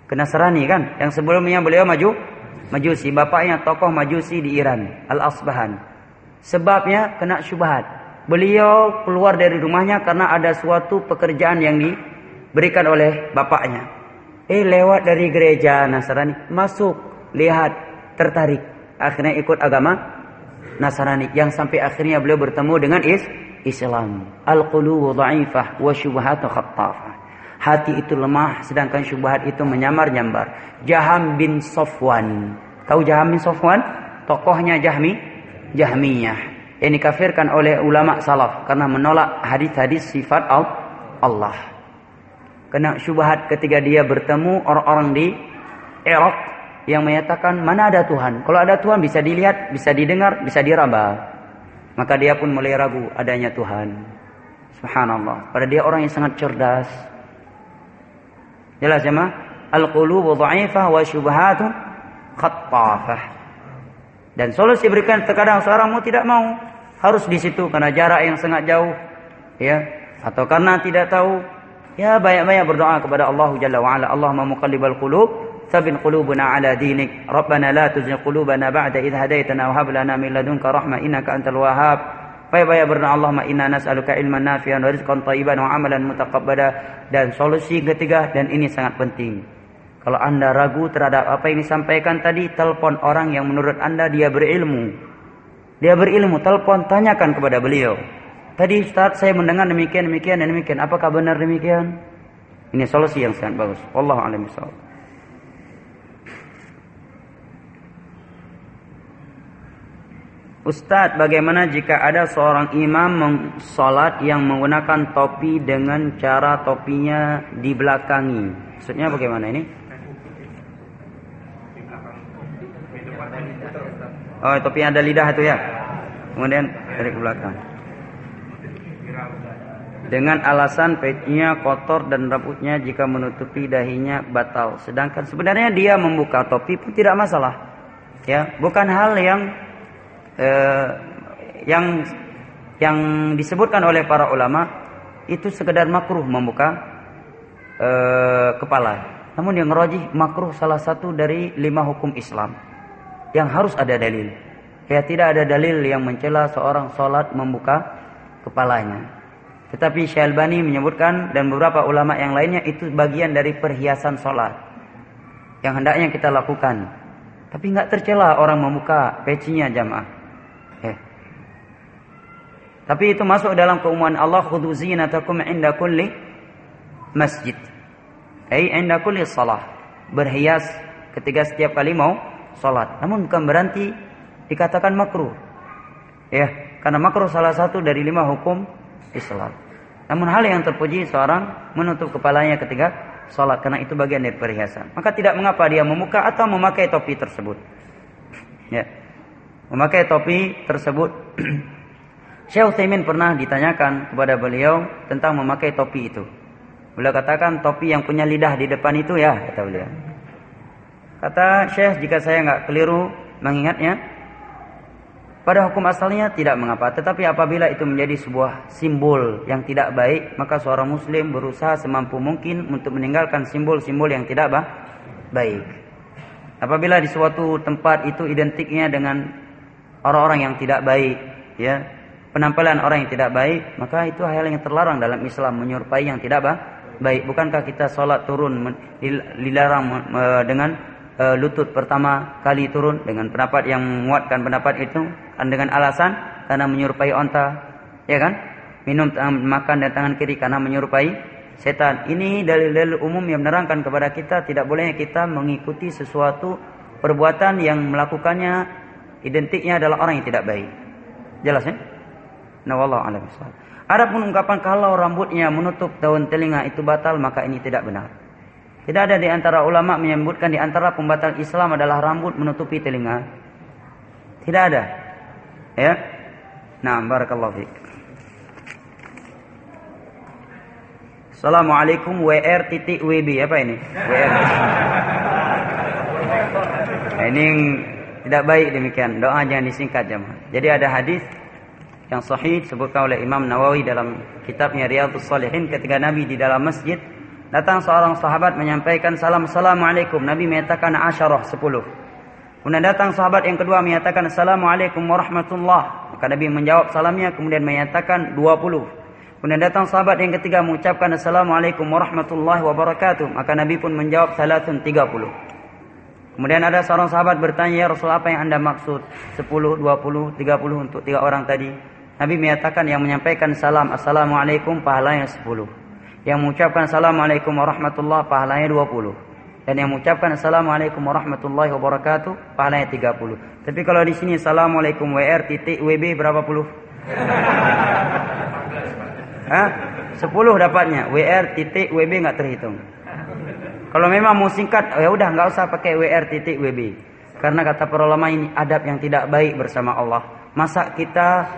Ke Nasrani kan? Yang sebelumnya beliau maju Majusi, bapaknya tokoh Majusi di Iran, Al-Asbahan. Sebabnya kena syubhat. Beliau keluar dari rumahnya karena ada suatu pekerjaan yang di berikan oleh bapaknya. Eh lewat dari gereja Nasrani, masuk, lihat, tertarik. Akhirnya ikut agama Nasrani yang sampai akhirnya beliau bertemu dengan is Islam. Al-qulubu dha'ifah wa syubhatu khattafah. Hati itu lemah sedangkan syubhat itu menyamar-nyambar. Jaham bin Sofwan. Tahu Jaham bin Sofwan? Tokohnya Jahmi, Jahmiyah. Yang dikafirkan oleh ulama salaf karena menolak hadis-hadis sifat Allah kena syubhat ketika dia bertemu orang-orang di Irak yang menyatakan mana ada Tuhan. Kalau ada Tuhan bisa dilihat, bisa didengar, bisa diraba. Maka dia pun mulai ragu adanya Tuhan. Subhanallah. Pada dia orang yang sangat cerdas. Jelas ya? Al-qulubu dha'ifah wa syubhatun khattafah. Dan solusi berikan terkadang seorang mau tidak mau harus di situ karena jarak yang sangat jauh, ya, atau karena tidak tahu, ya banyak-banyak berdoa kepada Allah Jalla wa ala. Allahumma muqallibal qulub, tsabbit qulubana ala dinik. Rabbana la tuzigh qulubana ba'da idh hadaitana wa hab lana min ladunka rahmah innaka antal wahhab. Banyak-banyak berdoa Allahumma inna nas'aluka ilman nafi'an wa rizqan thayyiban wa amalan mutaqabbala dan solusi ketiga dan ini sangat penting kalau anda ragu terhadap apa yang disampaikan tadi, telepon orang yang menurut anda dia berilmu. Dia berilmu, telepon, tanyakan kepada beliau. Tadi Ustaz saya mendengar demikian, demikian, dan demikian. Apakah benar demikian? Ini solusi yang sangat bagus. Allah alam Ustaz, bagaimana jika ada seorang imam sholat yang menggunakan topi dengan cara topinya dibelakangi? Maksudnya bagaimana ini? Oh, topi ada lidah itu ya. Kemudian dari ke belakang. Dengan alasan pecinya kotor dan rambutnya jika menutupi dahinya batal. Sedangkan sebenarnya dia membuka topi pun tidak masalah. Ya, bukan hal yang eh, yang yang disebutkan oleh para ulama itu sekedar makruh membuka eh, kepala. Namun yang rojih makruh salah satu dari lima hukum Islam yang harus ada dalil. Ya tidak ada dalil yang mencela seorang sholat membuka kepalanya. Tetapi Syalbani menyebutkan dan beberapa ulama yang lainnya itu bagian dari perhiasan sholat. Yang hendaknya kita lakukan. Tapi nggak tercela orang membuka pecinya jamaah. Eh. Tapi itu masuk dalam keumuman Allah khudu zinatakum inda kulli masjid. Ai inda kulli salah. Berhias ketika setiap kali mau sholat. Namun bukan berarti dikatakan makruh. Ya, karena makruh salah satu dari lima hukum Islam. Namun hal yang terpuji seorang menutup kepalanya ketika sholat karena itu bagian dari perhiasan. Maka tidak mengapa dia memuka atau memakai topi tersebut. Ya, memakai topi tersebut. Syekh Utsaimin pernah ditanyakan kepada beliau tentang memakai topi itu. Beliau katakan topi yang punya lidah di depan itu ya, kata beliau. Kata Syekh jika saya nggak keliru mengingatnya, pada hukum asalnya tidak mengapa, tetapi apabila itu menjadi sebuah simbol yang tidak baik, maka seorang muslim berusaha semampu mungkin untuk meninggalkan simbol-simbol yang tidak baik. Apabila di suatu tempat itu identiknya dengan orang-orang yang tidak baik, ya, penampilan orang yang tidak baik, maka itu hal yang terlarang dalam Islam menyerupai yang tidak baik. Bukankah kita sholat turun dilarang dengan uh, lutut pertama kali turun dengan pendapat yang menguatkan pendapat itu dengan alasan karena menyerupai onta ya kan? Minum makan dari tangan kiri karena menyerupai setan. Ini dalil-dalil umum yang menerangkan kepada kita tidak boleh kita mengikuti sesuatu perbuatan yang melakukannya identiknya adalah orang yang tidak baik. Jelas ya? Nah wallahu a'lam Adapun ungkapan kalau rambutnya menutup daun telinga itu batal maka ini tidak benar. Tidak ada di antara ulama menyebutkan di antara pembatal Islam adalah rambut menutupi telinga. Tidak ada. Ya. Nah, barakallahu fiik. Assalamualaikum WR titik WB apa ini? WR. Nah, ini tidak baik demikian. Doa jangan disingkat jemaah. Jadi ada hadis yang sahih disebutkan oleh Imam Nawawi dalam kitabnya Riyadhus Shalihin ketika Nabi di dalam masjid Datang seorang sahabat menyampaikan salam Assalamualaikum. Nabi menyatakan asyarah sepuluh. Kemudian datang sahabat yang kedua menyatakan Assalamualaikum warahmatullah. Maka Nabi menjawab salamnya kemudian menyatakan dua puluh. Kemudian datang sahabat yang ketiga mengucapkan Assalamualaikum warahmatullahi wabarakatuh. Maka Nabi pun menjawab salatun tiga puluh. Kemudian ada seorang sahabat bertanya, ya Rasul apa yang anda maksud? Sepuluh, dua puluh, tiga puluh untuk tiga orang tadi. Nabi menyatakan yang menyampaikan salam Assalamualaikum pahalanya sepuluh. Yang mengucapkan Assalamualaikum warahmatullahi pahalanya 20. Dan yang mengucapkan Assalamualaikum warahmatullahi wabarakatuh pahalanya 30. Tapi kalau di sini Assalamualaikum WR titik WB berapa puluh? Hah? 10 dapatnya. WR titik WB nggak terhitung. Kalau memang mau singkat, ya udah nggak usah pakai WR titik WB. Karena kata para ulama ini adab yang tidak baik bersama Allah. Masa kita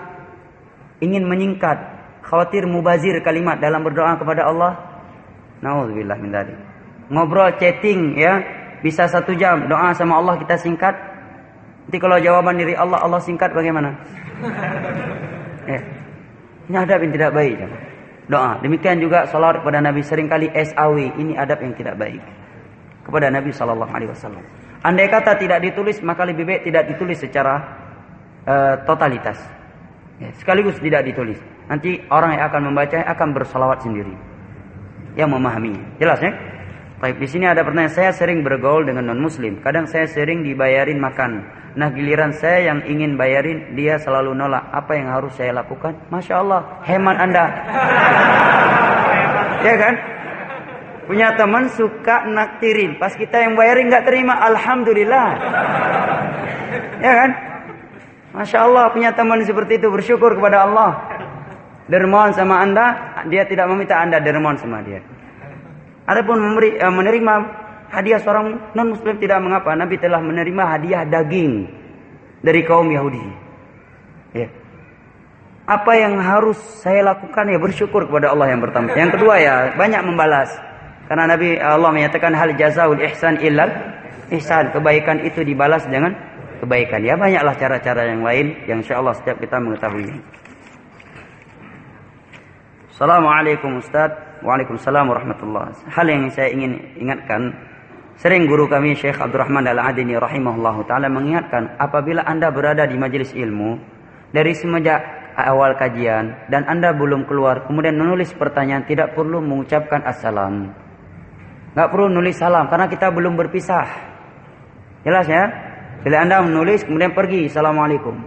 ingin menyingkat khawatir mubazir kalimat dalam berdoa kepada Allah. Nauzubillah min dzalik. Ngobrol chatting ya, bisa satu jam doa sama Allah kita singkat. Nanti kalau jawaban dari Allah, Allah singkat bagaimana? ya. Ini adab yang tidak baik. Doa. Demikian juga salawat kepada Nabi sering kali SAW. Ini adab yang tidak baik. Kepada Nabi Sallallahu Alaihi Wasallam. Andai kata tidak ditulis, maka lebih baik tidak ditulis secara uh, totalitas. Ya, sekaligus tidak ditulis. Nanti orang yang akan membaca akan bersalawat sendiri. Yang memahami. Jelas ya? Baik, di sini ada pertanyaan. Saya sering bergaul dengan non muslim. Kadang saya sering dibayarin makan. Nah giliran saya yang ingin bayarin dia selalu nolak. Apa yang harus saya lakukan? Masya Allah, hemat anda. ya kan? Punya teman suka naktirin. Pas kita yang bayarin nggak terima, Alhamdulillah. ya kan? Masya Allah punya teman seperti itu bersyukur kepada Allah. Dermawan sama anda, dia tidak meminta anda dermawan sama dia. Adapun memberi, eh, menerima hadiah seorang non muslim tidak mengapa. Nabi telah menerima hadiah daging dari kaum Yahudi. Ya. Apa yang harus saya lakukan ya bersyukur kepada Allah yang pertama. Yang kedua ya banyak membalas. Karena Nabi Allah menyatakan hal jazaul ihsan illal ihsan. Kebaikan itu dibalas dengan kebaikan. Ya banyaklah cara-cara yang lain yang insya Allah setiap kita mengetahui. Assalamualaikum Ustaz. Waalaikumsalam warahmatullahi Hal yang saya ingin ingatkan Sering guru kami Syekh Abdurrahman Al-Adini rahimahullahu taala mengingatkan apabila Anda berada di majelis ilmu dari semenjak awal kajian dan Anda belum keluar kemudian menulis pertanyaan tidak perlu mengucapkan assalam. Enggak perlu nulis salam karena kita belum berpisah. Jelas ya? Bila Anda menulis kemudian pergi assalamualaikum.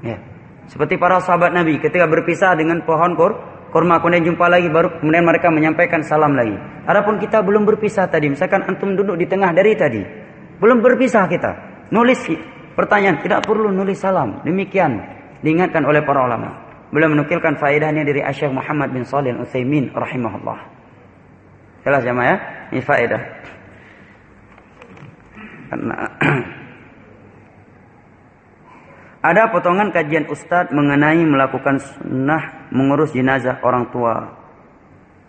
Ya. Seperti para sahabat Nabi ketika berpisah dengan pohon kur kurma kemudian jumpa lagi baru kemudian mereka menyampaikan salam lagi. Adapun kita belum berpisah tadi, misalkan antum duduk di tengah dari tadi, belum berpisah kita. Nulis pertanyaan tidak perlu nulis salam. Demikian diingatkan oleh para ulama. Belum menukilkan faedahnya dari Asyik Muhammad bin Salih Al-Utsaimin rahimahullah. Jelas jemaah ya? Ini faedah. Karena Ada potongan kajian Ustadz mengenai melakukan sunnah mengurus jenazah orang tua.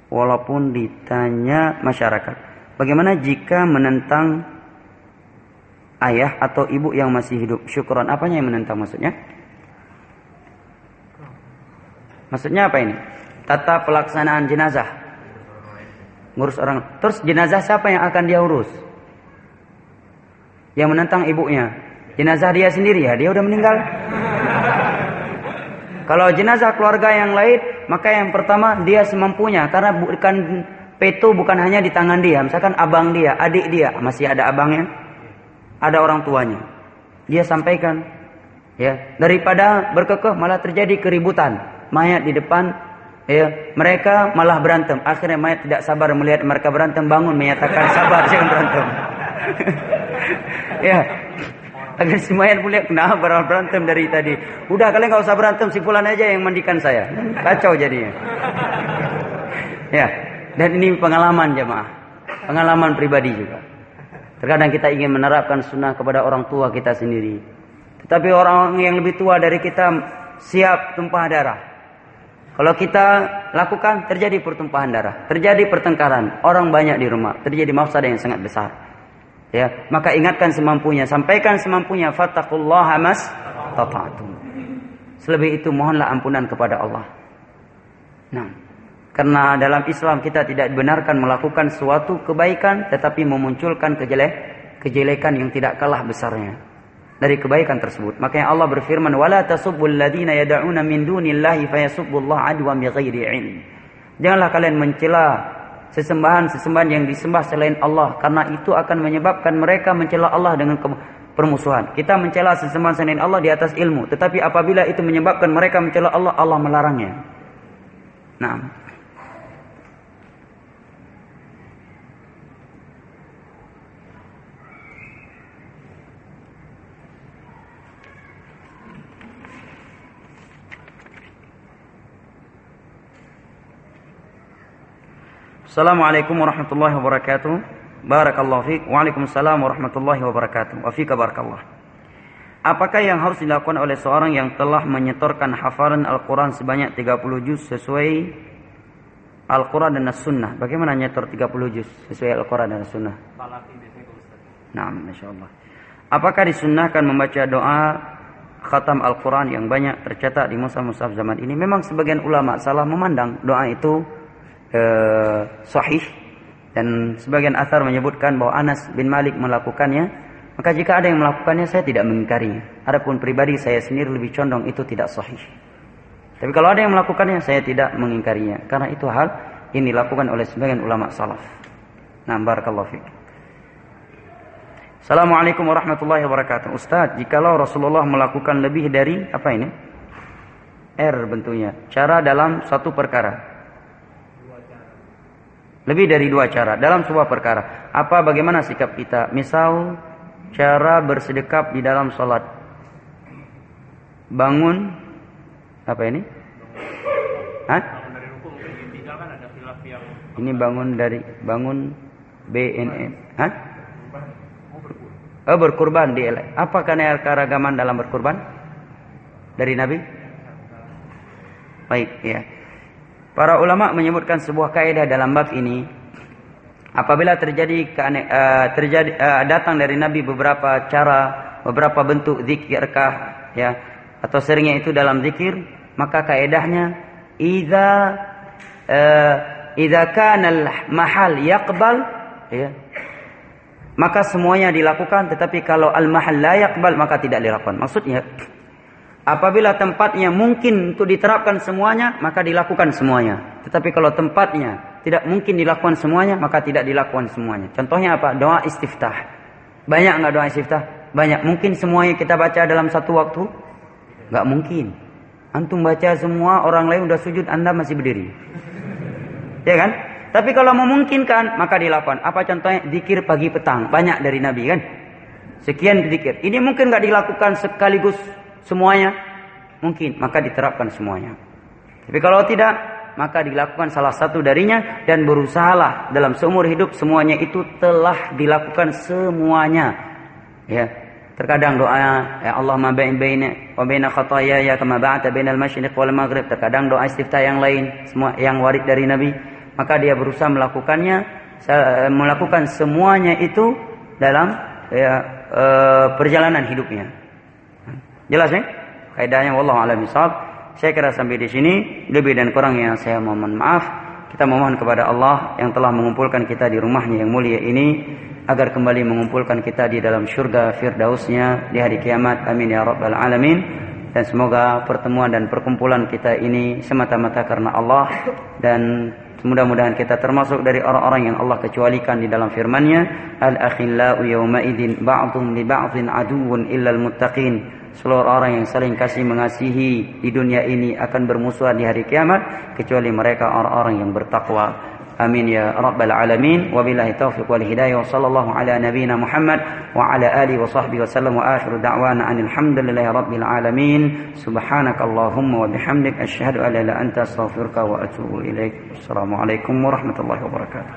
Walaupun ditanya masyarakat. Bagaimana jika menentang ayah atau ibu yang masih hidup? Syukuran apanya yang menentang maksudnya? Maksudnya apa ini? Tata pelaksanaan jenazah. Ngurus orang. Terus jenazah siapa yang akan dia urus? Yang menentang ibunya. Jenazah dia sendiri ya, dia udah meninggal. Kalau jenazah keluarga yang lain, maka yang pertama dia semampunya karena bukan peto bukan hanya di tangan dia, misalkan abang dia, adik dia, masih ada abangnya, ada orang tuanya. Dia sampaikan ya, daripada berkekeh malah terjadi keributan. Mayat di depan ya, mereka malah berantem. Akhirnya mayat tidak sabar melihat mereka berantem, bangun menyatakan sabar jangan berantem. ya, Agar si mayat mulia kenapa berantem dari tadi. Udah kalian nggak usah berantem, si fulan aja yang mandikan saya. Kacau jadinya. ya, dan ini pengalaman jemaah. Pengalaman pribadi juga. Terkadang kita ingin menerapkan sunnah kepada orang tua kita sendiri. Tetapi orang yang lebih tua dari kita siap tumpah darah. Kalau kita lakukan terjadi pertumpahan darah, terjadi pertengkaran, orang banyak di rumah, terjadi mafsadah yang sangat besar. Ya, maka ingatkan semampunya, sampaikan semampunya fattaqullaha mas tata'tum. Selebih itu mohonlah ampunan kepada Allah. Nah, karena dalam Islam kita tidak dibenarkan melakukan suatu kebaikan tetapi memunculkan kejelek kejelekan yang tidak kalah besarnya dari kebaikan tersebut. Makanya Allah berfirman, "Wala tasubbul ladzina yad'una min dunillahi fayasubbullaha adwan bighairi ilm." Janganlah kalian mencela sesembahan-sesembahan yang disembah selain Allah karena itu akan menyebabkan mereka mencela Allah dengan permusuhan. Kita mencela sesembahan selain Allah di atas ilmu, tetapi apabila itu menyebabkan mereka mencela Allah, Allah melarangnya. Nah, Assalamualaikum warahmatullahi wabarakatuh. Barakallahu fiik. Waalaikumsalam warahmatullahi wabarakatuh. Wa fika barakallah. Apakah yang harus dilakukan oleh seorang yang telah menyetorkan hafalan Al-Quran sebanyak 30 juz sesuai Al-Quran dan As-Sunnah? Bagaimana nyetor 30 juz sesuai Al-Quran dan As-Sunnah? Nah, Masya Allah. Apakah disunnahkan membaca doa khatam Al-Quran yang banyak tercetak di mushaf-mushaf zaman ini? Memang sebagian ulama salah memandang doa itu eh, sahih dan sebagian asar menyebutkan bahwa Anas bin Malik melakukannya. Maka jika ada yang melakukannya saya tidak mengingkarinya. Adapun pribadi saya sendiri lebih condong itu tidak sahih. Tapi kalau ada yang melakukannya saya tidak mengingkarinya karena itu hal ini dilakukan oleh sebagian ulama salaf. Nah, barakallahu fiik. Assalamualaikum warahmatullahi wabarakatuh. Ustaz, jikalau Rasulullah melakukan lebih dari apa ini? R bentuknya. Cara dalam satu perkara. Lebih dari dua cara dalam sebuah perkara. Apa bagaimana sikap kita? Misal cara bersedekap di dalam sholat. Bangun apa ini? Hah? Ini bangun dari bangun BNN. Hah? Oh berkurban di Apa karena keragaman dalam berkurban? Dari Nabi? Baik, ya. Para ulama menyebutkan sebuah kaidah dalam bab ini. Apabila terjadi uh, terjadi uh, datang dari Nabi beberapa cara, beberapa bentuk zikirkah, ya, atau seringnya itu dalam zikir, maka kaidahnya idza uh, idza kana mahal yaqbal ya maka semuanya dilakukan tetapi kalau al-mahal la yaqbal maka tidak dilakukan. Maksudnya apabila tempatnya mungkin untuk diterapkan semuanya maka dilakukan semuanya. Tetapi kalau tempatnya tidak mungkin dilakukan semuanya maka tidak dilakukan semuanya. Contohnya apa? Doa istiftah. Banyak nggak doa istiftah? Banyak. Mungkin semuanya kita baca dalam satu waktu? Nggak mungkin. Antum baca semua orang lain udah sujud Anda masih berdiri. Ya kan? Tapi kalau memungkinkan maka dilakukan. Apa contohnya? Dikir pagi petang. Banyak dari Nabi kan? Sekian dikir. Ini mungkin nggak dilakukan sekaligus semuanya. Mungkin. Maka diterapkan semuanya. Tapi kalau tidak, maka dilakukan salah satu darinya dan berusahalah dalam seumur hidup semuanya itu telah dilakukan semuanya. Ya. Terkadang doa ya Allah ma bain baina wa baina khataaya kama ba'ata bainal masyriq wal maghrib. Terkadang doa istiftah yang lain semua yang warid dari Nabi maka dia berusaha melakukannya melakukan semuanya itu dalam ya, e, perjalanan hidupnya. Jelas ya? Kaidahnya wallahu a'lam Saya kira sampai di sini lebih dan kurang yang saya mohon maaf. Kita memohon kepada Allah yang telah mengumpulkan kita di rumahnya yang mulia ini agar kembali mengumpulkan kita di dalam surga firdausnya di hari kiamat. Amin ya rabbal alamin. Dan semoga pertemuan dan perkumpulan kita ini semata-mata karena Allah dan Mudah-mudahan kita termasuk dari orang-orang yang Allah kecualikan di dalam firman-Nya, al-akhillau yawma idzin ba'dhum li ba'dhin aduwwun illal muttaqin. Seluruh orang yang saling kasih mengasihi di dunia ini akan bermusuhan di hari kiamat kecuali mereka orang-orang yang bertakwa. Amin ya rabbal alamin. Wabillahi taufiq wal hidayah wa sallallahu ala nabiyyina Muhammad wa ala alihi wa sahbihi wa sallam wa akhiru da'wana anil hamdulillahi rabbil alamin. Subhanakallahumma wa bihamdik asyhadu an la ilaha illa anta astaghfiruka wa atubu ilaik. Assalamualaikum warahmatullahi wabarakatuh.